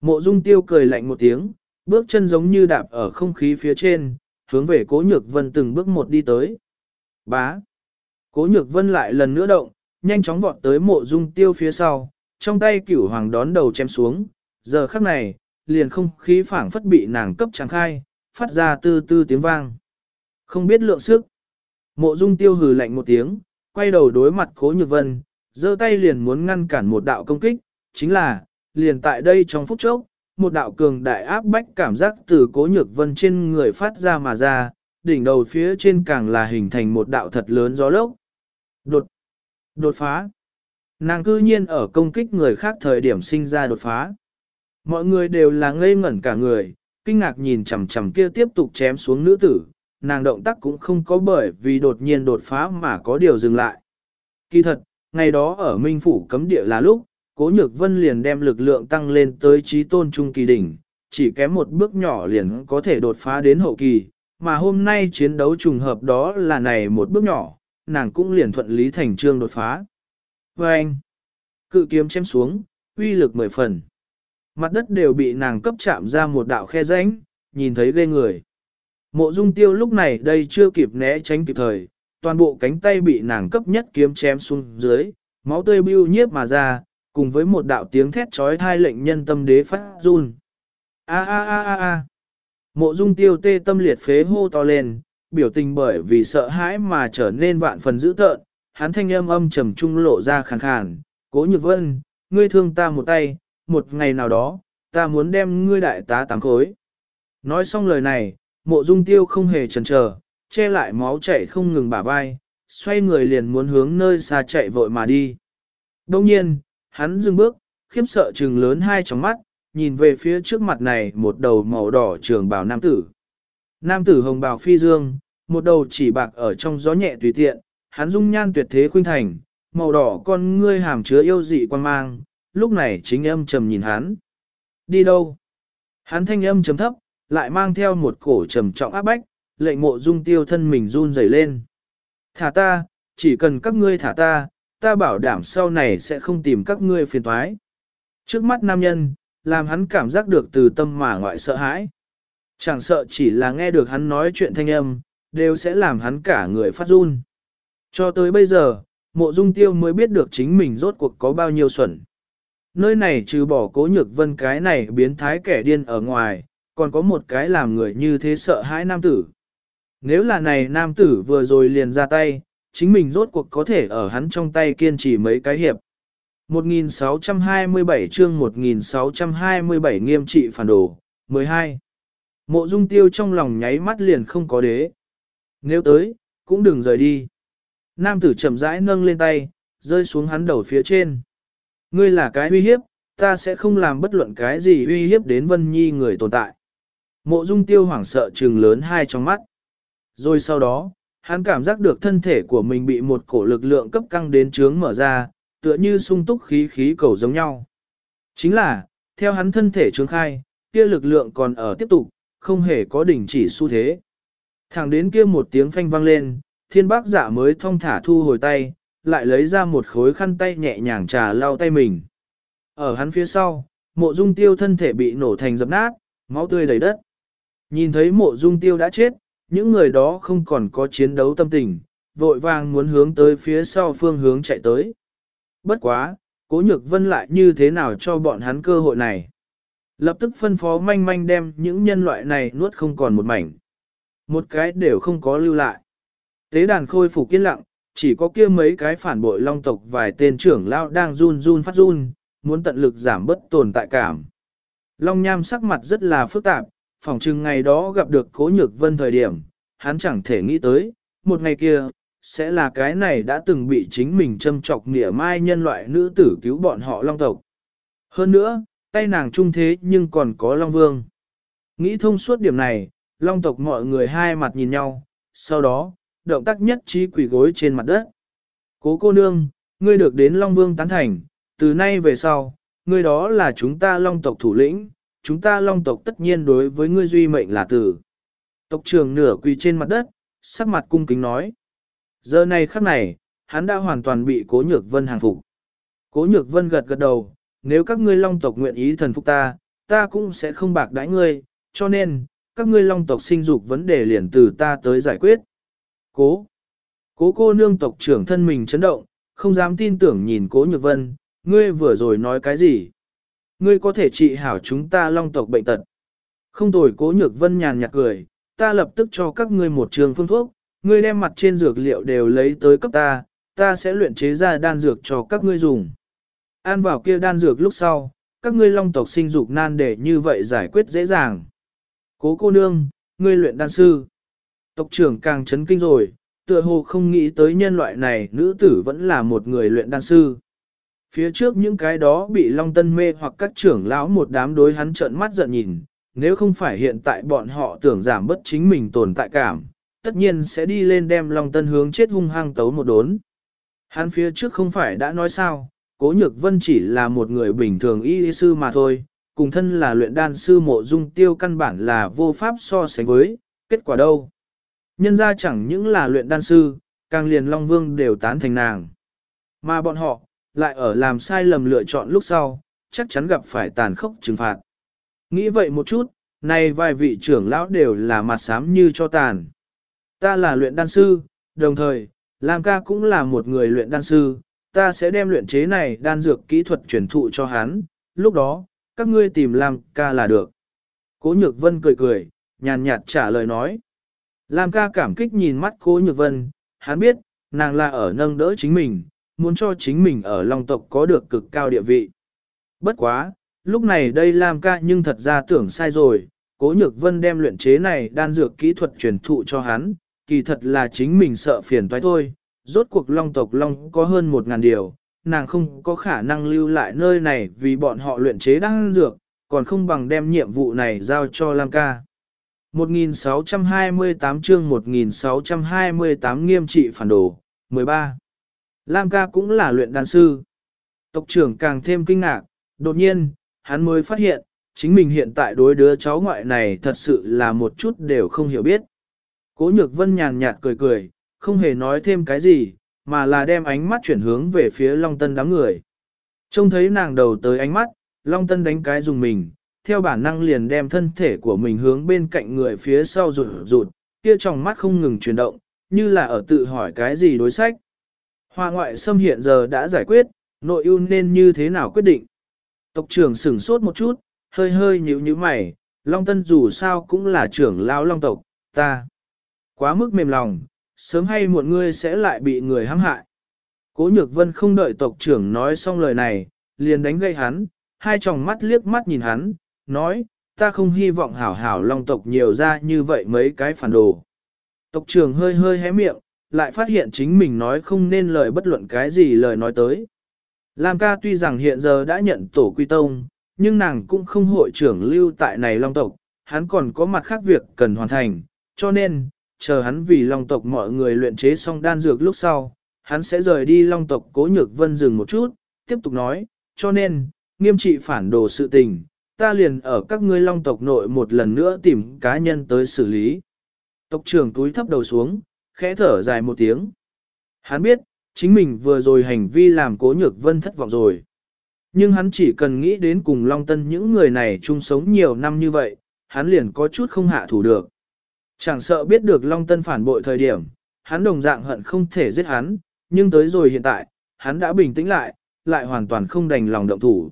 Mộ dung tiêu cười lạnh một tiếng, bước chân giống như đạp ở không khí phía trên, hướng về cố nhược vân từng bước một đi tới. Bá! Cố nhược vân lại lần nữa động, nhanh chóng vọt tới mộ dung tiêu phía sau, trong tay cửu hoàng đón đầu chém xuống, giờ khắc này, liền không khí phảng phất bị nàng cấp trắng khai, phát ra tư tư tiếng vang. Không biết lượng sức. Mộ dung tiêu hừ lạnh một tiếng, quay đầu đối mặt cố nhược vân, giơ tay liền muốn ngăn cản một đạo công kích, chính là, liền tại đây trong phút chốc, một đạo cường đại áp bách cảm giác từ cố nhược vân trên người phát ra mà ra, đỉnh đầu phía trên càng là hình thành một đạo thật lớn gió lốc. Đột, đột phá. Nàng cư nhiên ở công kích người khác thời điểm sinh ra đột phá. Mọi người đều là ngây ngẩn cả người, kinh ngạc nhìn chằm chằm kia tiếp tục chém xuống nữ tử, nàng động tác cũng không có bởi vì đột nhiên đột phá mà có điều dừng lại. Kỳ thật, ngày đó ở Minh Phủ cấm địa là lúc, Cố Nhược Vân liền đem lực lượng tăng lên tới trí tôn trung kỳ đỉnh, chỉ kém một bước nhỏ liền có thể đột phá đến hậu kỳ, mà hôm nay chiến đấu trùng hợp đó là này một bước nhỏ, nàng cũng liền thuận lý thành trương đột phá. Và anh, cự kiếm chém xuống, uy lực mười phần. Mặt đất đều bị nàng cấp chạm ra một đạo khe rãnh, nhìn thấy ghê người. Mộ dung tiêu lúc này đây chưa kịp né tránh kịp thời, toàn bộ cánh tay bị nàng cấp nhất kiếm chém xuống dưới, máu tươi bưu nhiếp mà ra, cùng với một đạo tiếng thét trói thai lệnh nhân tâm đế phát run. A a a a a. Mộ dung tiêu tê tâm liệt phế hô to lên, biểu tình bởi vì sợ hãi mà trở nên vạn phần dữ tợn, hắn thanh âm âm trầm trung lộ ra khàn khàn, cố nhược vân, ngươi thương ta một tay, một ngày nào đó, ta muốn đem ngươi đại tá tám khối. Nói xong lời này, mộ dung tiêu không hề chần chờ, che lại máu chảy không ngừng bả vai, xoay người liền muốn hướng nơi xa chạy vội mà đi. Đông nhiên, hắn dừng bước, khiếp sợ trừng lớn hai tròng mắt, nhìn về phía trước mặt này một đầu màu đỏ trường bào nam tử. Nam tử hồng bào phi dương, một đầu chỉ bạc ở trong gió nhẹ tùy tiện, hắn dung nhan tuyệt thế khuynh thành, màu đỏ con ngươi hàm chứa yêu dị quan mang, lúc này chính âm trầm nhìn hắn. Đi đâu? Hắn thanh âm trầm thấp, lại mang theo một cổ trầm trọng áp bách, lệnh mộ dung tiêu thân mình run rẩy lên. Thả ta, chỉ cần các ngươi thả ta, ta bảo đảm sau này sẽ không tìm các ngươi phiền toái. Trước mắt nam nhân, làm hắn cảm giác được từ tâm mà ngoại sợ hãi. Chẳng sợ chỉ là nghe được hắn nói chuyện thanh âm, đều sẽ làm hắn cả người phát run. Cho tới bây giờ, mộ dung tiêu mới biết được chính mình rốt cuộc có bao nhiêu xuẩn. Nơi này trừ bỏ cố nhược vân cái này biến thái kẻ điên ở ngoài, còn có một cái làm người như thế sợ hãi nam tử. Nếu là này nam tử vừa rồi liền ra tay, chính mình rốt cuộc có thể ở hắn trong tay kiên trì mấy cái hiệp. 1627 chương 1627 nghiêm trị phản đồ, 12. Mộ dung tiêu trong lòng nháy mắt liền không có đế. Nếu tới, cũng đừng rời đi. Nam tử chậm rãi nâng lên tay, rơi xuống hắn đầu phía trên. Ngươi là cái uy hiếp, ta sẽ không làm bất luận cái gì uy hiếp đến Vân Nhi người tồn tại. Mộ dung tiêu hoảng sợ trừng lớn hai trong mắt. Rồi sau đó, hắn cảm giác được thân thể của mình bị một cổ lực lượng cấp căng đến trướng mở ra, tựa như sung túc khí khí cầu giống nhau. Chính là, theo hắn thân thể trướng khai, kia lực lượng còn ở tiếp tục, không hề có đỉnh chỉ xu thế. Thẳng đến kia một tiếng phanh vang lên, thiên bác giả mới thong thả thu hồi tay, lại lấy ra một khối khăn tay nhẹ nhàng trà lau tay mình. Ở hắn phía sau, mộ dung tiêu thân thể bị nổ thành dập nát, máu tươi đầy đất. Nhìn thấy mộ dung tiêu đã chết, những người đó không còn có chiến đấu tâm tình, vội vàng muốn hướng tới phía sau phương hướng chạy tới. Bất quá, cố nhược vân lại như thế nào cho bọn hắn cơ hội này. Lập tức phân phó manh manh đem những nhân loại này nuốt không còn một mảnh. Một cái đều không có lưu lại. Tế đàn khôi phục yên lặng, chỉ có kia mấy cái phản bội long tộc vài tên trưởng lao đang run run phát run, muốn tận lực giảm bất tồn tại cảm. Long nham sắc mặt rất là phức tạp, phòng chừng ngày đó gặp được cố nhược vân thời điểm, hắn chẳng thể nghĩ tới, một ngày kia, sẽ là cái này đã từng bị chính mình châm chọc nỉa mai nhân loại nữ tử cứu bọn họ long tộc. Hơn nữa, tay nàng trung thế nhưng còn có long vương. Nghĩ thông suốt điểm này, long tộc mọi người hai mặt nhìn nhau, sau đó, động tác nhất trí quỷ gối trên mặt đất. Cố cô nương, ngươi được đến long vương tán thành, từ nay về sau, ngươi đó là chúng ta long tộc thủ lĩnh, chúng ta long tộc tất nhiên đối với ngươi duy mệnh là tử. Tộc trưởng nửa quỳ trên mặt đất, sắc mặt cung kính nói. Giờ này khắc này, hắn đã hoàn toàn bị cố nhược vân hàng phục. Cố nhược vân gật gật đầu, nếu các ngươi long tộc nguyện ý thần phục ta, ta cũng sẽ không bạc đãi ngươi, cho nên, các ngươi long tộc sinh dục vấn đề liền từ ta tới giải quyết. Cố. Cố cô nương tộc trưởng thân mình chấn động, không dám tin tưởng nhìn cố nhược vân, ngươi vừa rồi nói cái gì? Ngươi có thể trị hảo chúng ta long tộc bệnh tật. Không tồi cố nhược vân nhàn nhạt cười, ta lập tức cho các ngươi một trường phương thuốc, ngươi đem mặt trên dược liệu đều lấy tới cấp ta, ta sẽ luyện chế ra đan dược cho các ngươi dùng. Ăn vào kia đan dược lúc sau, các ngươi long tộc sinh dục nan để như vậy giải quyết dễ dàng. Cố cô nương, ngươi luyện đan sư. Tộc trưởng càng chấn kinh rồi, tựa hồ không nghĩ tới nhân loại này nữ tử vẫn là một người luyện đan sư. Phía trước những cái đó bị long tân mê hoặc các trưởng lão một đám đối hắn trợn mắt giận nhìn, nếu không phải hiện tại bọn họ tưởng giảm bất chính mình tồn tại cảm, tất nhiên sẽ đi lên đem long tân hướng chết hung hăng tấu một đốn. Hắn phía trước không phải đã nói sao, cố nhược vân chỉ là một người bình thường y sư mà thôi, cùng thân là luyện đan sư mộ dung tiêu căn bản là vô pháp so sánh với, kết quả đâu. Nhân ra chẳng những là luyện đan sư, càng liền Long Vương đều tán thành nàng. Mà bọn họ, lại ở làm sai lầm lựa chọn lúc sau, chắc chắn gặp phải tàn khốc trừng phạt. Nghĩ vậy một chút, nay vài vị trưởng lão đều là mặt xám như cho tàn. Ta là luyện đan sư, đồng thời, Lam ca cũng là một người luyện đan sư, ta sẽ đem luyện chế này đan dược kỹ thuật truyền thụ cho hắn, lúc đó, các ngươi tìm Lam ca là được. Cố Nhược Vân cười cười, nhàn nhạt trả lời nói. Lam ca cảm kích nhìn mắt Cố Nhược Vân, hắn biết, nàng là ở nâng đỡ chính mình, muốn cho chính mình ở Long tộc có được cực cao địa vị. Bất quá, lúc này đây Lam ca nhưng thật ra tưởng sai rồi, Cố Nhược Vân đem luyện chế này đan dược kỹ thuật truyền thụ cho hắn, kỳ thật là chính mình sợ phiền toái thôi, rốt cuộc long tộc long có hơn một ngàn điều, nàng không có khả năng lưu lại nơi này vì bọn họ luyện chế đan dược, còn không bằng đem nhiệm vụ này giao cho Lam ca. 1628 chương 1628 nghiêm trị phản đồ, 13. Lam ca cũng là luyện đan sư. Tộc trưởng càng thêm kinh ngạc, đột nhiên, hắn mới phát hiện, chính mình hiện tại đối đứa cháu ngoại này thật sự là một chút đều không hiểu biết. Cố nhược vân nhàn nhạt cười cười, không hề nói thêm cái gì, mà là đem ánh mắt chuyển hướng về phía Long Tân đám người. Trông thấy nàng đầu tới ánh mắt, Long Tân đánh cái dùng mình, theo bản năng liền đem thân thể của mình hướng bên cạnh người phía sau rụt rụt, kia trong mắt không ngừng chuyển động, như là ở tự hỏi cái gì đối sách. Hòa ngoại xâm hiện giờ đã giải quyết, nội ưu nên như thế nào quyết định. Tộc trưởng sửng sốt một chút, hơi hơi nhíu nhíu mày, Long Tân dù sao cũng là trưởng lão Long tộc, ta. Quá mức mềm lòng, sớm hay muộn ngươi sẽ lại bị người hãm hại. Cố nhược vân không đợi tộc trưởng nói xong lời này, liền đánh gây hắn, hai tròng mắt liếc mắt nhìn hắn, nói, ta không hy vọng hảo hảo long tộc nhiều ra như vậy mấy cái phản đồ. Tộc trưởng hơi hơi hé miệng, lại phát hiện chính mình nói không nên lời bất luận cái gì lời nói tới. Lam ca tuy rằng hiện giờ đã nhận tổ quy tông, nhưng nàng cũng không hội trưởng lưu tại này long tộc, hắn còn có mặt khác việc cần hoàn thành, cho nên, chờ hắn vì long tộc mọi người luyện chế xong đan dược lúc sau, hắn sẽ rời đi long tộc cố nhược vân dừng một chút, tiếp tục nói, cho nên, nghiêm trị phản đồ sự tình, ta liền ở các ngươi long tộc nội một lần nữa tìm cá nhân tới xử lý. Tộc trưởng túi thấp đầu xuống, khẽ thở dài một tiếng. Hắn biết, chính mình vừa rồi hành vi làm cố nhược vân thất vọng rồi. Nhưng hắn chỉ cần nghĩ đến cùng Long Tân những người này chung sống nhiều năm như vậy, hắn liền có chút không hạ thủ được. Chẳng sợ biết được Long Tân phản bội thời điểm, hắn đồng dạng hận không thể giết hắn, nhưng tới rồi hiện tại, hắn đã bình tĩnh lại, lại hoàn toàn không đành lòng động thủ.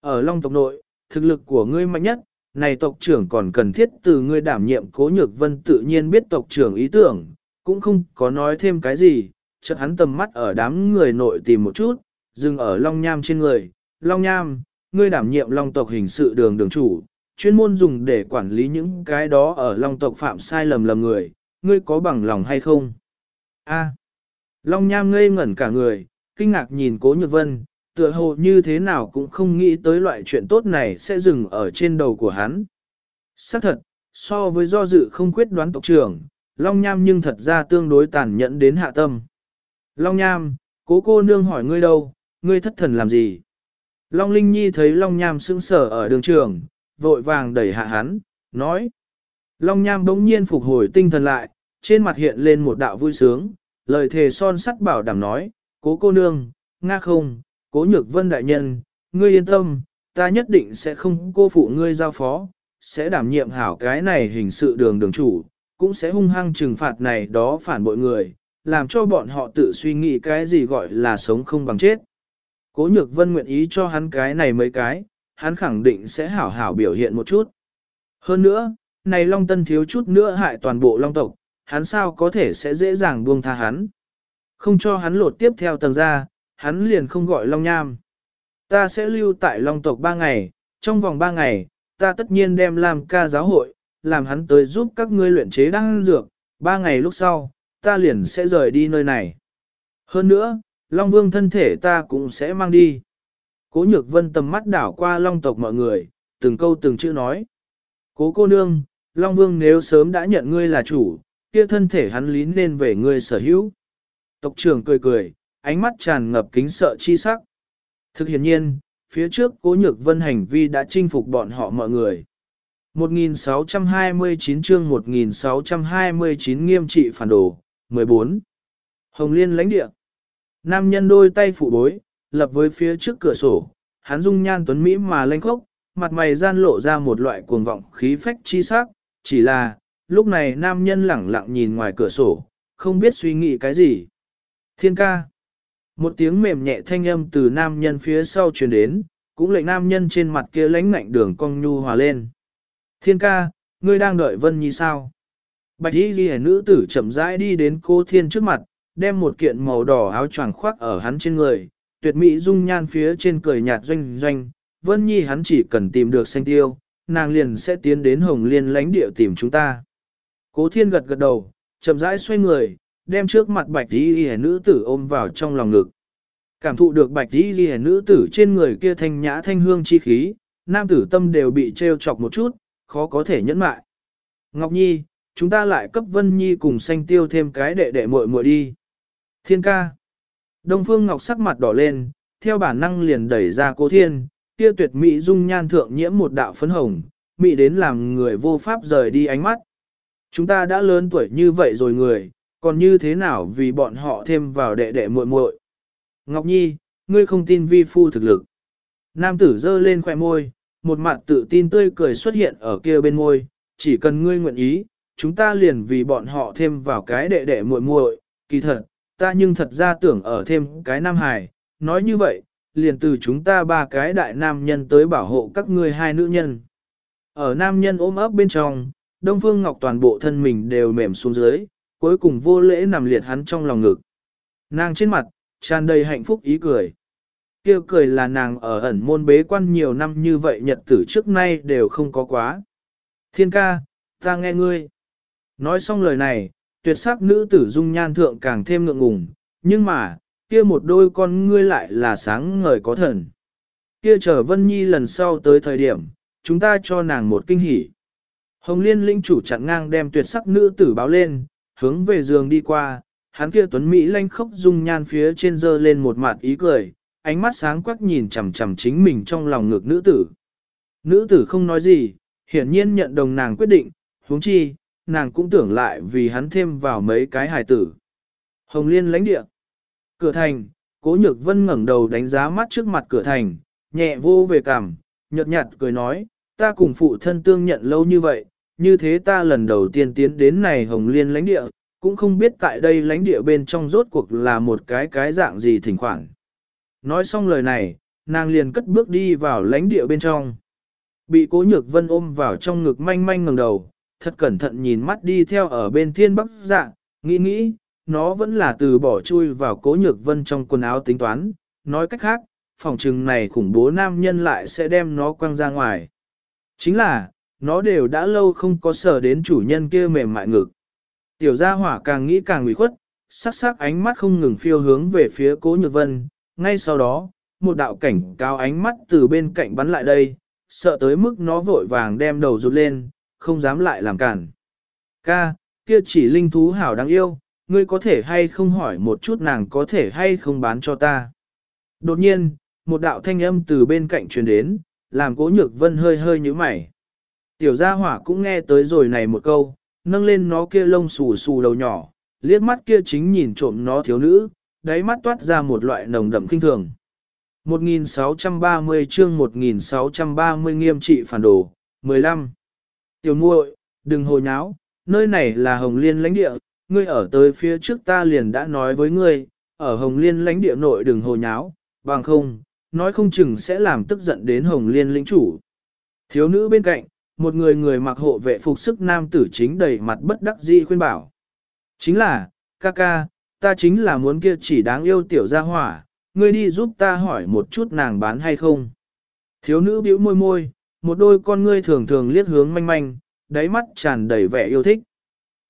Ở Long tộc nội, thực lực của ngươi mạnh nhất, này tộc trưởng còn cần thiết từ ngươi đảm nhiệm cố nhược vân tự nhiên biết tộc trưởng ý tưởng, cũng không có nói thêm cái gì, chợt hắn tầm mắt ở đám người nội tìm một chút, dừng ở Long Nham trên người. Long Nham, ngươi đảm nhiệm Long tộc hình sự đường đường chủ, chuyên môn dùng để quản lý những cái đó ở Long tộc phạm sai lầm lầm người, ngươi có bằng lòng hay không? A. Long Nham ngây ngẩn cả người, kinh ngạc nhìn Cố Nhược Vân, tựa hồ như thế nào cũng không nghĩ tới loại chuyện tốt này sẽ dừng ở trên đầu của hắn. Xác thật, so với do dự không quyết đoán tộc trưởng, Long Nham nhưng thật ra tương đối tàn nhẫn đến hạ tâm. Long Nham, cố cô nương hỏi ngươi đâu, ngươi thất thần làm gì? Long Linh Nhi thấy Long Nham sững sờ ở đường trường, vội vàng đẩy hạ hắn, nói. Long Nham bỗng nhiên phục hồi tinh thần lại, trên mặt hiện lên một đạo vui sướng, lời thề son sắt bảo đảm nói, cố cô nương, nga không, cố nhược vân đại nhân, ngươi yên tâm, ta nhất định sẽ không cô phụ ngươi giao phó, sẽ đảm nhiệm hảo cái này hình sự đường đường chủ, cũng sẽ hung hăng trừng phạt này đó phản bội người, làm cho bọn họ tự suy nghĩ cái gì gọi là sống không bằng chết. Cố nhược vân nguyện ý cho hắn cái này mấy cái, hắn khẳng định sẽ hảo hảo biểu hiện một chút. Hơn nữa, này Long Tân thiếu chút nữa hại toàn bộ Long tộc, hắn sao có thể sẽ dễ dàng buông tha hắn. Không cho hắn lột tiếp theo tầng ra, hắn liền không gọi Long Nham. Ta sẽ lưu tại Long tộc ba ngày, trong vòng ba ngày, ta tất nhiên đem làm ca giáo hội, làm hắn tới giúp các ngươi luyện chế đan dược, ba ngày lúc sau, ta liền sẽ rời đi nơi này. Hơn nữa, Long Vương thân thể ta cũng sẽ mang đi. Cố nhược vân tầm mắt đảo qua Long tộc mọi người, từng câu từng chữ nói. Cố cô nương, Long Vương nếu sớm đã nhận ngươi là chủ, kia thân thể hắn lín nên về ngươi sở hữu. Tộc trưởng cười cười, ánh mắt tràn ngập kính sợ chi sắc. Thực hiện nhiên, phía trước cố nhược vân hành vi đã chinh phục bọn họ mọi người. 1629 chương 1629 nghiêm trị phản đồ, 14. Hồng Liên lãnh địa. Nam nhân đôi tay phụ bối, lập với phía trước cửa sổ, hắn dung nhan tuấn Mỹ mà lênh khốc, mặt mày gian lộ ra một loại cuồng vọng khí phách chi sắc, chỉ là, lúc này nam nhân lẳng lặng nhìn ngoài cửa sổ, không biết suy nghĩ cái gì. Thiên ca. Một tiếng mềm nhẹ thanh âm từ nam nhân phía sau truyền đến, cũng lệnh nam nhân trên mặt kia lãnh ngạnh đường cong nhu hòa lên. Thiên ca, ngươi đang đợi Vân Nhi sao? Bạch y ghi nữ tử chậm rãi đi đến cô thiên trước mặt, đem một kiện màu đỏ áo choàng khoác ở hắn trên người, tuyệt mỹ dung nhan phía trên cười nhạt doanh doanh. Vân Nhi hắn chỉ cần tìm được xanh tiêu, nàng liền sẽ tiến đến hồng liên lãnh địa tìm chúng ta. Cố thiên gật gật đầu, chậm rãi xoay người, đem trước mặt bạch y ghi nữ tử ôm vào trong lòng ngực. Cảm thụ được bạch y ghi nữ tử trên người kia thanh nhã thanh hương chi khí, nam tử tâm đều bị treo chọc một chút, khó có thể nhẫn mại. Ngọc Nhi, chúng ta lại cấp Vân Nhi cùng xanh tiêu thêm cái đệ đệ muội muội đi. Thiên ca. Đông Phương Ngọc sắc mặt đỏ lên, theo bản năng liền đẩy ra cố thiên, kia tuyệt mỹ dung nhan thượng nhiễm một đạo phấn hồng, mỹ đến làm người vô pháp rời đi ánh mắt. Chúng ta đã lớn tuổi như vậy rồi người, còn như thế nào vì bọn họ thêm vào đệ đệ muội muội? Ngọc Nhi, ngươi không tin vi phu thực lực. Nam tử giơ lên khỏe môi, một mặt tự tin tươi cười xuất hiện ở kia bên môi, chỉ cần ngươi nguyện ý, chúng ta liền vì bọn họ thêm vào cái đệ đệ muội muội, kỳ thật, ta nhưng thật ra tưởng ở thêm cái nam hài, nói như vậy, liền từ chúng ta ba cái đại nam nhân tới bảo hộ các ngươi hai nữ nhân. Ở nam nhân ôm ấp bên trong, Đông Phương Ngọc toàn bộ thân mình đều mềm xuống dưới, cuối cùng vô lễ nằm liệt hắn trong lòng ngực. Nàng trên mặt, tràn đầy hạnh phúc ý cười kia cười là nàng ở ẩn môn bế quan nhiều năm như vậy nhật tử trước nay đều không có quá. Thiên ca, ta nghe ngươi. Nói xong lời này, tuyệt sắc nữ tử dung nhan thượng càng thêm ngượng ngùng, nhưng mà, kia một đôi con ngươi lại là sáng ngời có thần. Kia chờ Vân Nhi lần sau tới thời điểm, chúng ta cho nàng một kinh hỉ. Hồng Liên linh chủ chặn ngang đem tuyệt sắc nữ tử báo lên, hướng về giường đi qua, hắn kia tuấn Mỹ lanh khốc dung nhan phía trên dơ lên một mặt ý cười, ánh mắt sáng quắc nhìn chằm chằm chính mình trong lòng ngực nữ tử. Nữ tử không nói gì, hiển nhiên nhận đồng nàng quyết định, huống chi, nàng cũng tưởng lại vì hắn thêm vào mấy cái hài tử. Hồng Liên lãnh địa. Cửa thành, Cố Nhược Vân ngẩng đầu đánh giá mắt trước mặt cửa thành, nhẹ vô về cảm, nhợt nhạt cười nói, ta cùng phụ thân tương nhận lâu như vậy, như thế ta lần đầu tiên tiến đến này hồng liên lãnh địa, cũng không biết tại đây lãnh địa bên trong rốt cuộc là một cái cái dạng gì thỉnh khoản. Nói xong lời này, nàng liền cất bước đi vào lãnh địa bên trong. Bị cố nhược vân ôm vào trong ngực manh manh ngẩng đầu, thật cẩn thận nhìn mắt đi theo ở bên thiên bắc dạ, nghĩ nghĩ, nó vẫn là từ bỏ chui vào cố nhược vân trong quần áo tính toán, nói cách khác, phòng trừng này khủng bố nam nhân lại sẽ đem nó quăng ra ngoài. Chính là, nó đều đã lâu không có sở đến chủ nhân kia mềm mại ngực. Tiểu gia hỏa càng nghĩ càng nguy khuất, sắc sắc ánh mắt không ngừng phiêu hướng về phía cố nhược vân, ngay sau đó, một đạo cảnh cao ánh mắt từ bên cạnh bắn lại đây, sợ tới mức nó vội vàng đem đầu rụt lên, không dám lại làm cản. Ca, kia chỉ linh thú hảo đáng yêu, ngươi có thể hay không hỏi một chút nàng có thể hay không bán cho ta. Đột nhiên, một đạo thanh âm từ bên cạnh truyền đến, làm cố nhược vân hơi hơi như mày. Tiểu gia hỏa cũng nghe tới rồi này một câu, nâng lên nó kia lông xù xù đầu nhỏ, liếc mắt kia chính nhìn trộm nó thiếu nữ, đáy mắt toát ra một loại nồng đậm kinh thường. 1630 chương 1630 nghiêm trị phản đồ, 15. Tiểu muội, đừng hồ nháo, nơi này là Hồng Liên lãnh địa, ngươi ở tới phía trước ta liền đã nói với ngươi, ở Hồng Liên lãnh địa nội đừng hồ nháo, bằng không, nói không chừng sẽ làm tức giận đến Hồng Liên lĩnh chủ. Thiếu nữ bên cạnh, một người người mặc hộ vệ phục sức nam tử chính đầy mặt bất đắc dĩ khuyên bảo. Chính là, ca ca, ta chính là muốn kia chỉ đáng yêu tiểu gia hỏa, ngươi đi giúp ta hỏi một chút nàng bán hay không. Thiếu nữ bĩu môi môi, một đôi con ngươi thường thường liếc hướng manh manh, đáy mắt tràn đầy vẻ yêu thích.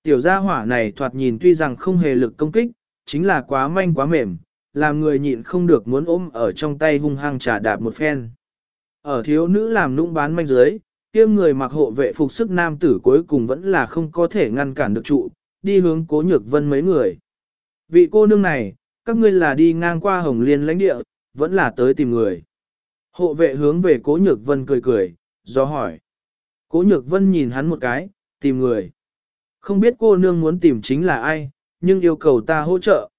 Tiểu gia hỏa này thoạt nhìn tuy rằng không hề lực công kích, chính là quá manh quá mềm, làm người nhịn không được muốn ôm ở trong tay hung hăng trà đạp một phen. Ở thiếu nữ làm nũng bán manh dưới, kia người mặc hộ vệ phục sức nam tử cuối cùng vẫn là không có thể ngăn cản được trụ, đi hướng cố nhược vân mấy người. Vị cô nương này, các ngươi là đi ngang qua hồng liên lãnh địa, vẫn là tới tìm người. Hộ vệ hướng về cố nhược vân cười cười, do hỏi. Cố nhược vân nhìn hắn một cái, tìm người. Không biết cô nương muốn tìm chính là ai, nhưng yêu cầu ta hỗ trợ.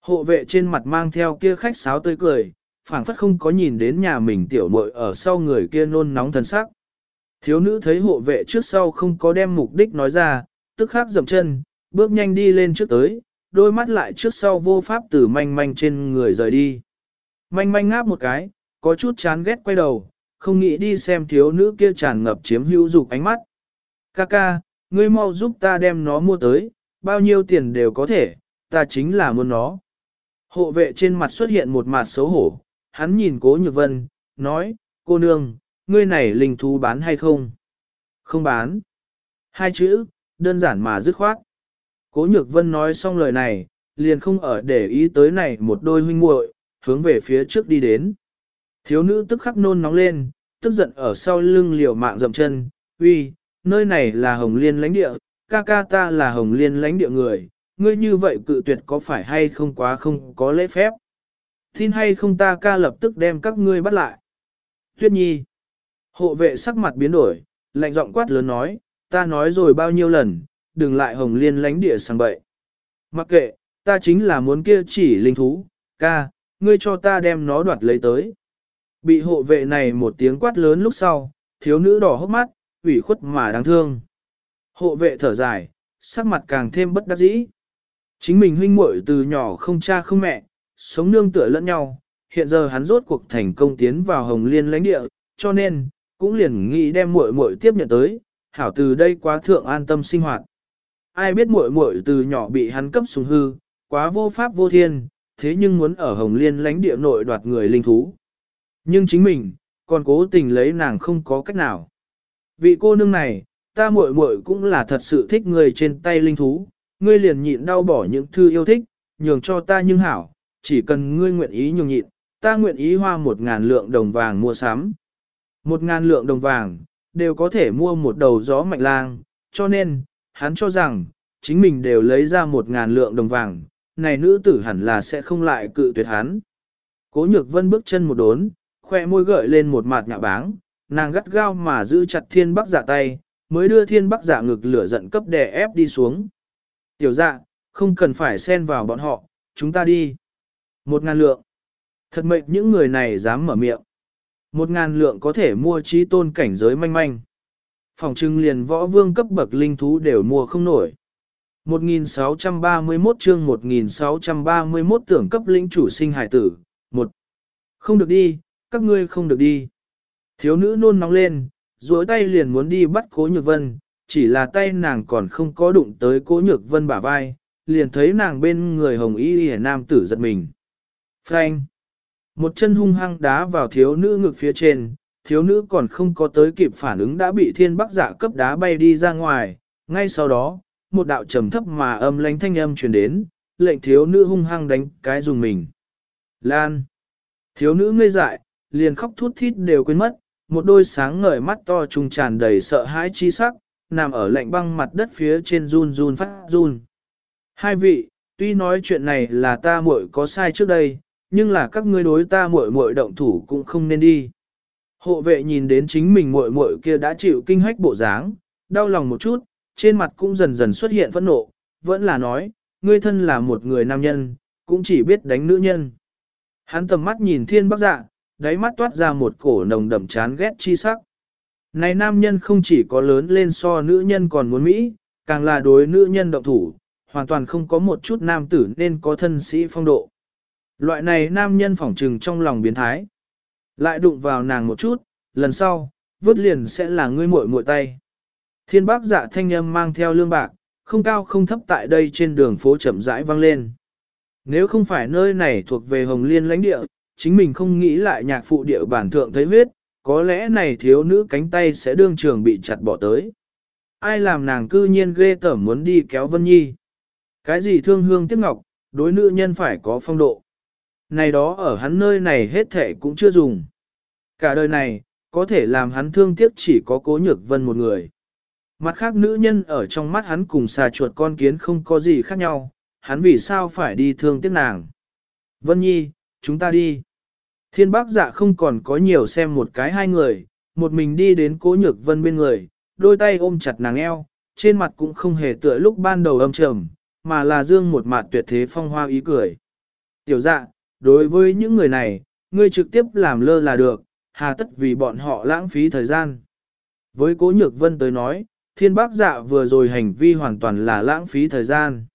Hộ vệ trên mặt mang theo kia khách sáo tươi cười, phảng phất không có nhìn đến nhà mình tiểu muội ở sau người kia nôn nóng thần sắc. Thiếu nữ thấy hộ vệ trước sau không có đem mục đích nói ra, tức khắc dậm chân, bước nhanh đi lên trước tới, đôi mắt lại trước sau vô pháp từ manh manh trên người rời đi. Manh manh ngáp một cái, có chút chán ghét quay đầu, không nghĩ đi xem thiếu nữ kia tràn ngập chiếm hữu dục ánh mắt. Kaka, ngươi mau giúp ta đem nó mua tới, bao nhiêu tiền đều có thể, ta chính là muốn nó. Hộ vệ trên mặt xuất hiện một mặt xấu hổ, hắn nhìn cố nhược vân, nói, cô nương, ngươi này linh thú bán hay không? Không bán. Hai chữ, đơn giản mà dứt khoát. Cố nhược vân nói xong lời này, liền không ở để ý tới này một đôi huynh muội, hướng về phía trước đi đến. Thiếu nữ tức khắc nôn nóng lên, tức giận ở sau lưng liều mạng dậm chân, uy, nơi này là hồng liên lãnh địa, ca ca ta là hồng liên lãnh địa người, ngươi như vậy cự tuyệt có phải hay không quá không có lễ phép. Tin hay không ta ca lập tức đem các ngươi bắt lại. Tuyết nhi. Hộ vệ sắc mặt biến đổi, lạnh giọng quát lớn nói, ta nói rồi bao nhiêu lần, đừng lại hồng liên lánh địa sang bậy. Mặc kệ, ta chính là muốn kia chỉ linh thú, ca, ngươi cho ta đem nó đoạt lấy tới. Bị hộ vệ này một tiếng quát lớn lúc sau, thiếu nữ đỏ hốc mắt, ủy khuất mà đáng thương. Hộ vệ thở dài, sắc mặt càng thêm bất đắc dĩ. Chính mình huynh muội từ nhỏ không cha không mẹ, sống nương tựa lẫn nhau, hiện giờ hắn rốt cuộc thành công tiến vào hồng liên lãnh địa, cho nên, cũng liền nghĩ đem muội muội tiếp nhận tới, hảo từ đây quá thượng an tâm sinh hoạt. Ai biết muội muội từ nhỏ bị hắn cấp sùng hư, quá vô pháp vô thiên, thế nhưng muốn ở hồng liên lãnh địa nội đoạt người linh thú. Nhưng chính mình, còn cố tình lấy nàng không có cách nào. Vị cô nương này, ta muội muội cũng là thật sự thích người trên tay linh thú, ngươi liền nhịn đau bỏ những thư yêu thích, nhường cho ta nhưng hảo, chỉ cần ngươi nguyện ý nhường nhịn, ta nguyện ý hoa một ngàn lượng đồng vàng mua sắm. Một ngàn lượng đồng vàng, đều có thể mua một đầu gió mạnh lang, cho nên, hắn cho rằng, chính mình đều lấy ra một ngàn lượng đồng vàng, này nữ tử hẳn là sẽ không lại cự tuyệt hắn. Cố nhược vân bước chân một đốn, khoe môi gợi lên một mặt nhạ báng, nàng gắt gao mà giữ chặt thiên bắc giả tay, mới đưa thiên bắc giả ngực lửa giận cấp đè ép đi xuống. Tiểu dạ, không cần phải xen vào bọn họ, chúng ta đi. Một ngàn lượng. Thật mệnh những người này dám mở miệng. một ngàn lượng có thể mua trí tôn cảnh giới manh manh. Phòng trưng liền võ vương cấp bậc linh thú đều mua không nổi. 1631 chương 1631 tưởng cấp lĩnh chủ sinh hải tử, một Không được đi, các ngươi không được đi. Thiếu nữ nôn nóng lên, duỗi tay liền muốn đi bắt cố nhược vân, chỉ là tay nàng còn không có đụng tới cố nhược vân bả vai, liền thấy nàng bên người hồng y hề nam tử giật mình. Frank! Một chân hung hăng đá vào thiếu nữ ngực phía trên, thiếu nữ còn không có tới kịp phản ứng đã bị thiên bắc giả cấp đá bay đi ra ngoài, ngay sau đó, một đạo trầm thấp mà âm lánh thanh âm truyền đến, lệnh thiếu nữ hung hăng đánh cái dùng mình. Lan! Thiếu nữ ngây dại, liền khóc thút thít đều quên mất, một đôi sáng ngời mắt to trùng tràn đầy sợ hãi chi sắc, nằm ở lạnh băng mặt đất phía trên run run phát run. Hai vị, tuy nói chuyện này là ta muội có sai trước đây, nhưng là các ngươi đối ta muội muội động thủ cũng không nên đi. Hộ vệ nhìn đến chính mình muội muội kia đã chịu kinh hách bộ dáng, đau lòng một chút, trên mặt cũng dần dần xuất hiện phẫn nộ, vẫn là nói, ngươi thân là một người nam nhân, cũng chỉ biết đánh nữ nhân. Hắn tầm mắt nhìn thiên bắc dạ, đáy mắt toát ra một cổ nồng đậm chán ghét chi sắc. Này nam nhân không chỉ có lớn lên so nữ nhân còn muốn Mỹ, càng là đối nữ nhân động thủ, hoàn toàn không có một chút nam tử nên có thân sĩ phong độ. Loại này nam nhân phỏng trừng trong lòng biến thái. Lại đụng vào nàng một chút, lần sau, vứt liền sẽ là ngươi muội muội tay. Thiên bác dạ thanh âm mang theo lương bạc, không cao không thấp tại đây trên đường phố chậm rãi vang lên. Nếu không phải nơi này thuộc về Hồng Liên lãnh địa, chính mình không nghĩ lại nhạc phụ địa bản thượng thấy huyết, có lẽ này thiếu nữ cánh tay sẽ đương trường bị chặt bỏ tới. Ai làm nàng cư nhiên ghê tởm muốn đi kéo Vân Nhi. Cái gì thương hương tiếc ngọc, đối nữ nhân phải có phong độ. Này đó ở hắn nơi này hết thệ cũng chưa dùng. Cả đời này, có thể làm hắn thương tiếc chỉ có cố nhược vân một người. Mặt khác nữ nhân ở trong mắt hắn cùng xà chuột con kiến không có gì khác nhau, hắn vì sao phải đi thương tiếc nàng. Vân Nhi, chúng ta đi. Thiên bác dạ không còn có nhiều xem một cái hai người, một mình đi đến cố nhược vân bên người, đôi tay ôm chặt nàng eo, trên mặt cũng không hề tựa lúc ban đầu âm trầm, mà là dương một mặt tuyệt thế phong hoa ý cười. Tiểu dạ, đối với những người này, ngươi trực tiếp làm lơ là được, hà tất vì bọn họ lãng phí thời gian. Với cố nhược vân tới nói, thiên bác dạ vừa rồi hành vi hoàn toàn là lãng phí thời gian.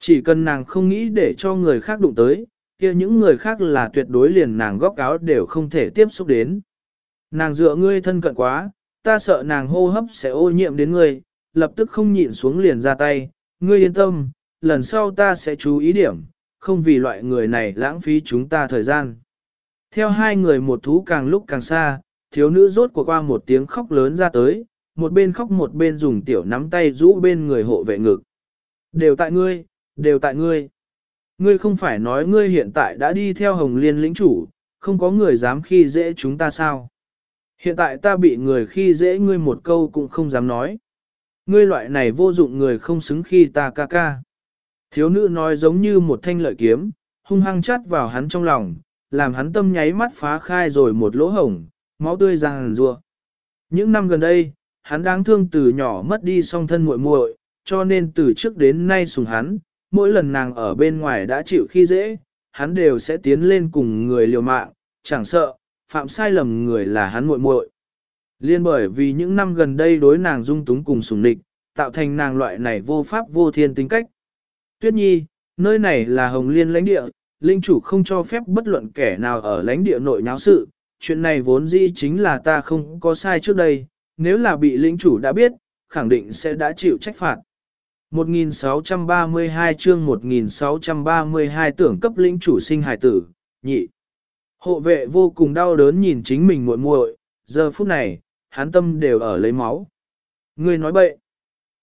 Chỉ cần nàng không nghĩ để cho người khác đụng tới, kia những người khác là tuyệt đối liền nàng góc áo đều không thể tiếp xúc đến. Nàng dựa ngươi thân cận quá, ta sợ nàng hô hấp sẽ ô nhiễm đến ngươi, lập tức không nhịn xuống liền ra tay, ngươi yên tâm, lần sau ta sẽ chú ý điểm, không vì loại người này lãng phí chúng ta thời gian. Theo hai người một thú càng lúc càng xa, thiếu nữ rốt cuộc qua một tiếng khóc lớn ra tới, một bên khóc một bên dùng tiểu nắm tay rũ bên người hộ vệ ngực. Đều tại ngươi, đều tại ngươi. Ngươi không phải nói ngươi hiện tại đã đi theo hồng liên lĩnh chủ, không có người dám khi dễ chúng ta sao? Hiện tại ta bị người khi dễ ngươi một câu cũng không dám nói. Ngươi loại này vô dụng người không xứng khi ta ca ca. Thiếu nữ nói giống như một thanh lợi kiếm, hung hăng chát vào hắn trong lòng, làm hắn tâm nháy mắt phá khai rồi một lỗ hổng, máu tươi ràng rùa. Những năm gần đây, hắn đáng thương từ nhỏ mất đi song thân muội muội, cho nên từ trước đến nay sùng hắn, mỗi lần nàng ở bên ngoài đã chịu khi dễ, hắn đều sẽ tiến lên cùng người liều mạng, chẳng sợ, phạm sai lầm người là hắn muội muội. Liên bởi vì những năm gần đây đối nàng dung túng cùng sùng địch, tạo thành nàng loại này vô pháp vô thiên tính cách. Tuyết nhi, nơi này là hồng liên lãnh địa, linh chủ không cho phép bất luận kẻ nào ở lãnh địa nội nháo sự, chuyện này vốn dĩ chính là ta không có sai trước đây, nếu là bị linh chủ đã biết, khẳng định sẽ đã chịu trách phạt. 1632 chương 1632 tưởng cấp lĩnh chủ sinh hài tử, nhị. Hộ vệ vô cùng đau đớn nhìn chính mình muội muội, giờ phút này, hắn tâm đều ở lấy máu. Ngươi nói bậy.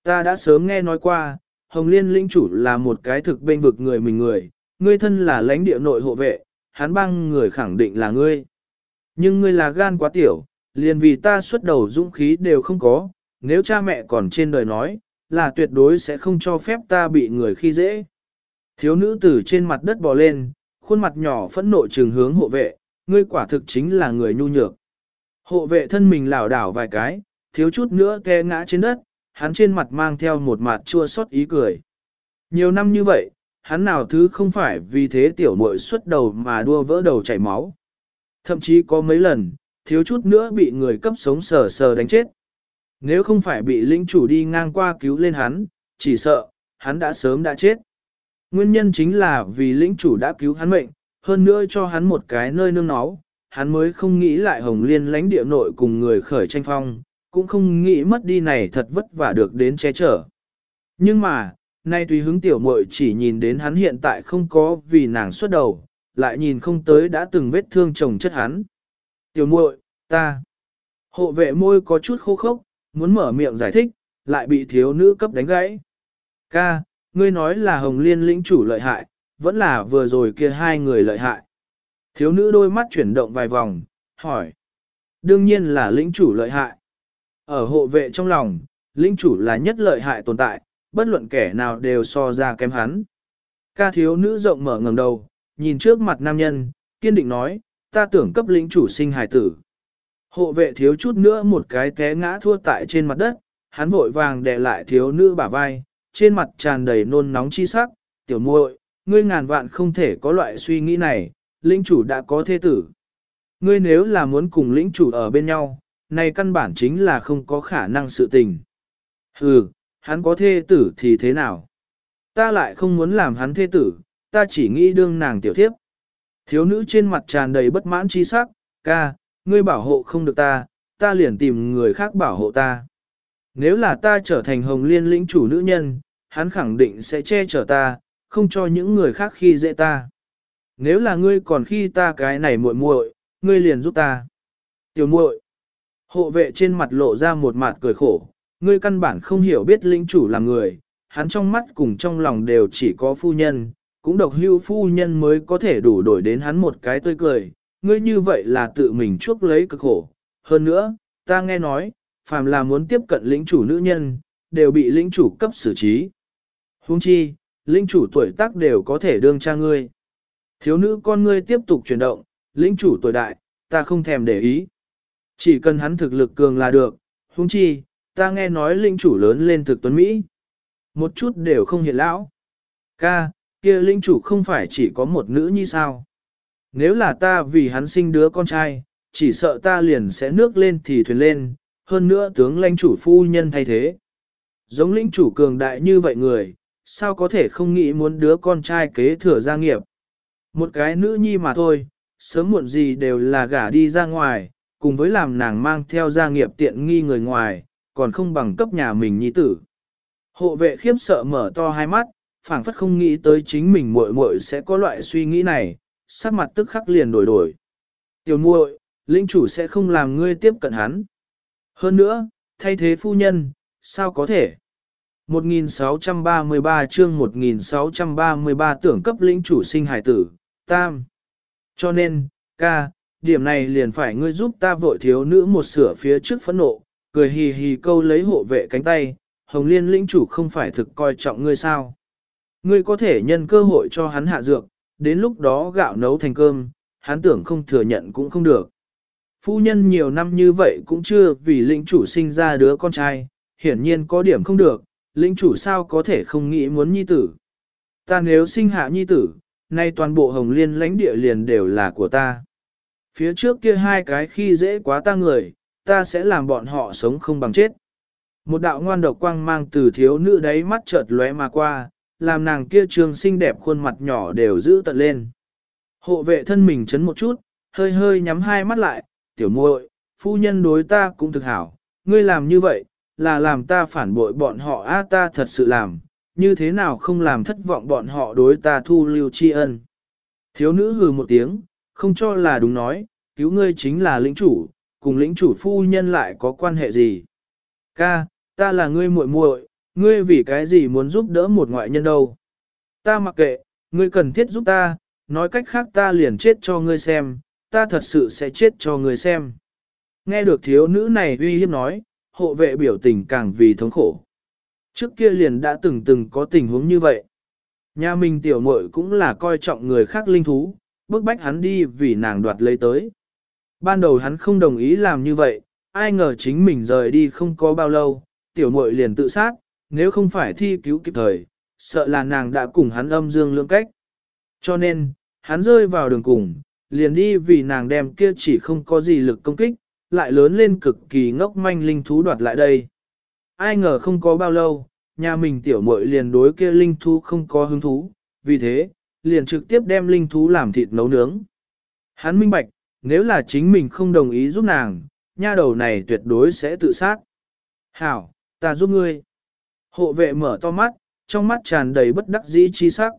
Ta đã sớm nghe nói qua, Hồng Liên lĩnh chủ là một cái thực bên vực người mình người, ngươi thân là lãnh địa nội hộ vệ, hắn băng người khẳng định là ngươi. Nhưng ngươi là gan quá tiểu, liền vì ta xuất đầu dũng khí đều không có, nếu cha mẹ còn trên đời nói, là tuyệt đối sẽ không cho phép ta bị người khi dễ. Thiếu nữ tử trên mặt đất bò lên, khuôn mặt nhỏ phẫn nộ trường hướng hộ vệ, ngươi quả thực chính là người nhu nhược. Hộ vệ thân mình lảo đảo vài cái, thiếu chút nữa té ngã trên đất, hắn trên mặt mang theo một mặt chua xót ý cười. Nhiều năm như vậy, hắn nào thứ không phải vì thế tiểu muội xuất đầu mà đua vỡ đầu chảy máu. Thậm chí có mấy lần, thiếu chút nữa bị người cấp sống sờ sờ đánh chết. Nếu không phải bị lĩnh chủ đi ngang qua cứu lên hắn, chỉ sợ, hắn đã sớm đã chết. Nguyên nhân chính là vì lĩnh chủ đã cứu hắn mệnh, hơn nữa cho hắn một cái nơi nương náu, hắn mới không nghĩ lại hồng liên lãnh địa nội cùng người khởi tranh phong, cũng không nghĩ mất đi này thật vất vả được đến che chở. Nhưng mà, nay tùy hứng tiểu muội chỉ nhìn đến hắn hiện tại không có vì nàng xuất đầu, lại nhìn không tới đã từng vết thương chồng chất hắn. Tiểu muội, ta. Hộ vệ môi có chút khô khốc, muốn mở miệng giải thích, lại bị thiếu nữ cấp đánh gãy. Ca, ngươi nói là Hồng Liên lĩnh chủ lợi hại, vẫn là vừa rồi kia hai người lợi hại. Thiếu nữ đôi mắt chuyển động vài vòng, hỏi. Đương nhiên là lĩnh chủ lợi hại. Ở hộ vệ trong lòng, linh chủ là nhất lợi hại tồn tại, bất luận kẻ nào đều so ra kém hắn. Ca thiếu nữ rộng mở ngầm đầu, nhìn trước mặt nam nhân, kiên định nói, ta tưởng cấp lĩnh chủ sinh hài tử. Hộ vệ thiếu chút nữa một cái té ngã thua tại trên mặt đất, hắn vội vàng đè lại thiếu nữ bả vai, trên mặt tràn đầy nôn nóng chi sắc, tiểu muội, ngươi ngàn vạn không thể có loại suy nghĩ này, lĩnh chủ đã có thế tử. Ngươi nếu là muốn cùng lĩnh chủ ở bên nhau, này căn bản chính là không có khả năng sự tình. Hừ, hắn có thê tử thì thế nào? Ta lại không muốn làm hắn thê tử, ta chỉ nghĩ đương nàng tiểu thiếp. Thiếu nữ trên mặt tràn đầy bất mãn chi sắc, ca, ngươi bảo hộ không được ta, ta liền tìm người khác bảo hộ ta. Nếu là ta trở thành hồng liên lĩnh chủ nữ nhân, hắn khẳng định sẽ che chở ta, không cho những người khác khi dễ ta. Nếu là ngươi còn khi ta cái này muội muội, ngươi liền giúp ta. Tiểu muội. Hộ vệ trên mặt lộ ra một mặt cười khổ, ngươi căn bản không hiểu biết lĩnh chủ là người, hắn trong mắt cùng trong lòng đều chỉ có phu nhân, cũng độc hưu phu nhân mới có thể đủ đổi đến hắn một cái tươi cười, ngươi như vậy là tự mình chuốc lấy cực khổ. Hơn nữa, ta nghe nói, phàm là muốn tiếp cận lĩnh chủ nữ nhân, đều bị lĩnh chủ cấp xử trí. Huống chi, lĩnh chủ tuổi tác đều có thể đương cha ngươi. Thiếu nữ con ngươi tiếp tục chuyển động, lĩnh chủ tuổi đại, ta không thèm để ý. Chỉ cần hắn thực lực cường là được, huống chi, ta nghe nói linh chủ lớn lên thực tuấn Mỹ. Một chút đều không hiện lão. Ca, kia linh chủ không phải chỉ có một nữ như sao. Nếu là ta vì hắn sinh đứa con trai, chỉ sợ ta liền sẽ nước lên thì thuyền lên, hơn nữa tướng lãnh chủ phu nhân thay thế. Giống lĩnh chủ cường đại như vậy người, sao có thể không nghĩ muốn đứa con trai kế thừa gia nghiệp. Một cái nữ nhi mà thôi, sớm muộn gì đều là gả đi ra ngoài, cùng với làm nàng mang theo gia nghiệp tiện nghi người ngoài, còn không bằng cấp nhà mình nhi tử. Hộ vệ khiếp sợ mở to hai mắt, phảng phất không nghĩ tới chính mình muội muội sẽ có loại suy nghĩ này, sắc mặt tức khắc liền đổi đổi. Tiểu muội, linh chủ sẽ không làm ngươi tiếp cận hắn. Hơn nữa, thay thế phu nhân, sao có thể? 1633 chương 1633 tưởng cấp lĩnh chủ sinh hải tử, tam. Cho nên, ca, điểm này liền phải ngươi giúp ta vội thiếu nữ một sửa phía trước phẫn nộ, cười hì hì câu lấy hộ vệ cánh tay, hồng liên lĩnh chủ không phải thực coi trọng ngươi sao. Ngươi có thể nhân cơ hội cho hắn hạ dược, đến lúc đó gạo nấu thành cơm, hắn tưởng không thừa nhận cũng không được. Phu nhân nhiều năm như vậy cũng chưa vì lĩnh chủ sinh ra đứa con trai, hiển nhiên có điểm không được, lĩnh chủ sao có thể không nghĩ muốn nhi tử. Ta nếu sinh hạ nhi tử, nay toàn bộ hồng liên lãnh địa liền đều là của ta. Phía trước kia hai cái khi dễ quá ta người, ta sẽ làm bọn họ sống không bằng chết. Một đạo ngoan độc quang mang từ thiếu nữ đấy mắt chợt lóe mà qua, làm nàng kia trường xinh đẹp khuôn mặt nhỏ đều giữ tận lên. Hộ vệ thân mình chấn một chút, hơi hơi nhắm hai mắt lại, tiểu muội, phu nhân đối ta cũng thực hảo, ngươi làm như vậy, là làm ta phản bội bọn họ a ta thật sự làm, như thế nào không làm thất vọng bọn họ đối ta thu lưu tri ân. Thiếu nữ hừ một tiếng, không cho là đúng nói, cứu ngươi chính là lĩnh chủ, cùng lĩnh chủ phu nhân lại có quan hệ gì. Ca, ta là ngươi muội muội, ngươi vì cái gì muốn giúp đỡ một ngoại nhân đâu. Ta mặc kệ, ngươi cần thiết giúp ta, nói cách khác ta liền chết cho ngươi xem, ta thật sự sẽ chết cho ngươi xem. Nghe được thiếu nữ này uy hiếp nói, hộ vệ biểu tình càng vì thống khổ. Trước kia liền đã từng từng có tình huống như vậy. Nhà mình tiểu muội cũng là coi trọng người khác linh thú, bức bách hắn đi vì nàng đoạt lấy tới. Ban đầu hắn không đồng ý làm như vậy, ai ngờ chính mình rời đi không có bao lâu, tiểu muội liền tự sát, nếu không phải thi cứu kịp thời, sợ là nàng đã cùng hắn âm dương lưỡng cách. Cho nên, hắn rơi vào đường cùng, liền đi vì nàng đem kia chỉ không có gì lực công kích, lại lớn lên cực kỳ ngốc manh linh thú đoạt lại đây. Ai ngờ không có bao lâu, nhà mình tiểu muội liền đối kia linh thú không có hứng thú, vì thế, liền trực tiếp đem linh thú làm thịt nấu nướng. Hắn minh bạch, nếu là chính mình không đồng ý giúp nàng, nha đầu này tuyệt đối sẽ tự sát. Hảo, ta giúp ngươi. Hộ vệ mở to mắt, trong mắt tràn đầy bất đắc dĩ chi sắc.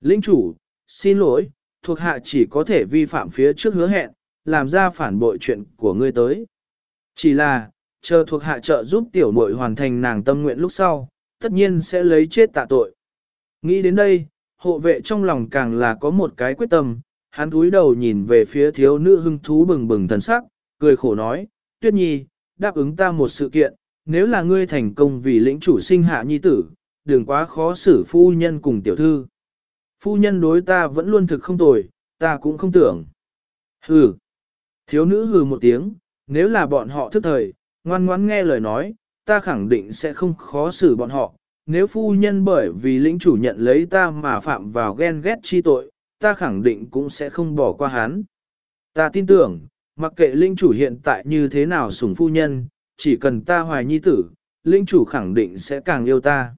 Linh chủ, xin lỗi, thuộc hạ chỉ có thể vi phạm phía trước hứa hẹn, làm ra phản bội chuyện của ngươi tới. Chỉ là, chờ thuộc hạ trợ giúp tiểu muội hoàn thành nàng tâm nguyện lúc sau, tất nhiên sẽ lấy chết tạ tội. Nghĩ đến đây, hộ vệ trong lòng càng là có một cái quyết tâm, hắn cúi đầu nhìn về phía thiếu nữ hưng thú bừng bừng thần sắc, cười khổ nói, tuyết nhi, đáp ứng ta một sự kiện, nếu là ngươi thành công vì lĩnh chủ sinh hạ nhi tử, đừng quá khó xử phu nhân cùng tiểu thư. Phu nhân đối ta vẫn luôn thực không tồi, ta cũng không tưởng. Hừ. Thiếu nữ hừ một tiếng, nếu là bọn họ thức thời, ngoan ngoãn nghe lời nói, ta khẳng định sẽ không khó xử bọn họ. Nếu phu nhân bởi vì lĩnh chủ nhận lấy ta mà phạm vào ghen ghét chi tội, ta khẳng định cũng sẽ không bỏ qua hắn. Ta tin tưởng, mặc kệ linh chủ hiện tại như thế nào sủng phu nhân, chỉ cần ta hoài nhi tử, linh chủ khẳng định sẽ càng yêu ta.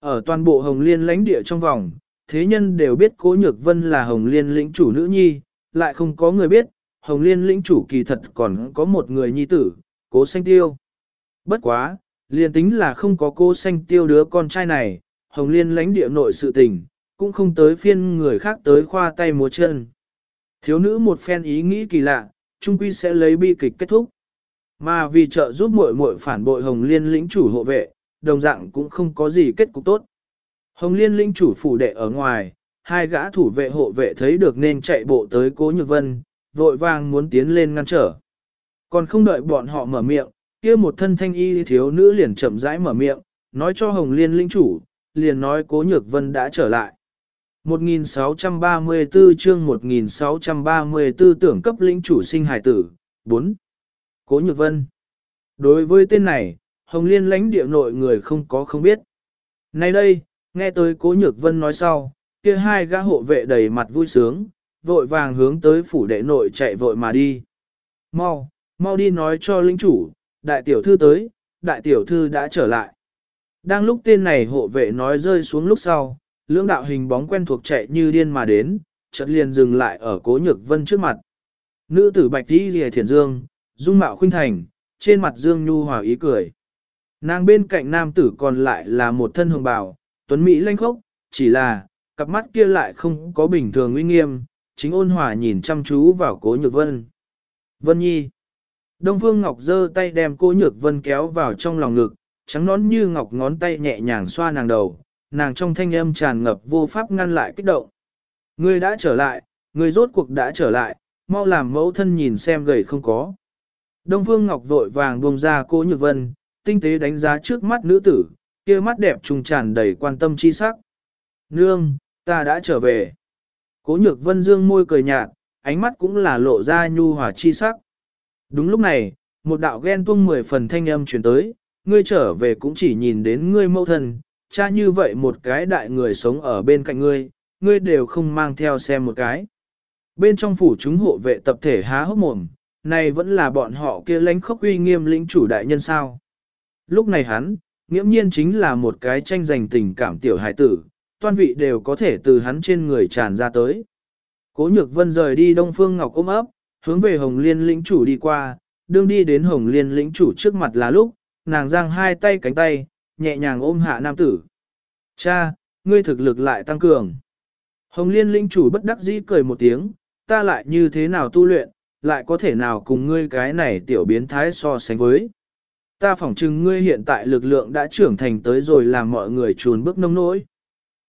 Ở toàn bộ Hồng Liên lãnh địa trong vòng, thế nhân đều biết Cố Nhược Vân là Hồng Liên lĩnh chủ nữ nhi, lại không có người biết, Hồng Liên lĩnh chủ kỳ thật còn có một người nhi tử, Cố Xanh Tiêu. Bất quá, liền tính là không có cô Xanh Tiêu đứa con trai này, Hồng Liên lãnh địa nội sự tình, cũng không tới phiên người khác tới khoa tay múa chân. Thiếu nữ một phen ý nghĩ kỳ lạ, trung quy sẽ lấy bi kịch kết thúc. Mà vì trợ giúp muội muội phản bội Hồng Liên lĩnh chủ hộ vệ, đồng dạng cũng không có gì kết cục tốt. Hồng Liên lĩnh chủ phủ đệ ở ngoài, hai gã thủ vệ hộ vệ thấy được nên chạy bộ tới Cố Nhược Vân, vội vàng muốn tiến lên ngăn trở. Còn không đợi bọn họ mở miệng, kia một thân thanh y thiếu nữ liền chậm rãi mở miệng, nói cho Hồng Liên lĩnh chủ, liền nói Cố Nhược Vân đã trở lại. 1634 chương 1634 tưởng cấp lĩnh chủ sinh hải tử, 4. Cố Nhược Vân Đối với tên này, Hồng Liên lãnh địa nội người không có không biết. Nay đây, nghe tới Cố Nhược Vân nói sau, kia hai gã hộ vệ đầy mặt vui sướng, vội vàng hướng tới phủ đệ nội chạy vội mà đi. Mau, mau đi nói cho lĩnh chủ, đại tiểu thư tới, đại tiểu thư đã trở lại. Đang lúc tên này hộ vệ nói rơi xuống lúc sau, lưỡng đạo hình bóng quen thuộc chạy như điên mà đến, chợt liền dừng lại ở cố nhược vân trước mặt. Nữ tử bạch đi rìa thiền dương, dung mạo khuynh thành, trên mặt dương nhu hòa ý cười. Nàng bên cạnh nam tử còn lại là một thân hồng bào, tuấn Mỹ lanh khốc, chỉ là, cặp mắt kia lại không có bình thường uy nghiêm, chính ôn hòa nhìn chăm chú vào cố nhược vân. Vân Nhi Đông Phương Ngọc giơ tay đem cố nhược vân kéo vào trong lòng ngực, trắng nón như ngọc ngón tay nhẹ nhàng xoa nàng đầu, nàng trong thanh âm tràn ngập vô pháp ngăn lại kích động. Ngươi đã trở lại, ngươi rốt cuộc đã trở lại, mau làm mẫu thân nhìn xem gầy không có. Đông Phương Ngọc vội vàng buông ra cô Nhược Vân, tinh tế đánh giá trước mắt nữ tử, kia mắt đẹp trùng tràn đầy quan tâm chi sắc. Nương, ta đã trở về. Cố Nhược Vân dương môi cười nhạt, ánh mắt cũng là lộ ra nhu hòa chi sắc. Đúng lúc này, một đạo ghen tuông mười phần thanh âm truyền tới, ngươi trở về cũng chỉ nhìn đến ngươi mẫu thân, cha như vậy một cái đại người sống ở bên cạnh ngươi, ngươi đều không mang theo xem một cái. Bên trong phủ chúng hộ vệ tập thể há hốc mồm, này vẫn là bọn họ kia lánh khốc uy nghiêm lĩnh chủ đại nhân sao. Lúc này hắn, nghiễm nhiên chính là một cái tranh giành tình cảm tiểu hải tử, toan vị đều có thể từ hắn trên người tràn ra tới. Cố nhược vân rời đi đông phương ngọc ôm ấp, hướng về hồng liên lĩnh chủ đi qua, đương đi đến hồng liên lĩnh chủ trước mặt là lúc, nàng giang hai tay cánh tay, nhẹ nhàng ôm hạ nam tử. Cha, ngươi thực lực lại tăng cường. Hồng liên lĩnh chủ bất đắc dĩ cười một tiếng, ta lại như thế nào tu luyện, lại có thể nào cùng ngươi cái này tiểu biến thái so sánh với. Ta phỏng chừng ngươi hiện tại lực lượng đã trưởng thành tới rồi làm mọi người chuồn bước nông nỗi.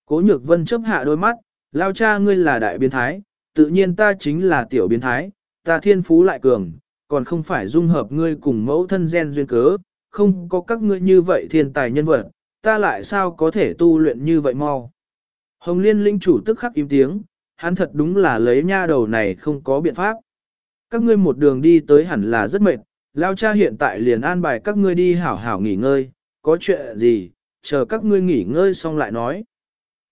Cố nhược vân chấp hạ đôi mắt, lao cha ngươi là đại biến thái, tự nhiên ta chính là tiểu biến thái, ta thiên phú lại cường, còn không phải dung hợp ngươi cùng mẫu thân gen duyên cớ, không có các ngươi như vậy thiên tài nhân vật, ta lại sao có thể tu luyện như vậy mau. Hồng liên linh chủ tức khắc im tiếng, hắn thật đúng là lấy nha đầu này không có biện pháp. Các ngươi một đường đi tới hẳn là rất mệt, lao cha hiện tại liền an bài các ngươi đi hảo hảo nghỉ ngơi, có chuyện gì, chờ các ngươi nghỉ ngơi xong lại nói.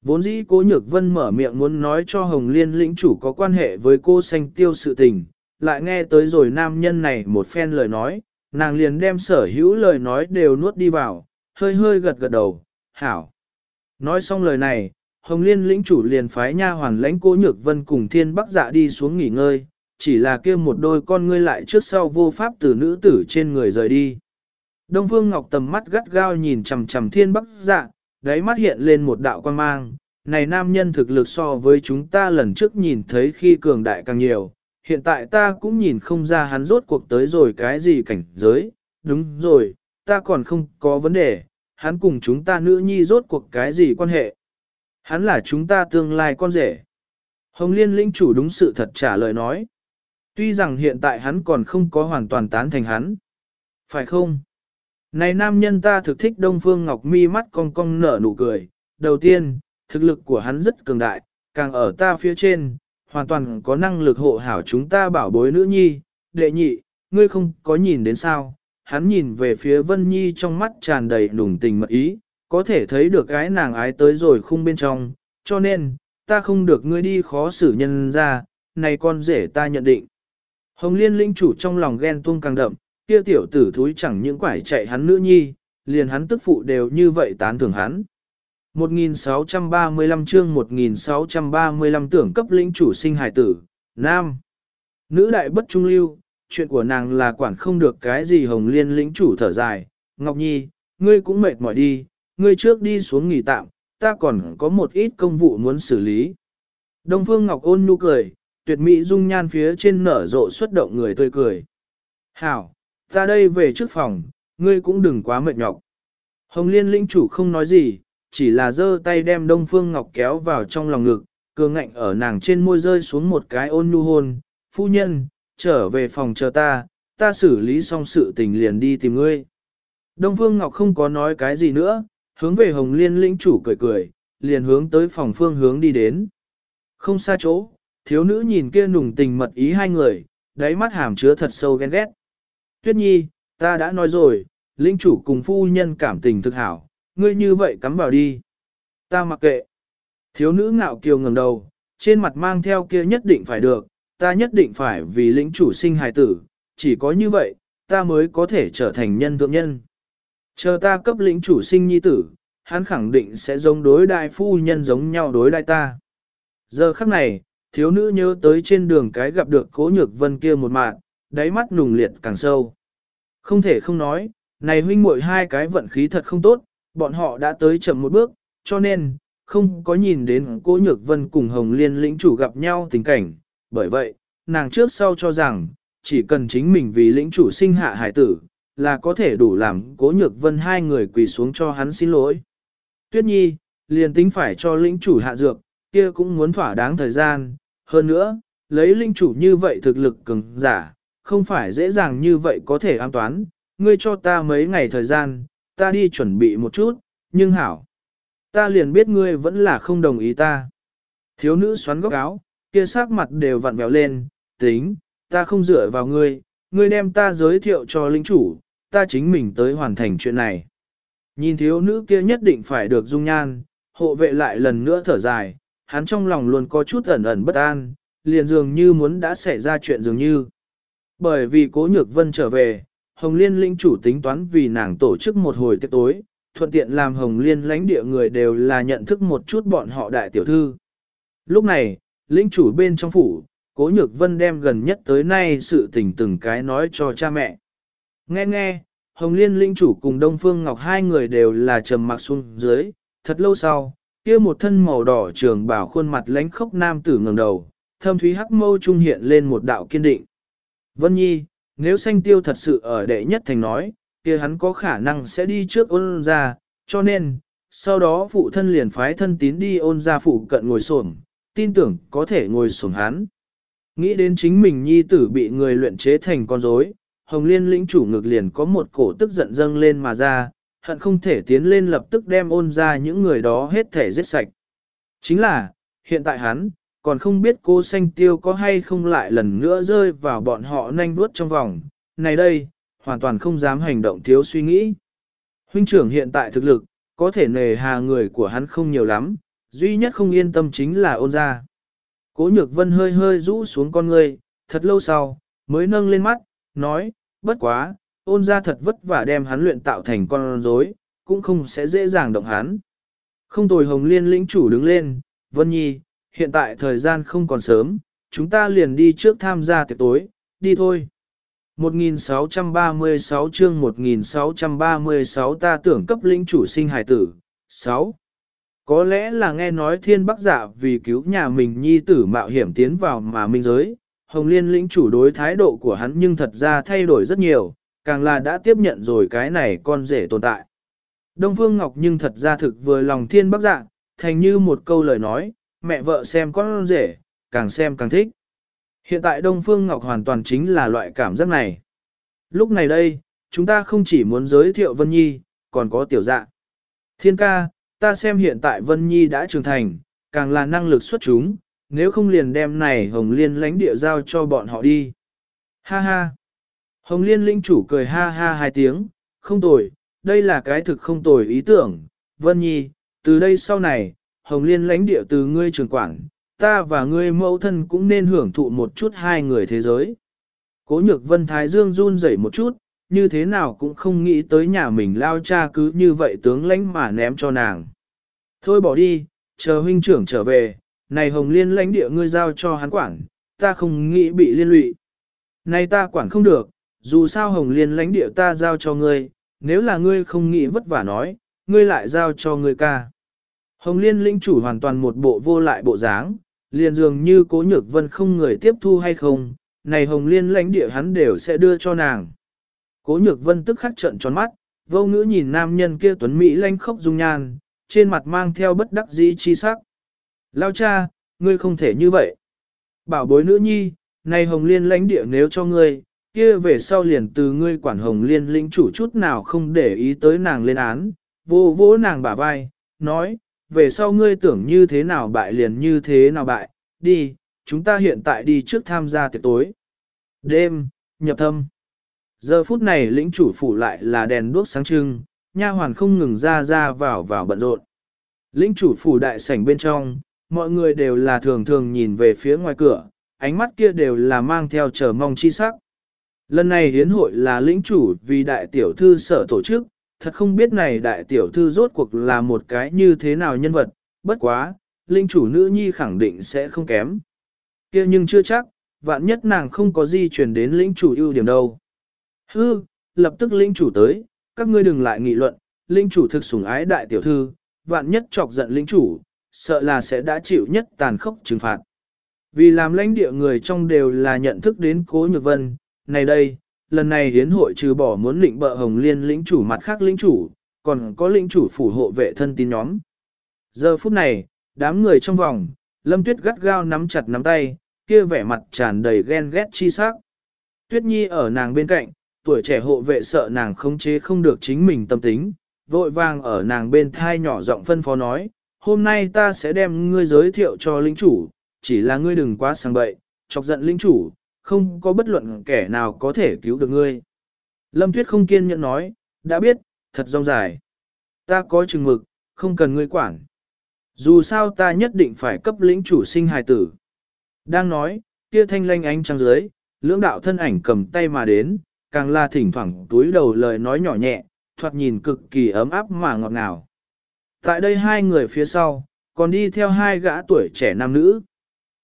Vốn dĩ cố nhược vân mở miệng muốn nói cho Hồng Liên lĩnh chủ có quan hệ với cô xanh tiêu sự tình, lại nghe tới rồi nam nhân này một phen lời nói, nàng liền đem sở hữu lời nói đều nuốt đi vào, hơi hơi gật gật đầu, hảo. Nói xong lời này, Hồng Liên lĩnh chủ liền phái nha hoàn lãnh cố nhược vân cùng thiên bắc dạ đi xuống nghỉ ngơi, chỉ là kia một đôi con ngươi lại trước sau vô pháp từ nữ tử trên người rời đi. Đông Phương Ngọc tầm mắt gắt gao nhìn chằm chằm thiên bắc dạ, đáy mắt hiện lên một đạo quan mang, này nam nhân thực lực so với chúng ta lần trước nhìn thấy khi cường đại càng nhiều, hiện tại ta cũng nhìn không ra hắn rốt cuộc tới rồi cái gì cảnh giới, đúng rồi, ta còn không có vấn đề, hắn cùng chúng ta nữ nhi rốt cuộc cái gì quan hệ. Hắn là chúng ta tương lai con rể. Hồng Liên linh chủ đúng sự thật trả lời nói. Tuy rằng hiện tại hắn còn không có hoàn toàn tán thành hắn. Phải không? Này nam nhân ta thực thích Đông Phương Ngọc mi mắt cong cong nở nụ cười. Đầu tiên, thực lực của hắn rất cường đại, càng ở ta phía trên, hoàn toàn có năng lực hộ hảo chúng ta bảo bối nữ nhi. Đệ nhị, ngươi không có nhìn đến sao? Hắn nhìn về phía Vân Nhi trong mắt tràn đầy nùng tình mật ý, có thể thấy được cái nàng ái tới rồi khung bên trong, cho nên, ta không được ngươi đi khó xử nhân ra, này con rể ta nhận định. Hồng Liên linh chủ trong lòng ghen tuông càng đậm, kia tiểu tử thúi chẳng những quải chạy hắn nữ nhi, liền hắn tức phụ đều như vậy tán thưởng hắn. 1635 chương 1635 tưởng cấp lĩnh chủ sinh hài tử, Nam. Nữ đại bất trung lưu, chuyện của nàng là quản không được cái gì hồng liên lĩnh chủ thở dài. Ngọc Nhi, ngươi cũng mệt mỏi đi, ngươi trước đi xuống nghỉ tạm, ta còn có một ít công vụ muốn xử lý. Đông Phương Ngọc ôn nhu cười, tuyệt mỹ dung nhan phía trên nở rộ xuất động người tươi cười. Hảo, ta đây về trước phòng, ngươi cũng đừng quá mệt nhọc. Hồng Liên lĩnh chủ không nói gì, chỉ là giơ tay đem Đông Phương Ngọc kéo vào trong lòng ngực, cường ngạnh ở nàng trên môi rơi xuống một cái ôn nhu hôn. Phu nhân, trở về phòng chờ ta, ta xử lý xong sự tình liền đi tìm ngươi. Đông Phương Ngọc không có nói cái gì nữa, hướng về Hồng Liên lĩnh chủ cười cười, liền hướng tới phòng phương hướng đi đến. Không xa chỗ, thiếu nữ nhìn kia nùng tình mật ý hai người, đáy mắt hàm chứa thật sâu ghen ghét. Tuyết nhi, ta đã nói rồi, linh chủ cùng phu nhân cảm tình thực hảo, ngươi như vậy cắm vào đi. Ta mặc kệ. Thiếu nữ ngạo kiều ngẩng đầu, trên mặt mang theo kia nhất định phải được, ta nhất định phải vì lĩnh chủ sinh hài tử, chỉ có như vậy, ta mới có thể trở thành nhân thượng nhân. Chờ ta cấp lĩnh chủ sinh nhi tử, hắn khẳng định sẽ giống đối đại phu nhân giống nhau đối đại ta. Giờ khắc này, thiếu nữ nhớ tới trên đường cái gặp được cố nhược vân kia một mạng, đáy mắt nùng liệt càng sâu. Không thể không nói, này huynh muội hai cái vận khí thật không tốt, bọn họ đã tới chậm một bước, cho nên, không có nhìn đến cố nhược vân cùng hồng liên lĩnh chủ gặp nhau tình cảnh. Bởi vậy, nàng trước sau cho rằng, chỉ cần chính mình vì lĩnh chủ sinh hạ hải tử, là có thể đủ làm cố nhược vân hai người quỳ xuống cho hắn xin lỗi. Tuyết nhi, liền tính phải cho lĩnh chủ hạ dược, kia cũng muốn thỏa đáng thời gian, hơn nữa, lấy linh chủ như vậy thực lực cường giả, không phải dễ dàng như vậy có thể an toán, ngươi cho ta mấy ngày thời gian, ta đi chuẩn bị một chút, nhưng hảo. Ta liền biết ngươi vẫn là không đồng ý ta. Thiếu nữ xoắn góc áo, kia sắc mặt đều vặn vẹo lên, tính, ta không dựa vào ngươi, ngươi đem ta giới thiệu cho lĩnh chủ, ta chính mình tới hoàn thành chuyện này. Nhìn thiếu nữ kia nhất định phải được dung nhan, hộ vệ lại lần nữa thở dài, hắn trong lòng luôn có chút ẩn ẩn bất an, liền dường như muốn đã xảy ra chuyện dường như. Bởi vì cố nhược vân trở về, Hồng Liên lĩnh chủ tính toán vì nàng tổ chức một hồi tiệc tối, thuận tiện làm Hồng Liên lãnh địa người đều là nhận thức một chút bọn họ đại tiểu thư. Lúc này, lĩnh chủ bên trong phủ, cố nhược vân đem gần nhất tới nay sự tình từng cái nói cho cha mẹ. Nghe nghe, Hồng Liên lĩnh chủ cùng Đông Phương Ngọc hai người đều là trầm mặc xuống dưới, thật lâu sau, kia một thân màu đỏ trường bảo khuôn mặt lãnh khốc nam tử ngẩng đầu, thâm thúy hắc mâu trung hiện lên một đạo kiên định. Vân Nhi, nếu Xanh tiêu thật sự ở đệ nhất thành nói, kia hắn có khả năng sẽ đi trước ôn ra, cho nên, sau đó phụ thân liền phái thân tín đi ôn ra phụ cận ngồi xổm, tin tưởng có thể ngồi xổm hắn. Nghĩ đến chính mình nhi tử bị người luyện chế thành con rối, Hồng Liên lĩnh chủ ngực liền có một cổ tức giận dâng lên mà ra, hận không thể tiến lên lập tức đem ôn ra những người đó hết thể giết sạch. Chính là, hiện tại hắn, còn không biết cô xanh tiêu có hay không lại lần nữa rơi vào bọn họ nhanh vuốt trong vòng, này đây, hoàn toàn không dám hành động thiếu suy nghĩ. Huynh trưởng hiện tại thực lực, có thể nề hà người của hắn không nhiều lắm, duy nhất không yên tâm chính là ôn ra. Cố nhược vân hơi hơi rũ xuống con người, thật lâu sau, mới nâng lên mắt, nói, bất quá, ôn ra thật vất vả đem hắn luyện tạo thành con rối, cũng không sẽ dễ dàng động hắn. Không tồi hồng liên lĩnh chủ đứng lên, Vân Nhi, hiện tại thời gian không còn sớm, chúng ta liền đi trước tham gia tiệc tối, đi thôi. 1636 chương 1636 ta tưởng cấp lĩnh chủ sinh hài tử. 6. Có lẽ là nghe nói thiên bắc giả vì cứu nhà mình nhi tử mạo hiểm tiến vào mà minh giới, Hồng Liên lĩnh chủ đối thái độ của hắn nhưng thật ra thay đổi rất nhiều, càng là đã tiếp nhận rồi cái này con rể tồn tại. Đông Phương Ngọc nhưng thật ra thực vừa lòng thiên bắc dạ, thành như một câu lời nói, mẹ vợ xem con rể, càng xem càng thích. Hiện tại Đông Phương Ngọc hoàn toàn chính là loại cảm giác này. Lúc này đây, chúng ta không chỉ muốn giới thiệu Vân Nhi, còn có tiểu dạ. Thiên ca, ta xem hiện tại Vân Nhi đã trưởng thành, càng là năng lực xuất chúng, nếu không liền đem này Hồng Liên lãnh địa giao cho bọn họ đi. Ha ha. Hồng Liên linh chủ cười ha ha hai tiếng, không tồi, đây là cái thực không tồi ý tưởng. Vân Nhi, từ đây sau này, Hồng Liên lãnh địa từ ngươi trường quản, ta và ngươi mẫu thân cũng nên hưởng thụ một chút hai người thế giới. Cố nhược Vân Thái Dương run rẩy một chút, như thế nào cũng không nghĩ tới nhà mình lao cha cứ như vậy tướng lãnh mà ném cho nàng. Thôi bỏ đi, chờ huynh trưởng trở về, này hồng liên lãnh địa ngươi giao cho hắn quản, ta không nghĩ bị liên lụy. Này ta quản không được, dù sao hồng liên lãnh địa ta giao cho ngươi, nếu là ngươi không nghĩ vất vả nói, ngươi lại giao cho ngươi ca. Hồng liên lĩnh chủ hoàn toàn một bộ vô lại bộ dáng, liền dường như cố nhược vân không người tiếp thu hay không, này hồng liên lãnh địa hắn đều sẽ đưa cho nàng. Cố nhược vân tức khắc trận tròn mắt, vô ngữ nhìn nam nhân kia tuấn Mỹ lanh khóc dung nhan, trên mặt mang theo bất đắc dĩ chi sắc. Lao cha, ngươi không thể như vậy. Bảo bối nữ nhi, này hồng liên lãnh địa nếu cho ngươi, kia về sau liền từ ngươi quản hồng liên lĩnh chủ chút nào không để ý tới nàng lên án, vô vỗ nàng bả vai, nói, về sau ngươi tưởng như thế nào bại liền như thế nào bại, đi, chúng ta hiện tại đi trước tham gia tiệc tối. Đêm, nhập thâm. Giờ phút này lĩnh chủ phủ lại là đèn đuốc sáng trưng, nha hoàn không ngừng ra ra vào vào bận rộn. Lĩnh chủ phủ đại sảnh bên trong, mọi người đều là thường thường nhìn về phía ngoài cửa, ánh mắt kia đều là mang theo chờ mong chi sắc. Lần này hiến hội là lĩnh chủ vì đại tiểu thư sở tổ chức, thật không biết này đại tiểu thư rốt cuộc là một cái như thế nào nhân vật, bất quá, linh chủ nữ nhi khẳng định sẽ không kém. kia nhưng chưa chắc, vạn nhất nàng không có di chuyển đến lĩnh chủ ưu điểm đâu. Hư, lập tức lĩnh chủ tới, các ngươi đừng lại nghị luận, lĩnh chủ thực sủng ái đại tiểu thư, vạn nhất chọc giận lĩnh chủ, sợ là sẽ đã chịu nhất tàn khốc trừng phạt. Vì làm lãnh địa người trong đều là nhận thức đến cố nhược vân, này đây, lần này hiến hội trừ bỏ muốn lĩnh bợ hồng liên lĩnh chủ mặt khác lĩnh chủ, còn có lĩnh chủ phủ hộ vệ thân tín nhóm. Giờ phút này, đám người trong vòng, lâm tuyết gắt gao nắm chặt nắm tay, kia vẻ mặt tràn đầy ghen ghét chi sắc. Tuyết nhi ở nàng bên cạnh, tuổi trẻ hộ vệ sợ nàng khống chế không được chính mình tâm tính, vội vàng ở nàng bên thai nhỏ giọng phân phó nói, hôm nay ta sẽ đem ngươi giới thiệu cho linh chủ, chỉ là ngươi đừng quá sang bậy, chọc giận linh chủ, không có bất luận kẻ nào có thể cứu được ngươi. Lâm Tuyết không kiên nhẫn nói, đã biết, thật rong dài. Ta có chừng mực, không cần ngươi quản. Dù sao ta nhất định phải cấp lĩnh chủ sinh hài tử. Đang nói, kia thanh lanh ánh trăng dưới, lưỡng đạo thân ảnh cầm tay mà đến, càng là thỉnh thoảng túi đầu lời nói nhỏ nhẹ, thoạt nhìn cực kỳ ấm áp mà ngọt ngào. Tại đây hai người phía sau, còn đi theo hai gã tuổi trẻ nam nữ.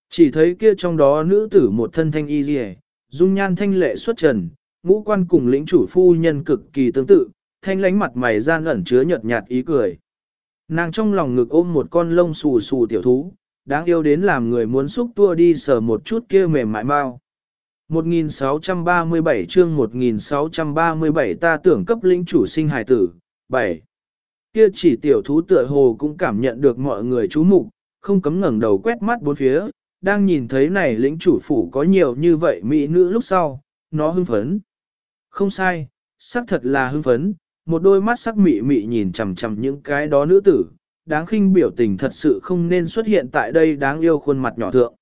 Chỉ thấy kia trong đó nữ tử một thân thanh y rìa, dung nhan thanh lệ xuất trần, ngũ quan cùng lĩnh chủ phu nhân cực kỳ tương tự, thanh lánh mặt mày gian ẩn chứa nhợt nhạt ý cười. Nàng trong lòng ngực ôm một con lông xù xù tiểu thú, đáng yêu đến làm người muốn xúc tua đi sờ một chút kia mềm mại mau. 1637 chương 1637 ta tưởng cấp lĩnh chủ sinh hài tử, 7. Kia chỉ tiểu thú tựa hồ cũng cảm nhận được mọi người chú mục, không cấm ngẩng đầu quét mắt bốn phía, đang nhìn thấy này lĩnh chủ phủ có nhiều như vậy mỹ nữ lúc sau, nó hưng phấn. Không sai, sắc thật là hưng phấn, một đôi mắt sắc mị mị nhìn chằm chằm những cái đó nữ tử, đáng khinh biểu tình thật sự không nên xuất hiện tại đây đáng yêu khuôn mặt nhỏ thượng.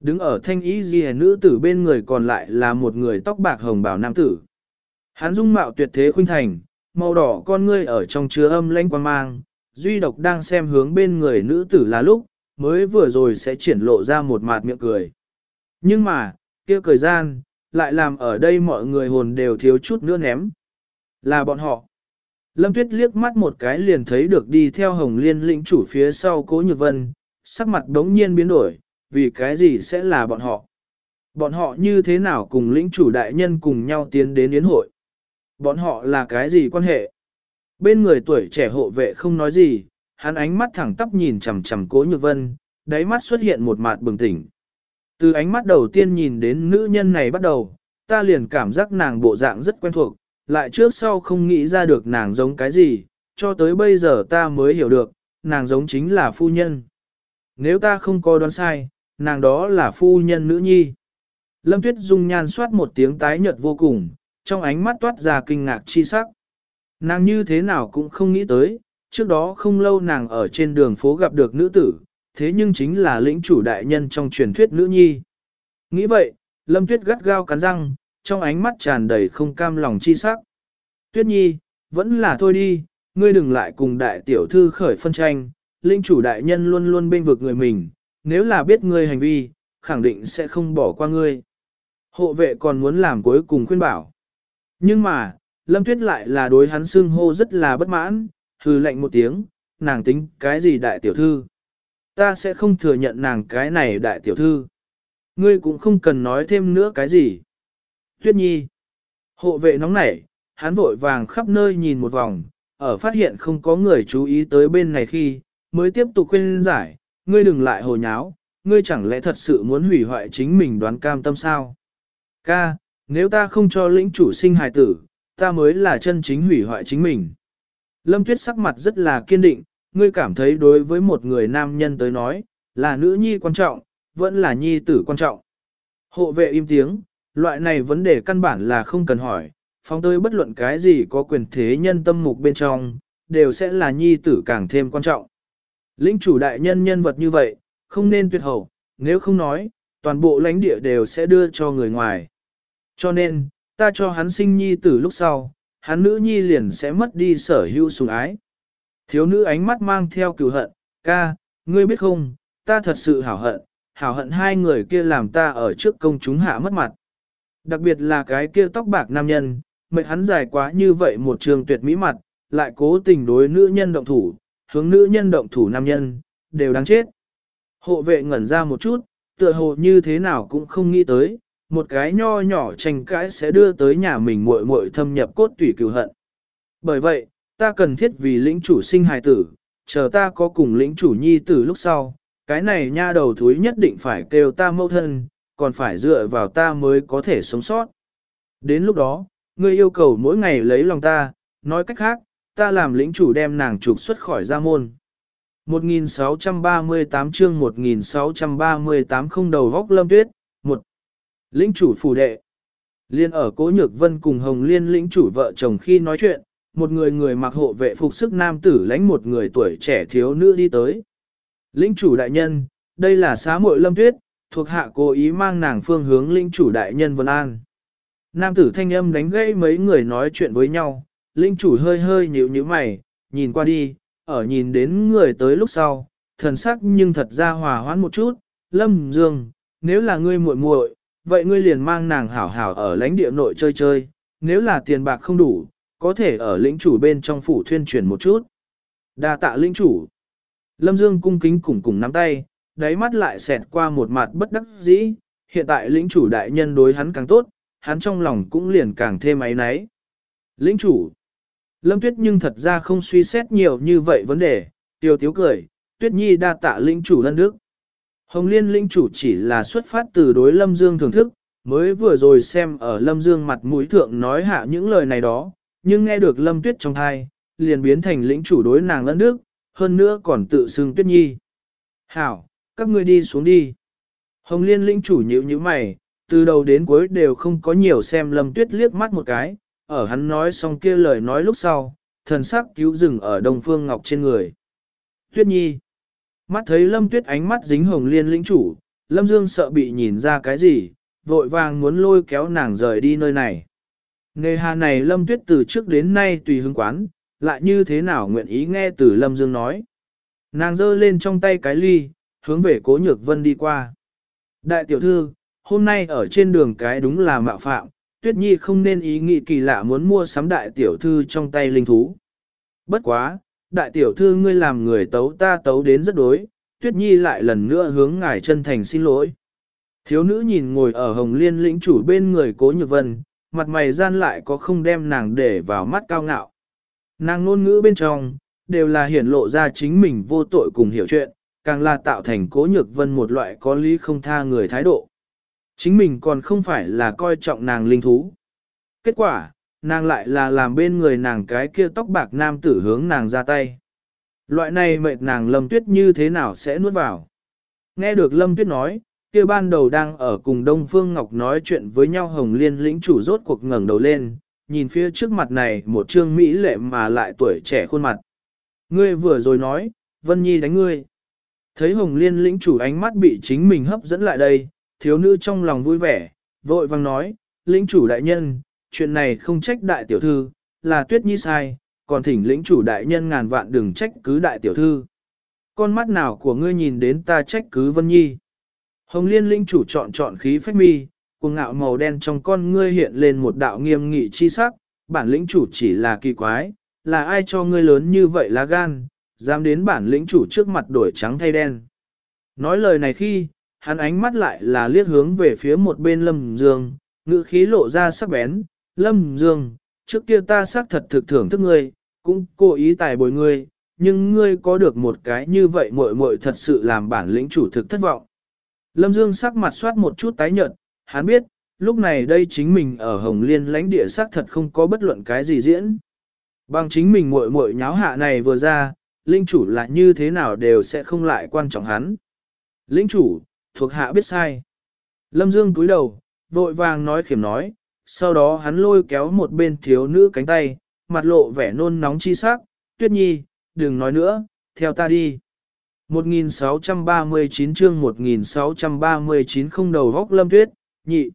Đứng ở thanh ý ghi nữ tử bên người còn lại là một người tóc bạc hồng bào nam tử. Hắn dung mạo tuyệt thế khuynh thành, màu đỏ con ngươi ở trong chứa âm lãnh quan mang, duy độc đang xem hướng bên người nữ tử là lúc, mới vừa rồi sẽ triển lộ ra một mặt miệng cười. Nhưng mà, kia cười gian, lại làm ở đây mọi người hồn đều thiếu chút nữa ném. Là bọn họ. Lâm Tuyết liếc mắt một cái liền thấy được đi theo Hồng Liên lĩnh chủ phía sau Cố Nhược Vân, sắc mặt đống nhiên biến đổi, vì cái gì sẽ là bọn họ. Bọn họ như thế nào cùng lĩnh chủ đại nhân cùng nhau tiến đến yến hội. Bọn họ là cái gì quan hệ? Bên người tuổi trẻ hộ vệ không nói gì, hắn ánh mắt thẳng tắp nhìn chằm chằm Cố Nhược Vân, đáy mắt xuất hiện một mạt bừng tỉnh. Từ ánh mắt đầu tiên nhìn đến nữ nhân này bắt đầu, ta liền cảm giác nàng bộ dạng rất quen thuộc, lại trước sau không nghĩ ra được nàng giống cái gì, cho tới bây giờ ta mới hiểu được, nàng giống chính là phu nhân. Nếu ta không có đoán sai, nàng đó là phu nhân nữ nhi. Lâm Tuyết dung nhan soát một tiếng tái nhợt vô cùng, trong ánh mắt toát ra kinh ngạc chi sắc. Nàng như thế nào cũng không nghĩ tới, trước đó không lâu nàng ở trên đường phố gặp được nữ tử, thế nhưng chính là lĩnh chủ đại nhân trong truyền thuyết nữ nhi. Nghĩ vậy, Lâm Tuyết gắt gao cắn răng, trong ánh mắt tràn đầy không cam lòng chi sắc. Tuyết nhi, vẫn là thôi đi, ngươi đừng lại cùng đại tiểu thư khởi phân tranh, lĩnh chủ đại nhân luôn luôn bên vực người mình, nếu là biết ngươi hành vi, khẳng định sẽ không bỏ qua ngươi. Hộ vệ còn muốn làm cuối cùng khuyên bảo. Nhưng mà, Lâm Tuyết lại là đối hắn xưng hô rất là bất mãn, hừ lạnh một tiếng, nàng tính cái gì đại tiểu thư. Ta sẽ không thừa nhận nàng cái này đại tiểu thư. Ngươi cũng không cần nói thêm nữa cái gì. Tuyết nhi. Hộ vệ nóng nảy, hắn vội vàng khắp nơi nhìn một vòng, ở phát hiện không có người chú ý tới bên này khi, mới tiếp tục khuyên giải, ngươi đừng lại hồ nháo, ngươi chẳng lẽ thật sự muốn hủy hoại chính mình đoán cam tâm sao? Ca, nếu ta không cho lĩnh chủ sinh hài tử, ta mới là chân chính hủy hoại chính mình. Lâm Tuyết sắc mặt rất là kiên định, ngươi cảm thấy đối với một người nam nhân tới nói, là nữ nhi quan trọng, vẫn là nhi tử quan trọng. Hộ vệ im tiếng, loại này vấn đề căn bản là không cần hỏi, phóng tới bất luận cái gì có quyền thế nhân tâm mục bên trong, đều sẽ là nhi tử càng thêm quan trọng. Lĩnh chủ đại nhân nhân vật như vậy, không nên tuyệt hậu, nếu không nói, toàn bộ lãnh địa đều sẽ đưa cho người ngoài. Cho nên, ta cho hắn sinh nhi tử lúc sau, hắn nữ nhi liền sẽ mất đi sở hữu sủng ái. Thiếu nữ ánh mắt mang theo cựu hận, ca, ngươi biết không, ta thật sự hảo hận, hảo hận hai người kia làm ta ở trước công chúng hạ mất mặt. Đặc biệt là cái kia tóc bạc nam nhân, mệt hắn dài quá như vậy một trường tuyệt mỹ mặt, lại cố tình đối nữ nhân động thủ, hướng nữ nhân động thủ nam nhân, đều đáng chết. Hộ vệ ngẩn ra một chút, tựa hồ như thế nào cũng không nghĩ tới, một cái nho nhỏ tranh cãi sẽ đưa tới nhà mình muội muội thâm nhập cốt tủy cửu hận. Bởi vậy, ta cần thiết vì lĩnh chủ sinh hài tử, chờ ta có cùng lĩnh chủ nhi tử lúc sau, cái này nha đầu thúi nhất định phải kêu ta mâu thân, còn phải dựa vào ta mới có thể sống sót. Đến lúc đó, ngươi yêu cầu mỗi ngày lấy lòng ta, nói cách khác, ta làm lĩnh chủ đem nàng trục xuất khỏi gia môn. 1638 chương 1638 không đầu góc lâm tuyết, 1 Lĩnh chủ phù đệ Liên ở Cố Nhược Vân cùng Hồng Liên lĩnh chủ vợ chồng khi nói chuyện, một người người mặc hộ vệ phục sức nam tử lãnh một người tuổi trẻ thiếu nữ đi tới. Lĩnh chủ đại nhân, đây là xá muội lâm tuyết, thuộc hạ cố ý mang nàng phương hướng lĩnh chủ đại nhân Vân An. Nam tử thanh âm đánh gãy mấy người nói chuyện với nhau, lĩnh chủ hơi hơi nhíu nhíu mày, nhìn qua đi, ở nhìn đến người tới lúc sau, thần sắc nhưng thật ra hòa hoãn một chút, lâm dương, nếu là ngươi muội muội, vậy ngươi liền mang nàng hảo hảo ở lãnh địa nội chơi chơi, nếu là tiền bạc không đủ, có thể ở lĩnh chủ bên trong phủ thuyên truyền một chút. đa tạ lĩnh chủ. Lâm Dương cung kính cùng cùng nắm tay, đáy mắt lại xẹt qua một mặt bất đắc dĩ, hiện tại lĩnh chủ đại nhân đối hắn càng tốt, hắn trong lòng cũng liền càng thêm ấy náy. Lĩnh chủ. Lâm Tuyết nhưng thật ra không suy xét nhiều như vậy vấn đề, tiêu tiếu cười, Tuyết Nhi đa tạ lĩnh chủ lân đức. Hồng Liên lĩnh chủ chỉ là xuất phát từ đối Lâm Dương thưởng thức, mới vừa rồi xem ở Lâm Dương mặt mũi thượng nói hạ những lời này đó, nhưng nghe được Lâm Tuyết trong thai, liền biến thành lĩnh chủ đối nàng lẫn nước, hơn nữa còn tự xưng Tuyết Nhi. Hảo, các ngươi đi xuống đi. Hồng Liên lĩnh chủ nhíu như mày, từ đầu đến cuối đều không có nhiều xem Lâm Tuyết liếc mắt một cái, ở hắn nói xong kia lời nói lúc sau, thần sắc cứu rừng ở Đông Phương Ngọc trên người. Tuyết Nhi Mắt thấy Lâm Tuyết ánh mắt dính Hồng Liên lĩnh chủ, Lâm Dương sợ bị nhìn ra cái gì, vội vàng muốn lôi kéo nàng rời đi nơi này. Nghề hà này Lâm Tuyết từ trước đến nay tùy hứng quán, lại như thế nào nguyện ý nghe từ Lâm Dương nói. Nàng giơ lên trong tay cái ly, hướng về cố nhược vân đi qua. Đại tiểu thư, hôm nay ở trên đường cái đúng là mạo phạm, tuyết nhi không nên ý nghĩ kỳ lạ muốn mua sắm đại tiểu thư trong tay linh thú. Bất quá, đại tiểu thư ngươi làm người tấu ta tấu đến rất đối, tuyết nhi lại lần nữa hướng ngài chân thành xin lỗi. Thiếu nữ nhìn ngồi ở hồng liên lĩnh chủ bên người cố nhược vân, mặt mày gian lại có không đem nàng để vào mắt cao ngạo. Nàng ngôn ngữ bên trong, đều là hiển lộ ra chính mình vô tội cùng hiểu chuyện, càng là tạo thành cố nhược vân một loại có lý không tha người thái độ. Chính mình còn không phải là coi trọng nàng linh thú. Kết quả, nàng lại là làm bên người nàng cái kia tóc bạc nam tử hướng nàng ra tay. Loại này mệt nàng Lâm Tuyết như thế nào sẽ nuốt vào. Nghe được Lâm Tuyết nói, kia ban đầu đang ở cùng Đông Phương Ngọc nói chuyện với nhau Hồng Liên lĩnh chủ rốt cuộc ngẩng đầu lên, nhìn phía trước mặt này một trương Mỹ lệ mà lại tuổi trẻ khuôn mặt. Ngươi vừa rồi nói, Vân Nhi đánh ngươi. Thấy Hồng Liên lĩnh chủ ánh mắt bị chính mình hấp dẫn lại đây, thiếu nữ trong lòng vui vẻ, vội vang nói, lĩnh chủ đại nhân, chuyện này không trách đại tiểu thư, là tuyết nhi sai, còn thỉnh lĩnh chủ đại nhân ngàn vạn đừng trách cứ đại tiểu thư. Con mắt nào của ngươi nhìn đến ta trách cứ Vân Nhi? Hồng Liên lĩnh chủ chọn chọn khí phách mi, cuồng ngạo màu đen trong con ngươi hiện lên một đạo nghiêm nghị chi sắc, bản lĩnh chủ chỉ là kỳ quái, là ai cho ngươi lớn như vậy là gan, dám đến bản lĩnh chủ trước mặt đổi trắng thay đen. Nói lời này khi, hắn ánh mắt lại là liếc hướng về phía một bên Lâm Dương, ngữ khí lộ ra sắc bén, Lâm Dương, trước kia ta xác thật thực thưởng thức ngươi, cũng cố ý tài bồi ngươi, nhưng ngươi có được một cái như vậy muội muội thật sự làm bản lĩnh chủ thực thất vọng. Lâm Dương sắc mặt soát một chút tái nhợt, hắn biết, lúc này đây chính mình ở Hồng Liên lãnh địa xác thật không có bất luận cái gì diễn. Bằng chính mình muội muội nháo hạ này vừa ra, linh chủ là như thế nào đều sẽ không lại quan trọng hắn. Linh chủ, thuộc hạ biết sai. Lâm Dương cúi đầu, vội vàng nói khiểm nói, sau đó hắn lôi kéo một bên thiếu nữ cánh tay, mặt lộ vẻ nôn nóng chi sắc, tuyết nhi, đừng nói nữa, theo ta đi. 1639 chương 1639 không đầu góc lâm tuyết, nhị.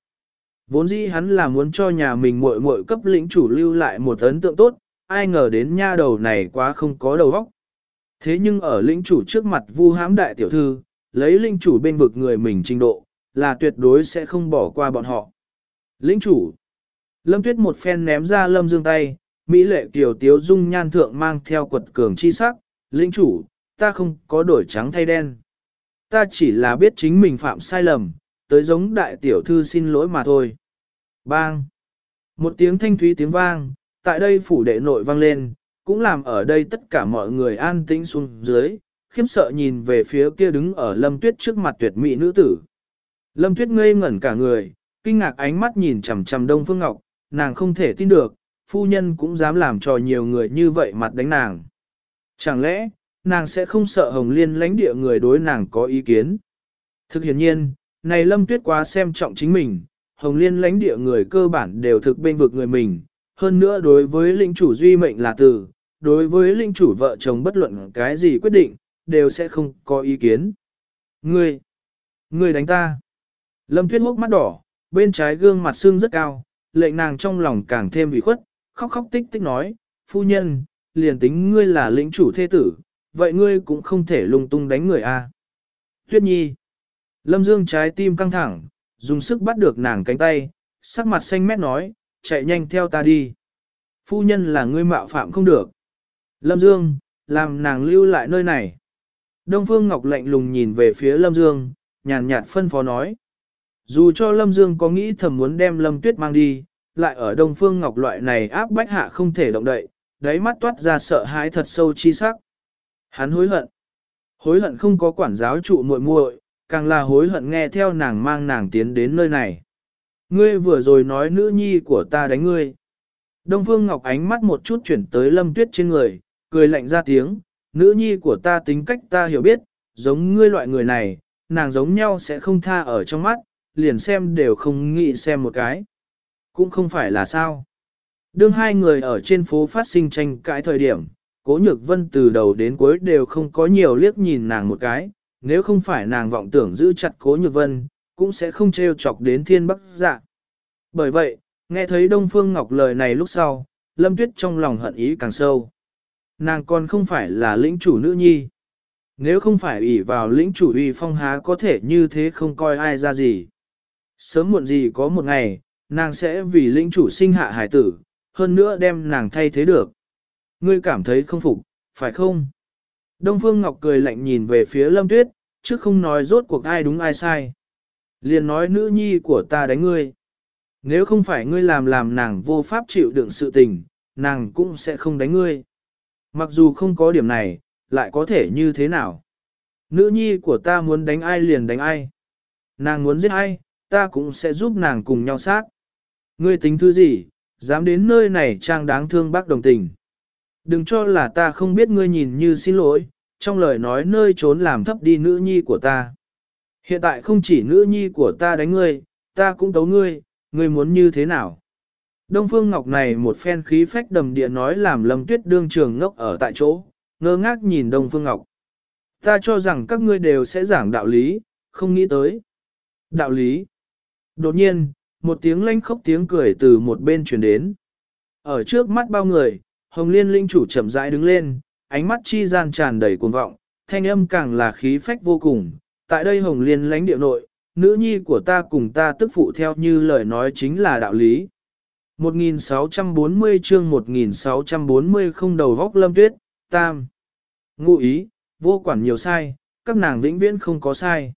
Vốn dĩ hắn là muốn cho nhà mình muội muội cấp lĩnh chủ lưu lại một ấn tượng tốt, ai ngờ đến nha đầu này quá không có đầu góc. Thế nhưng ở lĩnh chủ trước mặt vu hãm đại tiểu thư, lấy lĩnh chủ bên vực người mình trình độ, là tuyệt đối sẽ không bỏ qua bọn họ. Lĩnh chủ, lâm tuyết một phen ném ra lâm dương tay, Mỹ lệ kiều tiếu dung nhan thượng mang theo quật cường chi sắc, lĩnh chủ, ta không có đổi trắng thay đen. Ta chỉ là biết chính mình phạm sai lầm, tới giống đại tiểu thư xin lỗi mà thôi. Bang! Một tiếng thanh thúy tiếng vang, tại đây phủ đệ nội vang lên, cũng làm ở đây tất cả mọi người an tĩnh xuống dưới, khiếp sợ nhìn về phía kia đứng ở lâm tuyết trước mặt tuyệt mỹ nữ tử. Lâm tuyết ngây ngẩn cả người, kinh ngạc ánh mắt nhìn chằm chằm đông phương ngọc, nàng không thể tin được, phu nhân cũng dám làm cho nhiều người như vậy mặt đánh nàng. Chẳng lẽ, nàng sẽ không sợ hồng liên lãnh địa người đối nàng có ý kiến? Thực hiện nhiên, này lâm tuyết quá xem trọng chính mình, hồng liên lãnh địa người cơ bản đều thực bên vực người mình, hơn nữa đối với linh chủ duy mệnh là từ, đối với linh chủ vợ chồng bất luận cái gì quyết định, đều sẽ không có ý kiến. Ngươi, ngươi đánh ta. Lâm Tuyết hốc mắt đỏ, bên trái gương mặt xương rất cao, lệnh nàng trong lòng càng thêm bị khuất, khóc khóc tích tích nói, phu nhân, liền tính ngươi là lĩnh chủ thế tử, vậy ngươi cũng không thể lung tung đánh người a. Tuyết nhi. Lâm Dương trái tim căng thẳng, dùng sức bắt được nàng cánh tay, sắc mặt xanh mét nói, chạy nhanh theo ta đi. Phu nhân là ngươi mạo phạm không được. Lâm Dương, làm nàng lưu lại nơi này. Đông Phương Ngọc lạnh lùng nhìn về phía Lâm Dương, nhàn nhạt phân phó nói. Dù cho Lâm Dương có nghĩ thầm muốn đem Lâm Tuyết mang đi, lại ở Đông Phương Ngọc loại này áp bách hạ không thể động đậy, đáy mắt toát ra sợ hãi thật sâu chi sắc. Hắn hối hận. Hối hận không có quản giáo trụ muội muội, càng là hối hận nghe theo nàng mang nàng tiến đến nơi này. Ngươi vừa rồi nói nữ nhi của ta đánh ngươi. Đông Phương Ngọc ánh mắt một chút chuyển tới Lâm Tuyết trên người, cười lạnh ra tiếng, nữ nhi của ta tính cách ta hiểu biết, giống ngươi loại người này, nàng giống nhau sẽ không tha ở trong mắt, liền xem đều không nghĩ xem một cái. Cũng không phải là sao. Đương hai người ở trên phố phát sinh tranh cãi thời điểm, cố nhược vân từ đầu đến cuối đều không có nhiều liếc nhìn nàng một cái, nếu không phải nàng vọng tưởng giữ chặt cố nhược vân, cũng sẽ không trêu chọc đến thiên bắc dạ. Bởi vậy, nghe thấy Đông Phương Ngọc lời này lúc sau, Lâm Tuyết trong lòng hận ý càng sâu. nàng còn không phải là lĩnh chủ nữ nhi. Nếu không phải ủy vào lĩnh chủ uy phong há có thể như thế không coi ai ra gì. Sớm muộn gì có một ngày, nàng sẽ vì lĩnh chủ sinh hạ hải tử, hơn nữa đem nàng thay thế được. Ngươi cảm thấy không phục, phải không? Đông Phương Ngọc cười lạnh nhìn về phía Lâm Tuyết, chứ không nói rốt cuộc ai đúng ai sai. Liền nói nữ nhi của ta đánh ngươi. Nếu không phải ngươi làm làm nàng vô pháp chịu đựng sự tình, nàng cũng sẽ không đánh ngươi. Mặc dù không có điểm này, lại có thể như thế nào? Nữ nhi của ta muốn đánh ai liền đánh ai. Nàng muốn giết ai, ta cũng sẽ giúp nàng cùng nhau sát. Ngươi tính thứ gì, dám đến nơi này trang đáng thương bác đồng tình. Đừng cho là ta không biết ngươi nhìn như xin lỗi, trong lời nói nơi trốn làm thấp đi nữ nhi của ta. Hiện tại không chỉ nữ nhi của ta đánh ngươi, ta cũng tấu ngươi, ngươi muốn như thế nào? Đông Phương Ngọc này một phen khí phách đầm địa nói làm Lâm Tuyết đương trường ngốc ở tại chỗ, ngơ ngác nhìn Đông Phương Ngọc. Ta cho rằng các ngươi đều sẽ giảng đạo lý, không nghĩ tới. Đạo lý. Đột nhiên, một tiếng lanh khóc tiếng cười từ một bên truyền đến. Ở trước mắt bao người, Hồng Liên linh chủ chậm rãi đứng lên, ánh mắt chi gian tràn đầy cuồng vọng, thanh âm càng là khí phách vô cùng. Tại đây Hồng Liên lãnh địa nội, nữ nhi của ta cùng ta tức phụ theo như lời nói chính là đạo lý. 1640 chương 1640 không đầu góc lâm tuyết, tam. Ngụ ý, vô quản nhiều sai, các nàng vĩnh viễn không có sai.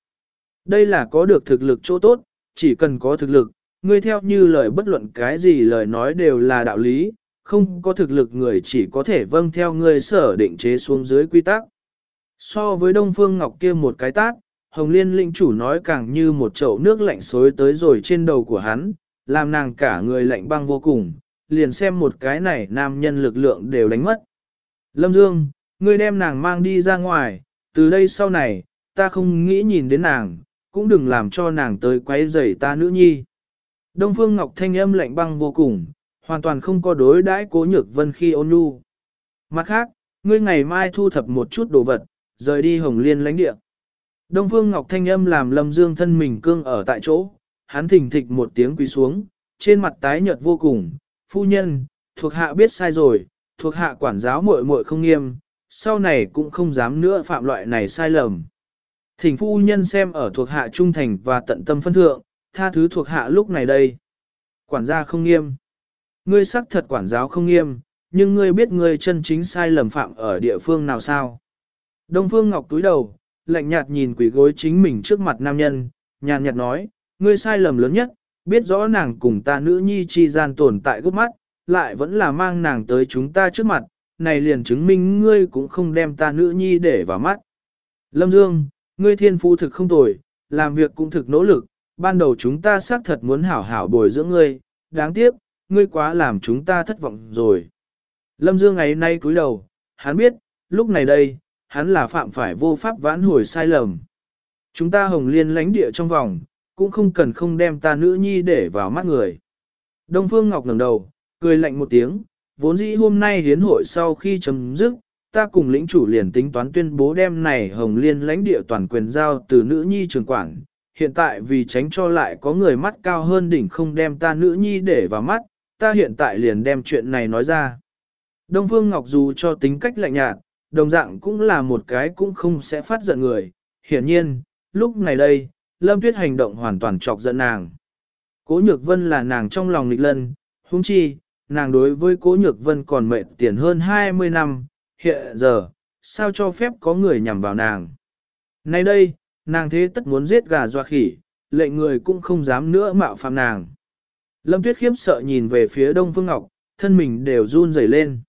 Đây là có được thực lực chỗ tốt, chỉ cần có thực lực, ngươi theo như lời bất luận cái gì lời nói đều là đạo lý, không có thực lực người chỉ có thể vâng theo ngươi sở định chế xuống dưới quy tắc. So với Đông Phương Ngọc kia một cái tát, Hồng Liên linh chủ nói càng như một chậu nước lạnh xối tới rồi trên đầu của hắn, làm nàng cả người lạnh băng vô cùng, liền xem một cái này nam nhân lực lượng đều đánh mất. Lâm Dương, ngươi đem nàng mang đi ra ngoài, từ đây sau này, ta không nghĩ nhìn đến nàng, cũng đừng làm cho nàng tới quấy rầy ta nữ nhi. Đông Phương Ngọc thanh âm lạnh băng vô cùng, hoàn toàn không có đối đãi cố nhược vân khi ôn nhu. Mặt khác, ngươi ngày mai thu thập một chút đồ vật, rời đi hồng liên lãnh địa. Đông Phương Ngọc thanh âm làm Lâm Dương thân mình cương ở tại chỗ, hắn thình thịch một tiếng quỳ xuống, trên mặt tái nhợt vô cùng, phu nhân, thuộc hạ biết sai rồi, thuộc hạ quản giáo muội muội không nghiêm, sau này cũng không dám nữa phạm loại này sai lầm. Thỉnh phu nhân xem ở thuộc hạ trung thành và tận tâm phân thượng, tha thứ thuộc hạ lúc này đây. Quản gia không nghiêm. Ngươi sắc thật quản giáo không nghiêm, nhưng ngươi biết ngươi chân chính sai lầm phạm ở địa phương nào sao? Đông Phương Ngọc túi đầu, lạnh nhạt nhìn quỷ gối chính mình trước mặt nam nhân, nhàn nhạt nói, ngươi sai lầm lớn nhất, biết rõ nàng cùng ta nữ nhi chi gian tồn tại gốc mắt, lại vẫn là mang nàng tới chúng ta trước mặt, này liền chứng minh ngươi cũng không đem ta nữ nhi để vào mắt. Lâm Dương, ngươi thiên phu thực không tồi, làm việc cũng thực nỗ lực, ban đầu chúng ta xác thật muốn hảo hảo bồi dưỡng ngươi, đáng tiếc, ngươi quá làm chúng ta thất vọng rồi. Lâm Dương ngày nay cúi đầu, hắn biết, lúc này đây, hắn là phạm phải vô pháp vãn hồi sai lầm. Chúng ta hồng liên lánh địa trong vòng, cũng không cần không đem ta nữ nhi để vào mắt người. Đông Phương Ngọc ngẩng đầu, cười lạnh một tiếng, vốn dĩ hôm nay hiến hội sau khi chấm dứt, ta cùng lĩnh chủ liền tính toán tuyên bố đem này hồng liên lãnh địa toàn quyền giao từ nữ nhi trường quản. Hiện tại vì tránh cho lại có người mắt cao hơn đỉnh không đem ta nữ nhi để vào mắt, ta hiện tại liền đem chuyện này nói ra. Đông Phương Ngọc dù cho tính cách lạnh nhạt, đồng dạng cũng là một cái cũng không sẽ phát giận người. Hiển nhiên, lúc này đây, Lâm Tuyết hành động hoàn toàn chọc giận nàng. Cố Nhược Vân là nàng trong lòng nghịch lân, huống chi, nàng đối với Cố Nhược Vân còn mệt tiền hơn 20 năm, hiện giờ, sao cho phép có người nhằm vào nàng. Nay đây, nàng thế tất muốn giết gà doa khỉ, lệnh người cũng không dám nữa mạo phạm nàng. Lâm Tuyết khiếp sợ nhìn về phía Đông Phương Ngọc, thân mình đều run rẩy lên.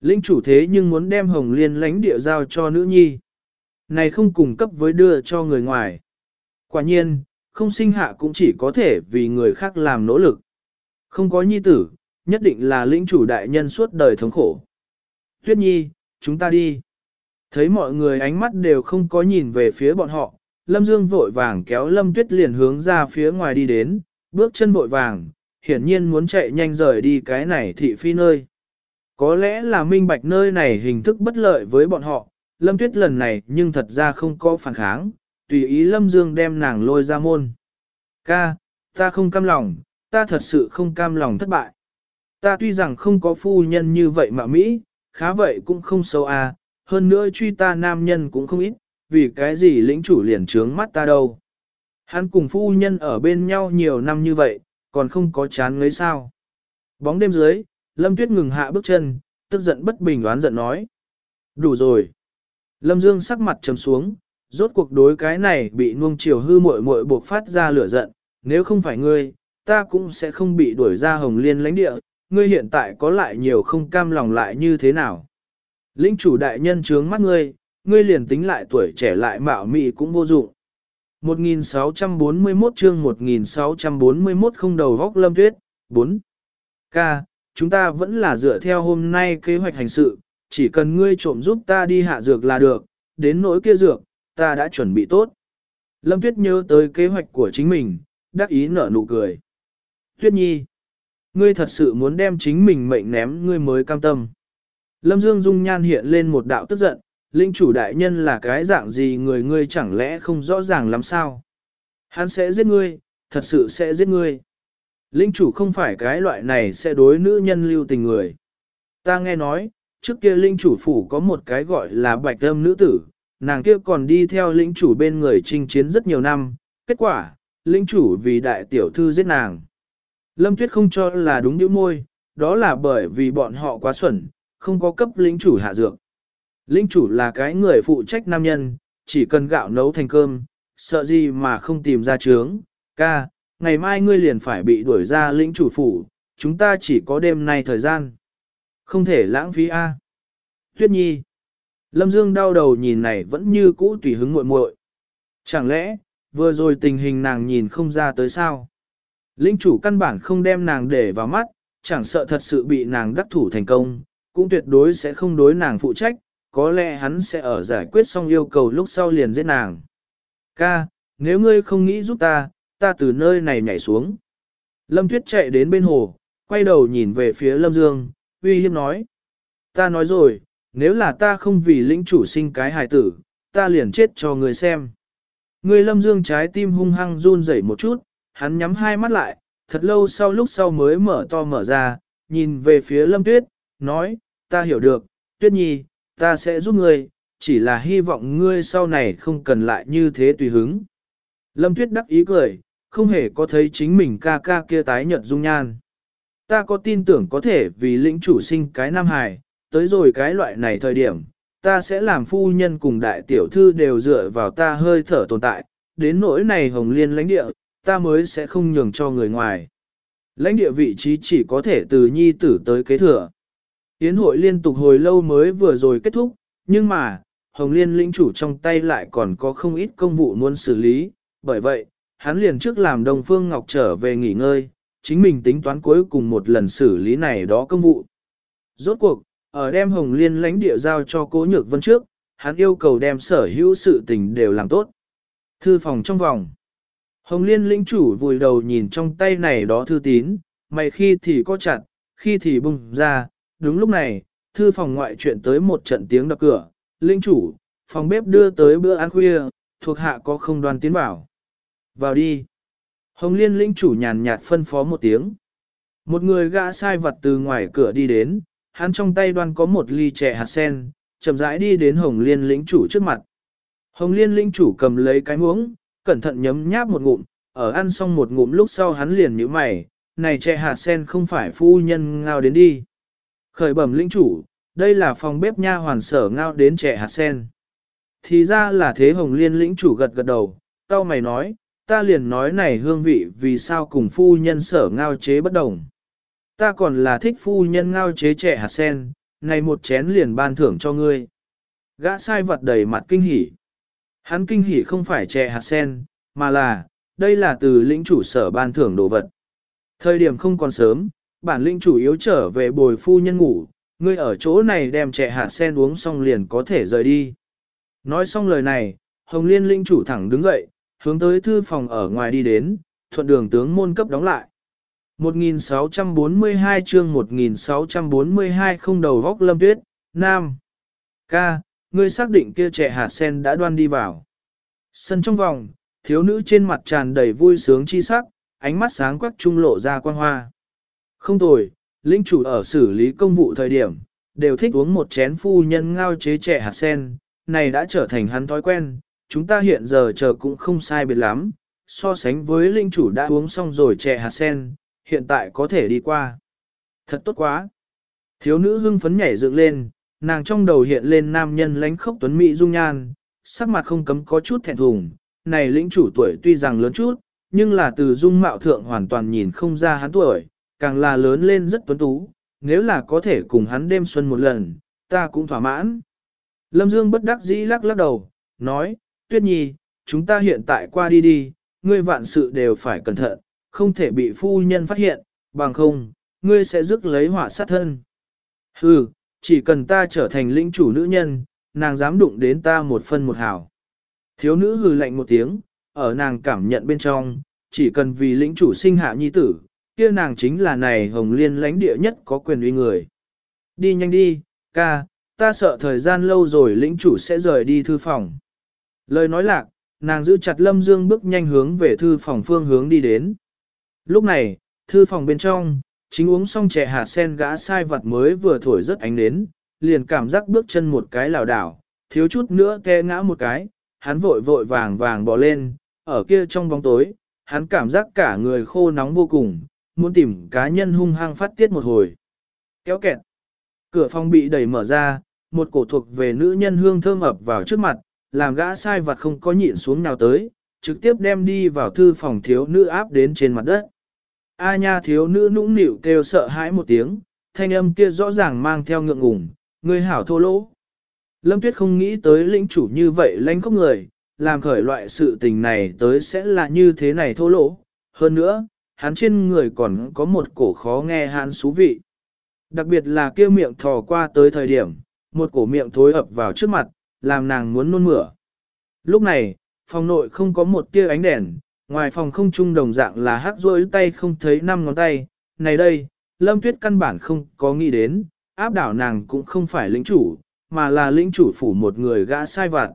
Linh chủ thế nhưng muốn đem Hồng Liên lãnh địa giao cho nữ nhi. Này không cùng cấp với đưa cho người ngoài. Quả nhiên, không sinh hạ cũng chỉ có thể vì người khác làm nỗ lực. Không có nhi tử, nhất định là lĩnh chủ đại nhân suốt đời thống khổ. Tuyết nhi, chúng ta đi. Thấy mọi người ánh mắt đều không có nhìn về phía bọn họ, Lâm Dương vội vàng kéo Lâm Tuyết liền hướng ra phía ngoài đi đến, bước chân vội vàng, hiển nhiên muốn chạy nhanh rời đi cái này thị phi nơi. Có lẽ là minh bạch nơi này hình thức bất lợi với bọn họ, Lâm Tuyết lần này nhưng thật ra không có phản kháng, tùy ý Lâm Dương đem nàng lôi ra môn. Ca, ta không cam lòng, ta thật sự không cam lòng thất bại. Ta tuy rằng không có phu nhân như vậy mà Mỹ, khá vậy cũng không sâu à, hơn nữa truy ta nam nhân cũng không ít, vì cái gì lĩnh chủ liền trướng mắt ta đâu. Hắn cùng phu nhân ở bên nhau nhiều năm như vậy, còn không có chán ngấy sao. Bóng đêm dưới, Lâm Tuyết ngừng hạ bước chân, tức giận bất bình đoán giận nói. Đủ rồi. Lâm Dương sắc mặt trầm xuống, rốt cuộc đối cái này bị nuông chiều hư muội muội buộc phát ra lửa giận, nếu không phải ngươi, ta cũng sẽ không bị đuổi ra hồng liên lãnh địa, ngươi hiện tại có lại nhiều không cam lòng lại như thế nào. Linh chủ đại nhân trướng mắt ngươi, ngươi liền tính lại tuổi trẻ lại mạo mị cũng vô dụng. 1641 chương 1641 không đầu góc lâm tuyết, 4. Ca, chúng ta vẫn là dựa theo hôm nay kế hoạch hành sự, chỉ cần ngươi trộm giúp ta đi hạ dược là được, đến nỗi kia dược, ta đã chuẩn bị tốt. Lâm Tuyết nhớ tới kế hoạch của chính mình, đắc ý nở nụ cười. Tuyết Nhi, ngươi thật sự muốn đem chính mình mệnh ném ngươi mới cam tâm. Lâm Dương dung nhan hiện lên một đạo tức giận, linh chủ đại nhân là cái dạng gì người ngươi chẳng lẽ không rõ ràng lắm sao? Hắn sẽ giết ngươi, thật sự sẽ giết ngươi. Linh chủ không phải cái loại này sẽ đối nữ nhân lưu tình người. Ta nghe nói, trước kia linh chủ phủ có một cái gọi là bạch âm nữ tử, nàng kia còn đi theo linh chủ bên người chinh chiến rất nhiều năm, kết quả, linh chủ vì đại tiểu thư giết nàng. Lâm Tuyết không cho là đúng điệu môi, đó là bởi vì bọn họ quá xuẩn, không có cấp lĩnh chủ hạ dược. Lĩnh chủ là cái người phụ trách nam nhân, chỉ cần gạo nấu thành cơm, sợ gì mà không tìm ra trướng. Ca, ngày mai ngươi liền phải bị đuổi ra lĩnh chủ phủ, chúng ta chỉ có đêm nay thời gian. Không thể lãng phí A. Tuyết Nhi. Lâm Dương đau đầu nhìn này vẫn như cũ tùy hứng muội muội. Chẳng lẽ, vừa rồi tình hình nàng nhìn không ra tới sao? Linh chủ căn bản không đem nàng để vào mắt, chẳng sợ thật sự bị nàng đắc thủ thành công, cũng tuyệt đối sẽ không đối nàng phụ trách, có lẽ hắn sẽ ở giải quyết xong yêu cầu lúc sau liền giết nàng. Ca, nếu ngươi không nghĩ giúp ta, ta từ nơi này nhảy xuống. Lâm Tuyết chạy đến bên hồ, quay đầu nhìn về phía Lâm Dương, uy hiếp nói. Ta nói rồi, nếu là ta không vì lĩnh chủ sinh cái hài tử, ta liền chết cho người xem. Người Lâm Dương trái tim hung hăng run rẩy một chút, hắn nhắm hai mắt lại, thật lâu sau lúc sau mới mở to mở ra, nhìn về phía Lâm Tuyết, nói, ta hiểu được, Tuyết Nhi, ta sẽ giúp ngươi, chỉ là hy vọng ngươi sau này không cần lại như thế tùy hứng. Lâm Tuyết đắc ý cười, không hề có thấy chính mình ca ca kia tái nhợt dung nhan. Ta có tin tưởng có thể vì lĩnh chủ sinh cái nam hài, tới rồi cái loại này thời điểm, ta sẽ làm phu nhân cùng đại tiểu thư đều dựa vào ta hơi thở tồn tại, đến nỗi này hồng liên lãnh địa, ta mới sẽ không nhường cho người ngoài. Lãnh địa vị trí chỉ có thể từ nhi tử tới kế thừa. Yến hội liên tục hồi lâu mới vừa rồi kết thúc, nhưng mà, Hồng Liên lĩnh chủ trong tay lại còn có không ít công vụ muốn xử lý, bởi vậy, hắn liền trước làm Đông Phương Ngọc trở về nghỉ ngơi, chính mình tính toán cuối cùng một lần xử lý này đó công vụ. Rốt cuộc, ở đem Hồng Liên lãnh địa giao cho Cố Nhược Vân trước, hắn yêu cầu đem sở hữu sự tình đều làm tốt. Thư phòng trong vòng. Hồng Liên lĩnh chủ vùi đầu nhìn trong tay này đó thư tín, mày khi thì có chặt, khi thì bung ra, đúng lúc này, thư phòng ngoại chuyện tới một trận tiếng đập cửa, linh chủ, phòng bếp đưa tới bữa ăn khuya, thuộc hạ có không đoàn tiến bảo. Vào đi. Hồng liên linh chủ nhàn nhạt phân phó một tiếng. Một người gã sai vật từ ngoài cửa đi đến, hắn trong tay đoan có một ly chè hạt sen, chậm rãi đi đến hồng liên lĩnh chủ trước mặt. Hồng liên lĩnh chủ cầm lấy cái muỗng, cẩn thận nhấm nháp một ngụm, ở ăn xong một ngụm lúc sau hắn liền nhíu mày, này chè hạt sen không phải phu nhân ngao đến đi. Khởi bẩm lĩnh chủ, đây là phòng bếp nha hoàn sở ngao đến trẻ hạt sen. Thì ra là thế hồng liên lĩnh chủ gật gật đầu, tao mày nói, ta liền nói này hương vị vì sao cùng phu nhân sở ngao chế bất đồng. Ta còn là thích phu nhân ngao chế trẻ hạt sen, này một chén liền ban thưởng cho ngươi. Gã sai vật đầy mặt kinh hỉ. Hắn kinh hỉ không phải chè hạt sen, mà là, đây là từ lĩnh chủ sở ban thưởng đồ vật. Thời điểm không còn sớm, bản lĩnh chủ yếu trở về bồi phu nhân ngủ, ngươi ở chỗ này đem chè hạt sen uống xong liền có thể rời đi. Nói xong lời này, Hồng Liên lĩnh chủ thẳng đứng dậy, hướng tới thư phòng ở ngoài đi đến, thuận đường tướng môn cấp đóng lại. 1642 chương 1642 không đầu vóc lâm tuyết, Nam. Ca, ngươi xác định kia trẻ hạt sen đã đoan đi vào. Sân trong vòng, thiếu nữ trên mặt tràn đầy vui sướng chi sắc, ánh mắt sáng quắc trung lộ ra quan hoa. Không tồi, linh chủ ở xử lý công vụ thời điểm, đều thích uống một chén phu nhân ngao chế trẻ hạt sen, này đã trở thành hắn thói quen, chúng ta hiện giờ chờ cũng không sai biệt lắm, so sánh với linh chủ đã uống xong rồi trẻ hạt sen, hiện tại có thể đi qua. Thật tốt quá. Thiếu nữ hưng phấn nhảy dựng lên, nàng trong đầu hiện lên nam nhân lánh khốc tuấn mỹ dung nhan, sắc mặt không cấm có chút thẹn thùng, này lĩnh chủ tuổi tuy rằng lớn chút, nhưng là từ dung mạo thượng hoàn toàn nhìn không ra hắn tuổi, càng là lớn lên rất tuấn tú, nếu là có thể cùng hắn đêm xuân một lần, ta cũng thỏa mãn. Lâm Dương bất đắc dĩ lắc lắc đầu, nói, Tuyết Nhi, chúng ta hiện tại qua đi đi, ngươi vạn sự đều phải cẩn thận, không thể bị phu nhân phát hiện, bằng không, ngươi sẽ rước lấy họa sát thân. Hừ, chỉ cần ta trở thành lĩnh chủ nữ nhân, nàng dám đụng đến ta một phân một hào. Thiếu nữ hừ lạnh một tiếng, ở nàng cảm nhận bên trong, chỉ cần vì lĩnh chủ sinh hạ nhi tử, kia nàng chính là này hồng liên lãnh địa nhất có quyền uy người. Đi nhanh đi, ca, ta sợ thời gian lâu rồi lĩnh chủ sẽ rời đi thư phòng. Lời nói lạc, nàng giữ chặt lâm dương bước nhanh hướng về thư phòng phương hướng đi đến. Lúc này, thư phòng bên trong, chính uống xong chè hạt sen gã sai vật mới vừa thổi rất ánh đến, liền cảm giác bước chân một cái lảo đảo, thiếu chút nữa té ngã một cái, hắn vội vội vàng vàng bỏ lên, ở kia trong bóng tối, hắn cảm giác cả người khô nóng vô cùng, muốn tìm cá nhân hung hăng phát tiết một hồi. Kéo kẹt. Cửa phòng bị đẩy mở ra, một cổ thuộc về nữ nhân hương thơm ập vào trước mặt, làm gã sai vật không có nhịn xuống nào tới, trực tiếp đem đi vào thư phòng thiếu nữ áp đến trên mặt đất. A nha thiếu nữ nũng nịu kêu sợ hãi một tiếng, thanh âm kia rõ ràng mang theo ngượng ngùng, người hảo thô lỗ. Lâm Tuyết không nghĩ tới lĩnh chủ như vậy lãnh khóc người, làm khởi loại sự tình này tới sẽ là như thế này thô lỗ. Hơn nữa, hắn trên người còn có một cổ khó nghe hắn xú vị. Đặc biệt là kêu miệng thò qua tới thời điểm, một cổ miệng thối ập vào trước mặt, làm nàng muốn nôn mửa. Lúc này, phòng nội không có một tia ánh đèn, ngoài phòng không trung đồng dạng là hắc rối tay không thấy năm ngón tay. Này đây, Lâm Tuyết căn bản không có nghĩ đến, áp đảo nàng cũng không phải lĩnh chủ, mà là lĩnh chủ phủ một người gã sai vặt.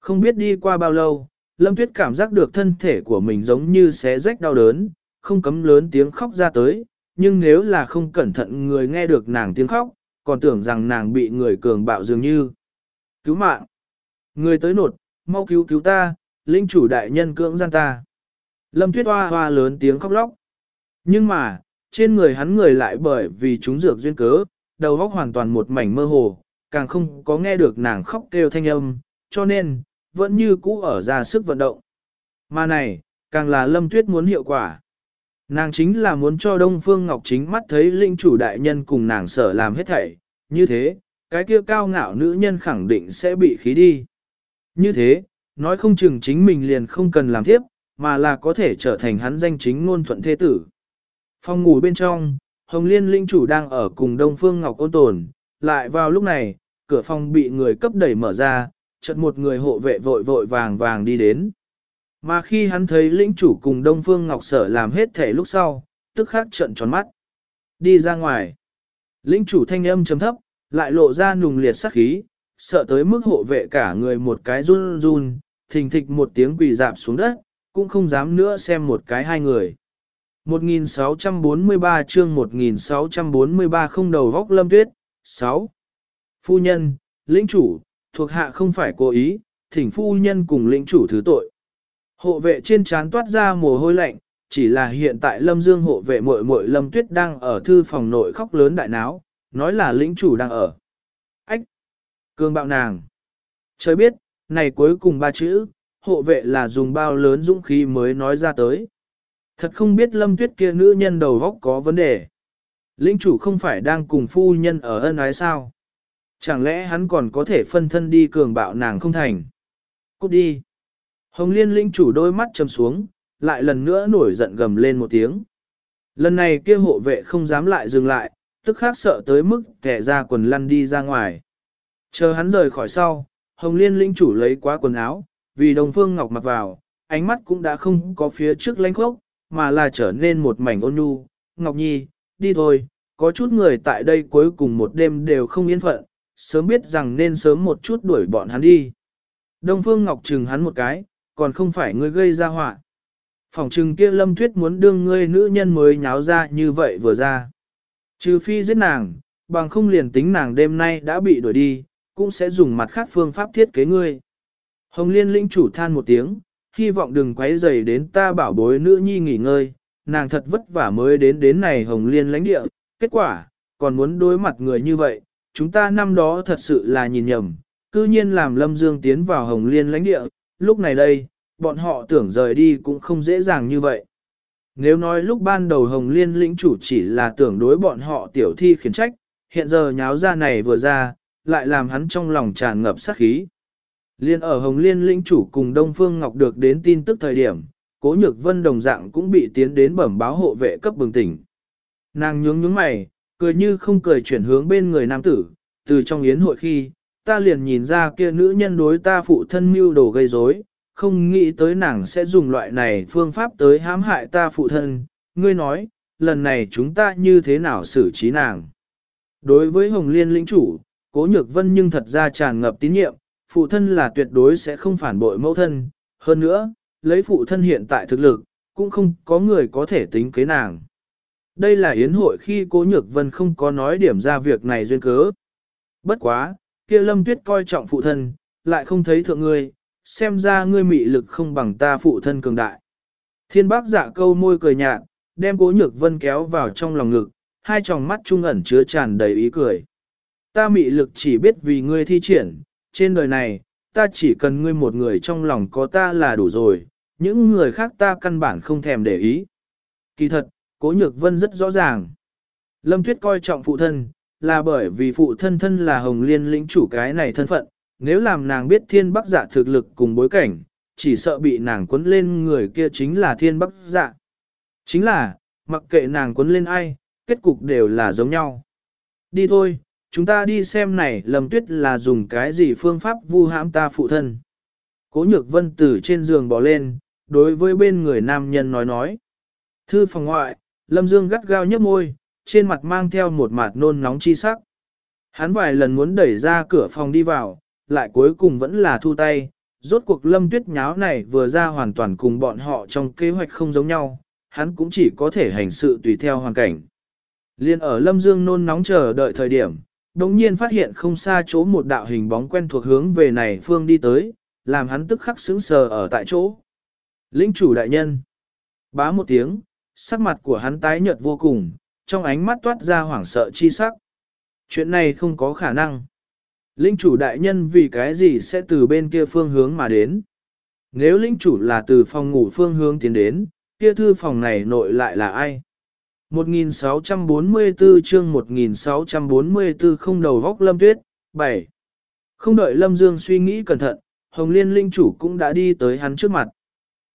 Không biết đi qua bao lâu, Lâm Tuyết cảm giác được thân thể của mình giống như xé rách đau đớn, không cấm lớn tiếng khóc ra tới, nhưng nếu là không cẩn thận người nghe được nàng tiếng khóc, còn tưởng rằng nàng bị người cường bạo dường như. Cứu mạng! Người tới nột, mau cứu cứu ta, linh chủ đại nhân cưỡng gian ta. Lâm Tuyết hoa hoa lớn tiếng khóc lóc. Nhưng mà, trên người hắn người lại bởi vì chúng dược duyên cớ, đầu óc hoàn toàn một mảnh mơ hồ, càng không có nghe được nàng khóc kêu thanh âm, cho nên, vẫn như cũ ở ra sức vận động. Mà này, càng là lâm tuyết muốn hiệu quả. Nàng chính là muốn cho Đông Phương Ngọc chính mắt thấy linh chủ đại nhân cùng nàng sở làm hết thảy, như thế, cái kia cao ngạo nữ nhân khẳng định sẽ bị khí đi. Như thế, nói không chừng chính mình liền không cần làm tiếp, mà là có thể trở thành hắn danh chính ngôn thuận thế tử. Phòng ngủ bên trong, Hồng Liên linh chủ đang ở cùng Đông Phương Ngọc ôn tồn, lại vào lúc này, cửa phòng bị người cấp đẩy mở ra, chợt một người hộ vệ vội vội vàng vàng đi đến. Mà khi hắn thấy lĩnh chủ cùng Đông Phương Ngọc Sở làm hết thể lúc sau, tức khắc trợn tròn mắt. Đi ra ngoài. Lĩnh chủ thanh âm chấm thấp, lại lộ ra nùng liệt sắc khí, sợ tới mức hộ vệ cả người một cái run run, thình thịch một tiếng quỳ dạp xuống đất, cũng không dám nữa xem một cái hai người. 1643 chương 1643 không đầu vóc lâm tuyết, 6. Phu nhân, lĩnh chủ, thuộc hạ không phải cố ý, thỉnh phu nhân cùng lĩnh chủ thứ tội. Hộ vệ trên trán toát ra mồ hôi lạnh, chỉ là hiện tại lâm dương hộ vệ muội muội lâm tuyết đang ở thư phòng nội khóc lớn đại náo, nói là lĩnh chủ đang ở. Ách! Cương bạo nàng! Trời biết, này cuối cùng ba chữ, hộ vệ là dùng bao lớn dũng khí mới nói ra tới. Thật không biết lâm tuyết kia nữ nhân đầu góc có vấn đề. Lĩnh chủ không phải đang cùng phu nhân ở ân ái sao? Chẳng lẽ hắn còn có thể phân thân đi cường bạo nàng không thành? Cút đi! Hồng liên lĩnh chủ đôi mắt chầm xuống, lại lần nữa nổi giận gầm lên một tiếng. Lần này kia hộ vệ không dám lại dừng lại, tức khác sợ tới mức kẻ ra quần lăn đi ra ngoài. Chờ hắn rời khỏi sau, Hồng Liên lĩnh chủ lấy quá quần áo, vì đồng phương ngọc mặc vào, ánh mắt cũng đã không có phía trước lánh khốc, mà là trở nên một mảnh ôn nhu. Ngọc Nhi, đi thôi, có chút người tại đây cuối cùng một đêm đều không yên phận, sớm biết rằng nên sớm một chút đuổi bọn hắn đi. Đông Phương Ngọc trừng hắn một cái, còn không phải ngươi gây ra họa. Phòng trừng kia lâm tuyết muốn đương ngươi nữ nhân mới nháo ra như vậy vừa ra. Trừ phi giết nàng, bằng không liền tính nàng đêm nay đã bị đuổi đi, cũng sẽ dùng mặt khác phương pháp thiết kế ngươi. Hồng Liên lĩnh chủ than một tiếng, hy vọng đừng quấy rầy đến ta bảo bối nữ nhi nghỉ ngơi, nàng thật vất vả mới đến đến này Hồng Liên lãnh địa, kết quả, còn muốn đối mặt người như vậy, chúng ta năm đó thật sự là nhìn nhầm, cư nhiên làm Lâm Dương tiến vào Hồng Liên lãnh địa, lúc này đây, bọn họ tưởng rời đi cũng không dễ dàng như vậy. Nếu nói lúc ban đầu Hồng Liên lĩnh chủ chỉ là tưởng đối bọn họ tiểu thi khiển trách, hiện giờ nháo ra này vừa ra, lại làm hắn trong lòng tràn ngập sát khí. Liên ở Hồng Liên lĩnh chủ cùng Đông Phương Ngọc được đến tin tức thời điểm, Cố Nhược Vân đồng dạng cũng bị tiến đến bẩm báo hộ vệ cấp bừng tỉnh. Nàng nhướng nhướng mày, cười như không cười chuyển hướng bên người nam tử, từ trong yến hội khi, ta liền nhìn ra kia nữ nhân đối ta phụ thân mưu đồ gây rối, không nghĩ tới nàng sẽ dùng loại này phương pháp tới hãm hại ta phụ thân, ngươi nói, lần này chúng ta như thế nào xử trí nàng. Đối với Hồng Liên lĩnh chủ, Cố Nhược Vân nhưng thật ra tràn ngập tín nhiệm, phụ thân là tuyệt đối sẽ không phản bội mẫu thân, hơn nữa, lấy phụ thân hiện tại thực lực, cũng không có người có thể tính kế nàng. Đây là yến hội khi Cố Nhược Vân không có nói điểm ra việc này duyên cớ. Bất quá, kia Lâm Tuyết coi trọng phụ thân, lại không thấy thượng ngươi, xem ra ngươi mị lực không bằng ta phụ thân cường đại. Thiên bác giả câu môi cười nhạt, đem Cố Nhược Vân kéo vào trong lòng ngực, hai tròng mắt trung ẩn chứa tràn đầy ý cười. Ta mị lực chỉ biết vì ngươi thi triển, trên đời này, ta chỉ cần ngươi một người trong lòng có ta là đủ rồi, những người khác ta căn bản không thèm để ý. Kỳ thật, Cố Nhược Vân rất rõ ràng. Lâm Tuyết coi trọng phụ thân, là bởi vì phụ thân thân là Hồng Liên lĩnh chủ cái này thân phận, nếu làm nàng biết thiên bắc giả thực lực cùng bối cảnh, chỉ sợ bị nàng quấn lên người kia chính là thiên bắc giả Chính là, mặc kệ nàng quấn lên ai, kết cục đều là giống nhau. Đi thôi, chúng ta đi xem này Lâm Tuyết là dùng cái gì phương pháp vu hãm ta phụ thân. Cố nhược vân từ trên giường bỏ lên, đối với bên người nam nhân nói nói. Thư phòng ngoại, Lâm Dương gắt gao nhấp môi, trên mặt mang theo một mặt nôn nóng chi sắc. Hắn vài lần muốn đẩy ra cửa phòng đi vào, lại cuối cùng vẫn là thu tay. Rốt cuộc lâm tuyết nháo này vừa ra hoàn toàn cùng bọn họ trong kế hoạch không giống nhau, hắn cũng chỉ có thể hành sự tùy theo hoàn cảnh. Liên ở lâm dương nôn nóng chờ đợi thời điểm, đồng nhiên phát hiện không xa chỗ một đạo hình bóng quen thuộc hướng về này phương đi tới, làm hắn tức khắc sững sờ ở tại chỗ. Linh chủ đại nhân. Bá một tiếng, sắc mặt của hắn tái nhợt vô cùng, trong ánh mắt toát ra hoảng sợ chi sắc. Chuyện này không có khả năng. Linh chủ đại nhân vì cái gì sẽ từ bên kia phương hướng mà đến? Nếu linh chủ là từ phòng ngủ phương hướng tiến đến, kia thư phòng này nội lại là ai? 1644 chương 1644 không đầu vóc lâm tuyết, 7. Không đợi lâm dương suy nghĩ cẩn thận, Hồng Liên linh chủ cũng đã đi tới hắn trước mặt.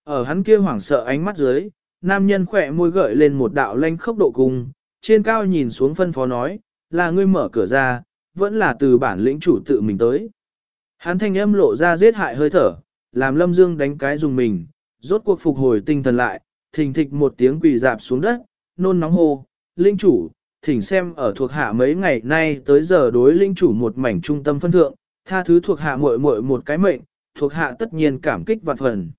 Ở hắn kia hoảng sợ ánh mắt dưới, nam nhân khỏe môi gợi lên một đạo lanh khốc độ cùng trên cao nhìn xuống phân phó nói, là ngươi mở cửa ra, vẫn là từ bản lĩnh chủ tự mình tới. Hắn thanh âm lộ ra giết hại hơi thở, làm lâm dương đánh cái dùng mình, rốt cuộc phục hồi tinh thần lại, thình thịch một tiếng quỳ dạp xuống đất, nôn nóng hô, linh chủ, thỉnh xem ở thuộc hạ mấy ngày nay tới giờ đối linh chủ một mảnh trung tâm phân thượng, tha thứ thuộc hạ muội muội một cái mệnh, thuộc hạ tất nhiên cảm kích vạn phần.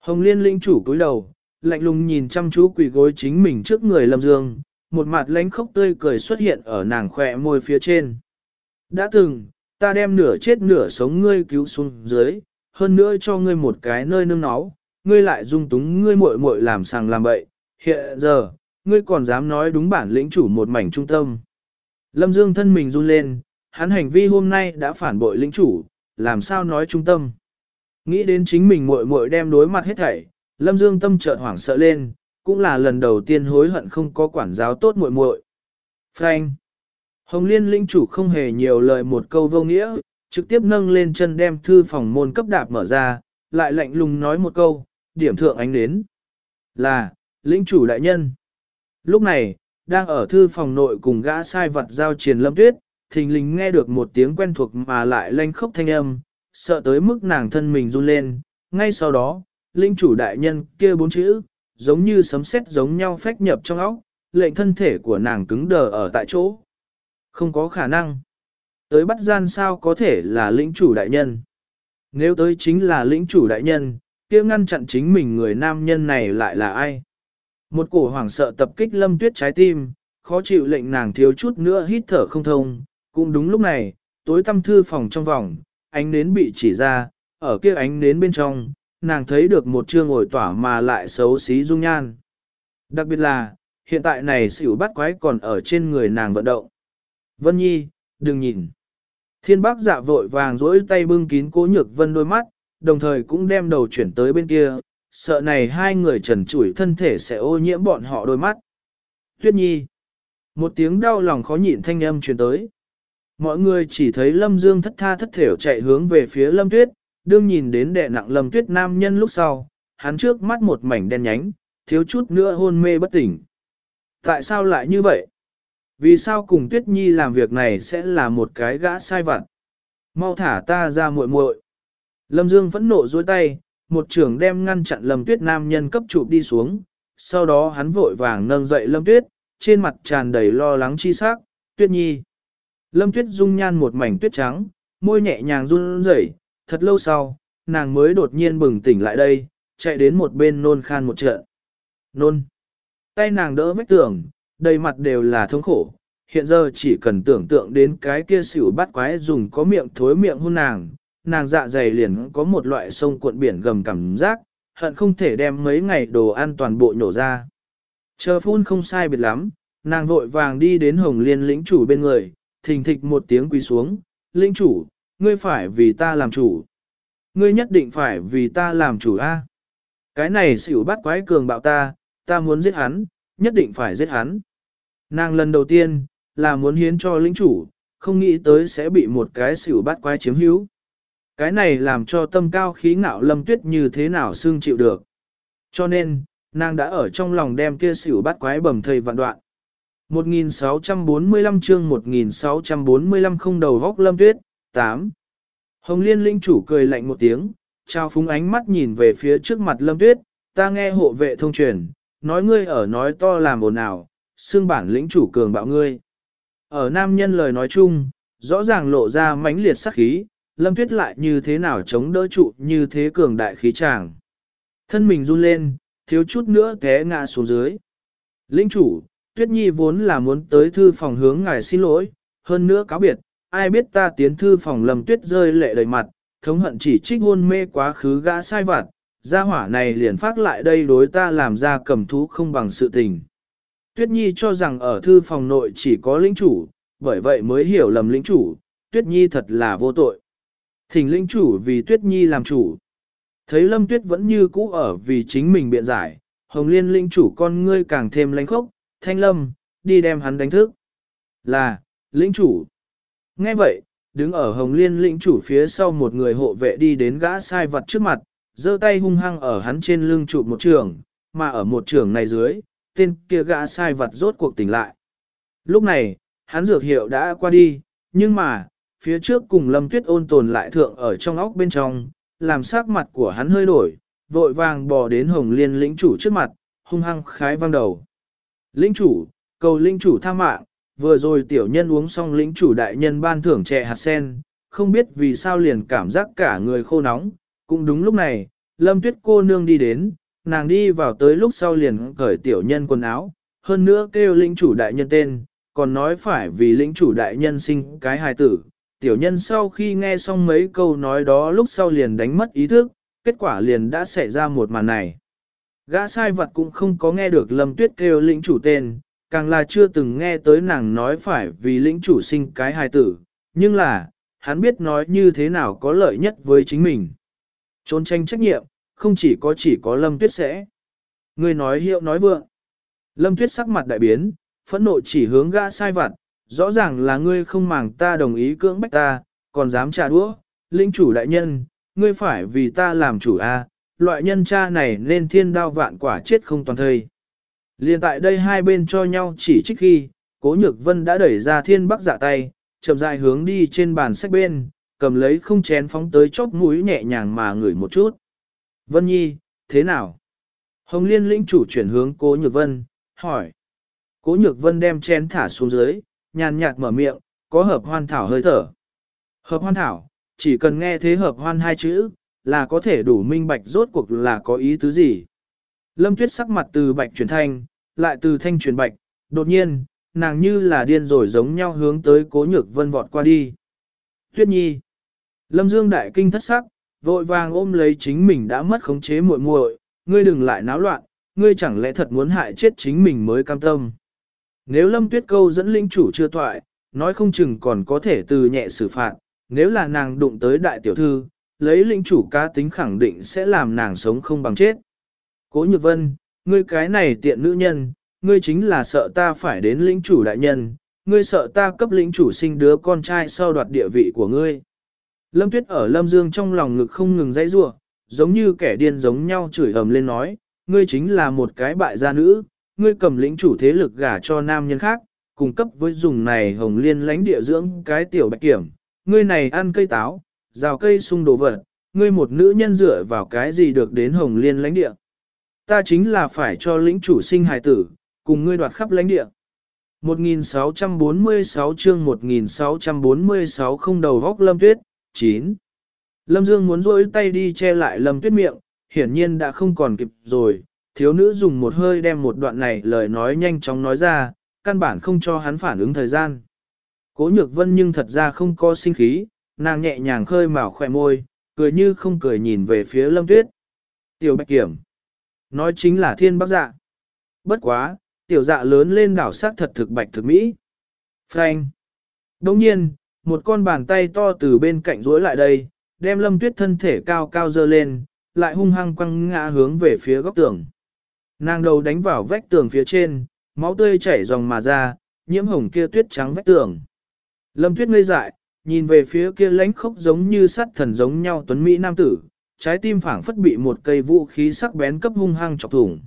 Hồng liên linh chủ cúi đầu, lạnh lùng nhìn chăm chú quỳ gối chính mình trước người lâm dương, một mặt lánh khóc tươi cười xuất hiện ở nàng khỏe môi phía trên. Đã từng, ta đem nửa chết nửa sống ngươi cứu xuống dưới, hơn nữa cho ngươi một cái nơi nương náu, ngươi lại dung túng ngươi muội muội làm sàng làm bậy, hiện giờ, ngươi còn dám nói đúng bản lĩnh chủ một mảnh trung tâm. Lâm Dương thân mình run lên, hắn hành vi hôm nay đã phản bội lĩnh chủ, làm sao nói trung tâm. Nghĩ đến chính mình muội muội đem đối mặt hết thảy, Lâm Dương tâm chợt hoảng sợ lên, cũng là lần đầu tiên hối hận không có quản giáo tốt muội muội. Frank. Hồng Liên lĩnh chủ không hề nhiều lời một câu vô nghĩa, trực tiếp nâng lên chân đem thư phòng môn cấp đạp mở ra, lại lạnh lùng nói một câu, điểm thượng ánh đến. Là, lĩnh chủ đại nhân. Lúc này, đang ở thư phòng nội cùng gã sai vật giao triền lâm tuyết, thình lình nghe được một tiếng quen thuộc mà lại lanh khốc thanh âm, sợ tới mức nàng thân mình run lên. Ngay sau đó, linh chủ đại nhân kia bốn chữ, giống như sấm sét giống nhau phách nhập trong óc, lệnh thân thể của nàng cứng đờ ở tại chỗ. Không có khả năng. Tới bắt gian sao có thể là lĩnh chủ đại nhân. Nếu tới chính là lĩnh chủ đại nhân, kia ngăn chặn chính mình người nam nhân này lại là ai? Một cổ hoảng sợ tập kích lâm tuyết trái tim, khó chịu lệnh nàng thiếu chút nữa hít thở không thông. Cũng đúng lúc này, tối tăm thư phòng trong vòng, ánh nến bị chỉ ra, ở kia ánh nến bên trong, nàng thấy được một chương ổi tỏa mà lại xấu xí dung nhan. Đặc biệt là, hiện tại này xỉu bắt quái còn ở trên người nàng vận động. Vân Nhi, đừng nhìn. Thiên bác dạ vội vàng dỗi tay bưng kín cố nhược vân đôi mắt, đồng thời cũng đem đầu chuyển tới bên kia, sợ này hai người trần trụi thân thể sẽ ô nhiễm bọn họ đôi mắt. Tuyết Nhi. Một tiếng đau lòng khó nhịn thanh âm truyền tới. Mọi người chỉ thấy Lâm Dương thất tha thất thểu chạy hướng về phía Lâm Tuyết, đương nhìn đến đệ nặng Lâm Tuyết nam nhân lúc sau, hắn trước mắt một mảnh đen nhánh, thiếu chút nữa hôn mê bất tỉnh. Tại sao lại như vậy? Vì sao cùng Tuyết Nhi làm việc này sẽ là một cái gã sai vặt? Mau thả ta ra muội muội. Lâm Dương phẫn nộ dối tay, một trưởng đem ngăn chặn Lâm Tuyết nam nhân cấp chụp đi xuống, sau đó hắn vội vàng nâng dậy Lâm Tuyết, trên mặt tràn đầy lo lắng chi sắc, Tuyết Nhi. Lâm Tuyết dung nhan một mảnh tuyết trắng, môi nhẹ nhàng run rẩy, thật lâu sau, nàng mới đột nhiên bừng tỉnh lại đây, chạy đến một bên nôn khan một trận. Nôn. Tay nàng đỡ vách tường, đầy mặt đều là thống khổ, hiện giờ chỉ cần tưởng tượng đến cái kia xỉu bắt quái dùng có miệng thối miệng hôn nàng, nàng dạ dày liền có một loại sông cuộn biển gầm cảm giác, hận không thể đem mấy ngày đồ ăn toàn bộ nhổ ra. Chờ phun không sai biệt lắm, nàng vội vàng đi đến hồng liên lĩnh chủ bên người, thình thịch một tiếng quỳ xuống, lĩnh chủ, ngươi phải vì ta làm chủ. Ngươi nhất định phải vì ta làm chủ a. Cái này xỉu bắt quái cường bạo ta, ta muốn giết hắn, nhất định phải giết hắn. Nàng lần đầu tiên, là muốn hiến cho lĩnh chủ, không nghĩ tới sẽ bị một cái xỉu bắt quái chiếm hữu. Cái này làm cho tâm cao khí ngạo lâm tuyết như thế nào xương chịu được. Cho nên, nàng đã ở trong lòng đem kia xỉu bắt quái bầm thầy vạn đoạn. 1645 chương 1645 không đầu góc lâm tuyết, 8. Hồng Liên linh chủ cười lạnh một tiếng, trao phúng ánh mắt nhìn về phía trước mặt lâm tuyết, ta nghe hộ vệ thông truyền, nói ngươi ở nói to làm ồn ào, xương bản lĩnh chủ cường bạo ngươi. Ở nam nhân lời nói chung, rõ ràng lộ ra mãnh liệt sắc khí, lâm tuyết lại như thế nào chống đỡ trụ như thế cường đại khí tràng. Thân mình run lên, thiếu chút nữa té ngã xuống dưới. Lĩnh chủ, tuyết nhi vốn là muốn tới thư phòng hướng ngài xin lỗi, hơn nữa cáo biệt, ai biết ta tiến thư phòng lâm tuyết rơi lệ đầy mặt, thống hận chỉ trích hôn mê quá khứ gã sai vặt, gia hỏa này liền phát lại đây đối ta làm ra cầm thú không bằng sự tình. Tuyết Nhi cho rằng ở thư phòng nội chỉ có lĩnh chủ, bởi vậy mới hiểu lầm lĩnh chủ, Tuyết Nhi thật là vô tội. Thỉnh lĩnh chủ vì Tuyết Nhi làm chủ. Thấy Lâm Tuyết vẫn như cũ ở vì chính mình biện giải, Hồng Liên lĩnh chủ con ngươi càng thêm lánh khốc, thanh lâm, đi đem hắn đánh thức. Là, lĩnh chủ. Nghe vậy, đứng ở Hồng Liên lĩnh chủ phía sau một người hộ vệ đi đến gã sai vật trước mặt, giơ tay hung hăng ở hắn trên lưng trụ một trường, mà ở một trường này dưới, tên kia gã sai vật rốt cuộc tỉnh lại. Lúc này, hắn dược hiệu đã qua đi, nhưng mà, phía trước cùng lâm tuyết ôn tồn lại thượng ở trong óc bên trong, làm sắc mặt của hắn hơi đổi, vội vàng bò đến hồng liên lĩnh chủ trước mặt, hung hăng khái vang đầu. Lĩnh chủ, cầu lĩnh chủ tha mạng, vừa rồi tiểu nhân uống xong lĩnh chủ đại nhân ban thưởng chè hạt sen, không biết vì sao liền cảm giác cả người khô nóng, cũng đúng lúc này, lâm tuyết cô nương đi đến, nàng đi vào tới lúc sau liền cởi tiểu nhân quần áo, hơn nữa kêu lĩnh chủ đại nhân tên, còn nói phải vì lĩnh chủ đại nhân sinh cái hài tử. Tiểu nhân sau khi nghe xong mấy câu nói đó lúc sau liền đánh mất ý thức, kết quả liền đã xảy ra một màn này. Gã sai vật cũng không có nghe được lâm tuyết kêu lĩnh chủ tên, càng là chưa từng nghe tới nàng nói phải vì lĩnh chủ sinh cái hài tử, nhưng là, hắn biết nói như thế nào có lợi nhất với chính mình. Trốn tranh trách nhiệm, không chỉ có chỉ có Lâm Tuyết sẽ. Người nói hiệu nói vượng. Lâm Tuyết sắc mặt đại biến, phẫn nộ chỉ hướng gã sai vặt, rõ ràng là ngươi không màng ta đồng ý cưỡng bách ta, còn dám trả đũa, lĩnh chủ đại nhân, ngươi phải vì ta làm chủ a, loại nhân cha này nên thiên đao vạn quả chết không toàn thời. Liên tại đây hai bên cho nhau chỉ trích khi, cố nhược vân đã đẩy ra thiên bắc dạ tay, chậm rãi hướng đi trên bàn sách bên, cầm lấy không chén phóng tới chóp mũi nhẹ nhàng mà ngửi một chút. Vân Nhi, thế nào? Hồng Liên lĩnh chủ chuyển hướng Cố Nhược Vân, hỏi. Cố Nhược Vân đem chén thả xuống dưới, nhàn nhạt mở miệng, có hợp hoan thảo hơi thở. Hợp hoan thảo, chỉ cần nghe thế hợp hoan hai chữ, là có thể đủ minh bạch rốt cuộc là có ý tứ gì. Lâm Tuyết sắc mặt từ bạch chuyển thanh, lại từ thanh chuyển bạch, đột nhiên, nàng như là điên rồi giống nhau hướng tới cố nhược vân vọt qua đi. Tuyết nhi. Lâm Dương đại kinh thất sắc, vội vàng ôm lấy chính mình đã mất khống chế muội muội, ngươi đừng lại náo loạn, ngươi chẳng lẽ thật muốn hại chết chính mình mới cam tâm. Nếu Lâm Tuyết Câu dẫn linh chủ chưa toại, nói không chừng còn có thể từ nhẹ xử phạt, nếu là nàng đụng tới đại tiểu thư, lấy linh chủ cá tính khẳng định sẽ làm nàng sống không bằng chết. Cố Nhược Vân, ngươi cái này tiện nữ nhân, ngươi chính là sợ ta phải đến lĩnh chủ đại nhân, ngươi sợ ta cấp lĩnh chủ sinh đứa con trai sau đoạt địa vị của ngươi. Lâm Tuyết ở Lâm Dương trong lòng ngực không ngừng dãy rủa, giống như kẻ điên giống nhau chửi ầm lên nói, ngươi chính là một cái bại gia nữ, ngươi cầm lĩnh chủ thế lực gả cho nam nhân khác, cung cấp với dùng này hồng liên lãnh địa dưỡng cái tiểu bạch kiểm, ngươi này ăn cây táo, rào cây sung đồ vật, ngươi một nữ nhân dựa vào cái gì được đến hồng liên lãnh địa. Ta chính là phải cho lĩnh chủ sinh hài tử, cùng ngươi đoạt khắp lãnh địa. 1646 chương 1646 không đầu góc lâm tuyết, 9. Lâm Dương muốn rỗi tay đi che lại lâm tuyết miệng, hiển nhiên đã không còn kịp rồi, thiếu nữ dùng một hơi đem một đoạn này lời nói nhanh chóng nói ra, căn bản không cho hắn phản ứng thời gian. Cố nhược vân nhưng thật ra không có sinh khí, nàng nhẹ nhàng khơi mào khỏe môi, cười như không cười nhìn về phía lâm tuyết. Tiểu bạch kiểm. Nói chính là thiên bác dạ. Bất quá, tiểu dạ lớn lên đảo sắc thật thực bạch thực mỹ. Frank. Đồng nhiên, một con bàn tay to từ bên cạnh rối lại đây, đem lâm tuyết thân thể cao cao dơ lên, lại hung hăng quăng ngã hướng về phía góc tường. Nàng đầu đánh vào vách tường phía trên, máu tươi chảy dòng mà ra, nhiễm hồng kia tuyết trắng vách tường. Lâm tuyết ngây dại, nhìn về phía kia lánh khốc giống như sắt thần giống nhau tuấn Mỹ nam tử, trái tim phảng phất bị một cây vũ khí sắc bén cấp hung hăng chọc thủng.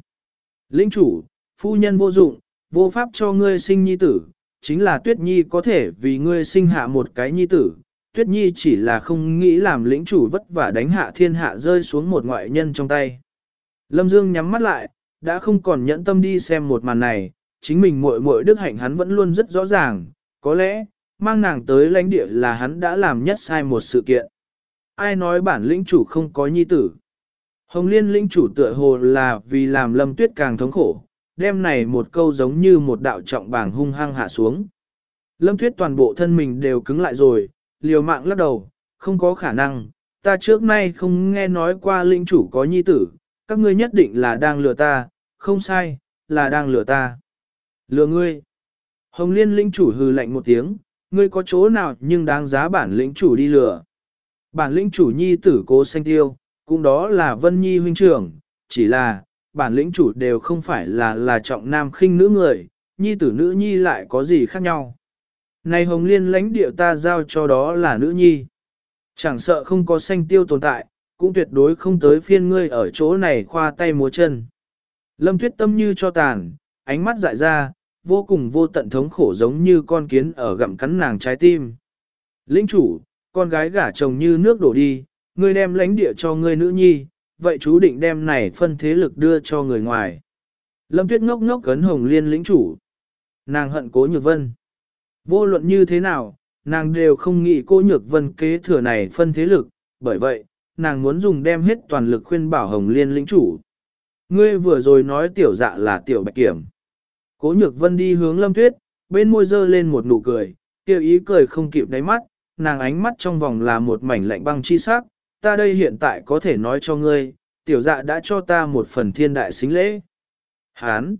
Linh chủ, phu nhân vô dụng, vô pháp cho ngươi sinh nhi tử, chính là tuyết nhi có thể vì ngươi sinh hạ một cái nhi tử. Tuyết Nhi chỉ là không nghĩ làm lĩnh chủ vất vả đánh hạ thiên hạ rơi xuống một ngoại nhân trong tay. Lâm Dương nhắm mắt lại, đã không còn nhẫn tâm đi xem một màn này, chính mình muội muội đức hạnh hắn vẫn luôn rất rõ ràng, có lẽ, mang nàng tới lãnh địa là hắn đã làm nhất sai một sự kiện. Ai nói bản lĩnh chủ không có nhi tử? Hồng Liên lĩnh chủ tựa hồ là vì làm Lâm Tuyết càng thống khổ, đem này một câu giống như một đạo trọng bảng hung hăng hạ xuống. Lâm Tuyết toàn bộ thân mình đều cứng lại rồi, liều mạng lắc đầu, không có khả năng, ta trước nay không nghe nói qua lĩnh chủ có nhi tử, các ngươi nhất định là đang lừa ta, không sai, là đang lừa ta. Lừa ngươi. Hồng Liên lĩnh chủ hừ lạnh một tiếng, ngươi có chỗ nào nhưng đáng giá bản lĩnh chủ đi lừa. Bản lĩnh chủ nhi tử cố sanh tiêu, cũng đó là Vân Nhi huynh trưởng, chỉ là, bản lĩnh chủ đều không phải là là trọng nam khinh nữ người, nhi tử nữ nhi lại có gì khác nhau. Này Hồng Liên lãnh địa ta giao cho đó là nữ nhi. Chẳng sợ không có sanh tiêu tồn tại, cũng tuyệt đối không tới phiên ngươi ở chỗ này khoa tay múa chân. Lâm tuyết tâm như cho tàn, ánh mắt dại ra, vô cùng vô tận thống khổ giống như con kiến ở gặm cắn nàng trái tim. Linh chủ, con gái gả chồng như nước đổ đi, ngươi đem lãnh địa cho ngươi nữ nhi, vậy chú định đem này phân thế lực đưa cho người ngoài. Lâm tuyết ngốc ngốc cấn hồng liên lĩnh chủ. Nàng hận cố nhược vân. Vô luận như thế nào, nàng đều không nghĩ cố nhược vân kế thừa này phân thế lực, bởi vậy, nàng muốn dùng đem hết toàn lực khuyên bảo hồng liên lĩnh chủ. Ngươi vừa rồi nói tiểu dạ là tiểu bạch kiểm. Cố nhược vân đi hướng lâm tuyết, bên môi dơ lên một nụ cười, tiêu ý cười không kịp đáy mắt, nàng ánh mắt trong vòng là một mảnh lạnh băng chi sắc, ta đây hiện tại có thể nói cho ngươi, tiểu dạ đã cho ta một phần thiên đại xính lễ. Hán!